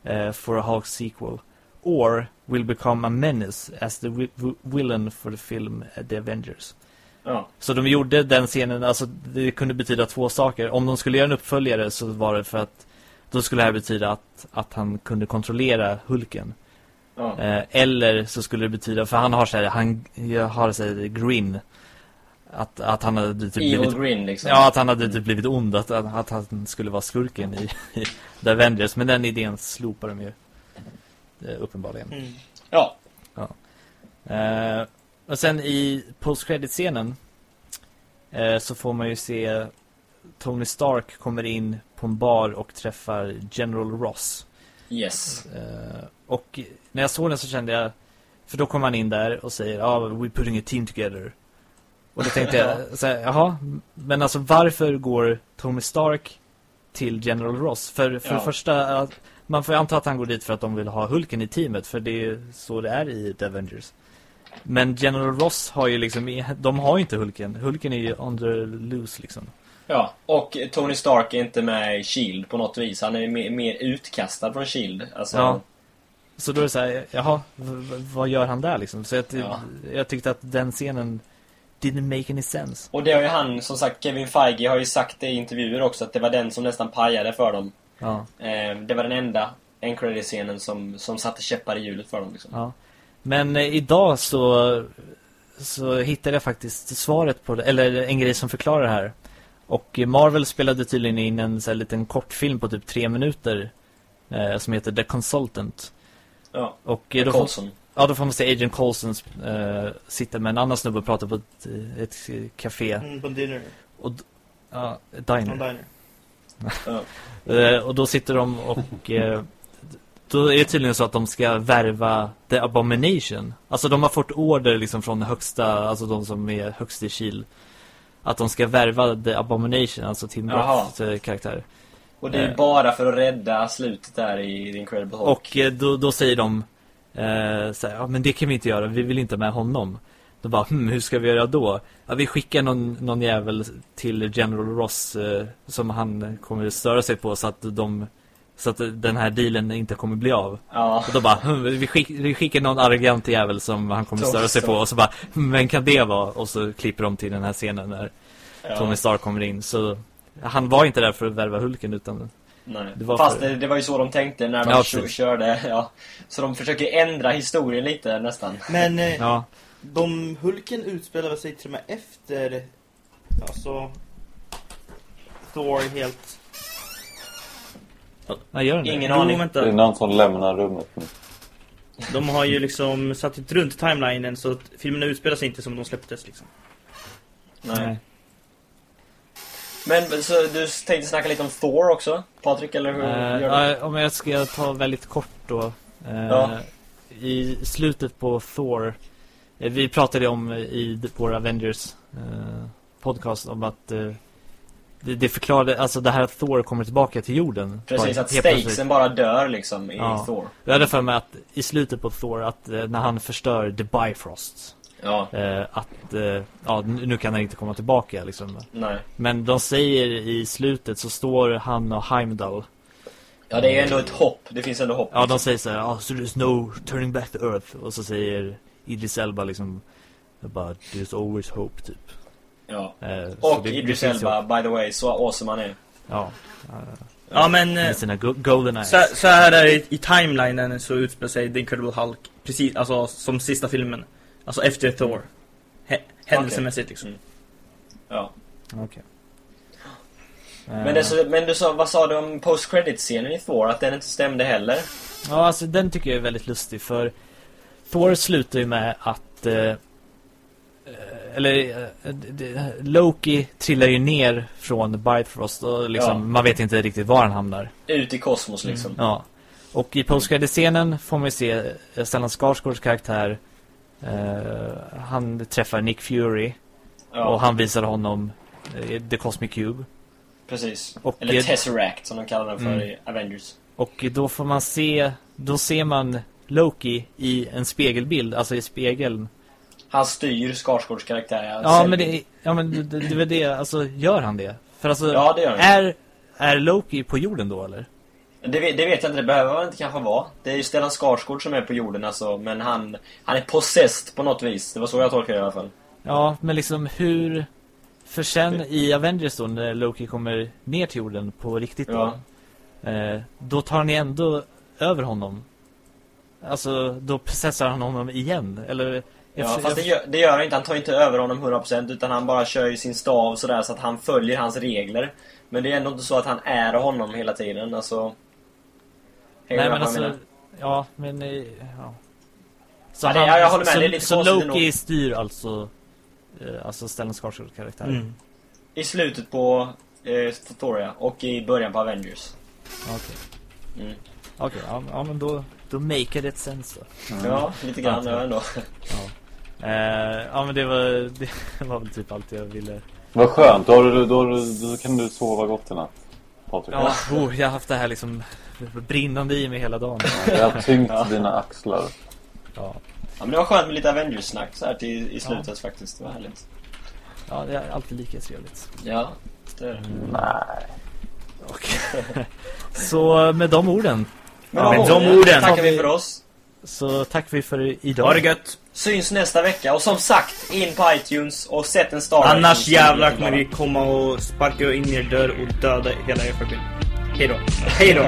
A: uh, for a Hulk sequel, or will become a menace as the villain for the film uh, The Avengers.
B: Ja.
A: Så de gjorde den scenen, alltså det kunde betyda två saker. Om de skulle göra en uppföljare så var det för att då skulle det här betyda att, att han kunde kontrollera Hulken.
B: Ja.
A: Eh, eller så skulle det betyda, för han har så här, han jag har så här grin. Att, att han hade typ
B: Evil
A: blivit,
B: Grin liksom.
A: ja, att han hade typ blivit ond, att, att, han skulle vara skurken i, *laughs* i The Avengers. Men den idén slopar de ju. Uppenbarligen.
C: Mm.
B: Ja.
A: Eh, och sen i post-credit-scenen eh, så får man ju se Tony Stark kommer in på en bar och träffar General Ross.
B: Yes.
A: Eh, och när jag såg den så kände jag För då kom han in där och säger Ja, ah, we're putting a team together Och då tänkte jag *laughs* så här, Jaha, men alltså varför går Tony Stark Till General Ross? För, för
B: Ja.
A: det första att Man får ju anta att han går dit för att de vill ha Hulken i teamet För det är så det är i The Avengers Men General Ross har ju liksom De har ju inte Hulken Hulken är ju under loose liksom
B: Ja, och Tony Stark är inte med i Shield på något vis. Han är mer, mer utkastad från Shield. Alltså,
A: Ja. Så då är det så här, jaha, vad gör han där liksom? Så jag,
B: Ja.
A: jag tyckte att den scenen didn't make any sense.
B: Och det har ju han, som sagt, Kevin Feige har ju sagt det i intervjuer också, att det var den som nästan pajade för dem.
A: Ja,
B: Eh, det var den enda en scenen som, som satte käppar i hjulet för dem liksom.
A: ja. Men eh, idag så, så hittade jag faktiskt svaret på det, eller en grej som förklarar det här. Och Marvel spelade tydligen in en så här liten kortfilm på typ tre minuter eh, som heter The Consultant.
B: Ja,
A: Och eh, då
B: Coulson.
A: Ja, då får man se Agent Coulson eh, sitta med en annan snubbe och prata på ett, eh, ett café.
C: Mm, på dinner.
A: Och, ja, ett
C: På en
A: diner. *laughs*
C: diner.
A: Eh, och då sitter de och eh, då är det tydligen så att de ska värva The Abomination. Alltså de har fått order liksom från högsta, alltså de som är högst i Kil. Att de ska värva The Abomination, alltså Tim. Roths karaktär.
B: Och det är bara för att rädda slutet där i The Incredible Hulk.
A: Och då, då säger de eh, så här, ja men det kan vi inte göra, vi vill inte med honom. Då bara, hm, hur ska vi göra då? Ja, vi skickar någon, någon jävel till General Ross eh, som han kommer att störa sig på så att de så att den här dealen inte kommer bli av.
B: Ja.
A: Och då bara, hm, vi, skick, vi skickar någon arrogant jävel som han kommer störa sig på och så bara, hm, vem kan det vara? Och så klipper de till den här scenen när
B: ja.
A: Tony Stark kommer in. Så han var inte där för att värva Hulken utan
B: Nej.
A: Det var
B: Fast
A: för-
B: det, det var ju så de tänkte när de
A: Ja,
B: kö-
A: precis.
B: körde. Ja. Så de försöker ändra historien lite nästan.
C: Men eh,
A: ja,
C: de Hulken utspelar sig till och med efter alltså Thor helt
A: jag gör den?
B: Ingen
C: Jo,
B: aning.
D: Det är
C: vänta.
D: någon som lämnar rummet nu.
C: De har ju liksom satt runt timelinen så att filmerna utspelar sig inte som de släpptes liksom.
B: Nej. Men så du tänkte snacka lite om Thor också? Patrik, eller hur
A: Eh,
B: gör du?
A: ja, om jag ska ta väldigt kort då. Eh,
B: Ja.
A: I slutet på Thor. eh, vi pratade om i vår Avengers podcast om att det, det förklarade, alltså det här att Thor kommer tillbaka till jorden.
B: Precis,
A: Bara
B: att stakesen bara dör liksom i
A: Ja.
B: Thor.
A: Jag hade för mig att i slutet på Thor att när han förstör The Bifrost.
B: Ja,
A: Eh, att eh, ja, nu kan han inte komma tillbaka liksom.
B: nej.
A: Men de säger i slutet så står han och Heimdall
B: Ja, det är ändå ett hopp. Det finns ändå hopp.
A: Ja, de säger så här, oh, so there's no turning back to earth. Och så säger Idris Elba liksom, bara, there's always hope, typ.
B: Ja.
A: Eh,
B: Och
A: det-
B: Idris Elba, by the way, så awesome han är.
A: Ja,
C: Ja men eh,
A: med sina go golden eyes.
C: så, så här är det i, i timelinen så utspelar sig The Incredible Hulk precis, alltså som sista filmen. Alltså efter Thor. Hä- händelsemässigt liksom.
B: Ja.
A: Okej.
B: Men, det, så, men du sa, vad sa du om post-credit-scenen i Thor? Att den inte stämde heller?
A: Ja, alltså den tycker jag är väldigt lustig för Thor slutar ju med att eh, eller eh, Loki trillar ju ner från Bifrost och liksom,
B: Ja.
A: man vet inte riktigt var han hamnar.
B: Ut i kosmos liksom.
A: Ja. Och i postcredit-scenen får man ju se eh, Stellan Skarsgårds karaktär. Eh, han träffar Nick Fury
B: Ja,
A: och han visar honom eh, The Cosmic Cube.
B: precis.
A: Och,
B: Eller
A: eh,
B: Tesseract som de kallar den för
A: Mm.
B: i Avengers.
A: och då får man se, då ser man Loki i en spegelbild, alltså i spegeln.
B: Han styr Skarsgårds karaktär. ja.
A: Ja,
B: Selby.
A: men det, ja, men det, det, det, alltså gör han det? För alltså,
B: Ja, det gör han.
A: är, är Loki på jorden då eller?
B: Det, vet- det vet jag inte, det behöver han inte kanske vara. Det är ju Stellan Skarsgård som är på jorden alltså, men han, han är possessed på något vis. Det var så jag tolkade det i alla fall.
A: Ja, men liksom hur... För sen i Avengers då, när Loki kommer ner till jorden på riktigt då. Eh, då tar han ju ändå över honom. Alltså, då processar han honom igen. Eller... jag-
B: Ja,
A: jag-
B: fast det gör, det gör han inte. Han tar inte över honom 100% utan han bara kör ju sin stav sådär så att han följer hans regler. Men det är ändå inte så att han är honom hela tiden, alltså...
A: Nej men
B: jag
A: alltså, ja men eh, ja. Så
B: Ja, det- ja, jag håller med.
A: så,
B: Det är lite
A: så Loki styr alltså eh, Alltså Stellan Skarsgårds karaktär
C: Mm.
B: I slutet på eh, Thoria och i början på Avengers.
A: Okej,
B: Mm.
A: Okej, ja, ja men då Då make it sense då
B: Ja, lite grann
A: Ja,
B: ja, ändå.
A: eh, Ja men det var *laughs* Det var väl typ allt jag ville
D: Vad skönt, då, har du, då, du- då kan du sova gott i natt. Patrik.
A: Ja, oh, jag har haft det här liksom Brinnande i mig hela dagen
D: Jag har tyngt
B: Ja.
D: dina axlar.
A: Ja,
B: Ja, men det var skönt med lite Avengers-snack så här till, i slutet faktiskt. Det var härligt.
A: ja det är alltid lika trevligt
B: Ja, det är det.
D: Nej.
A: Och, *laughs* Så med de orden
B: Men
C: Ja,
B: de
C: med de
B: orden tackar vi för oss.
A: Så tack vi för idag
C: Ha det gött!
B: Syns nästa vecka. Och som sagt, in på iTunes och sätt en star
C: Annars jävlar kommer vi komma och sparka in er dörr och döda hela er familj. Hej då.
B: Hej då.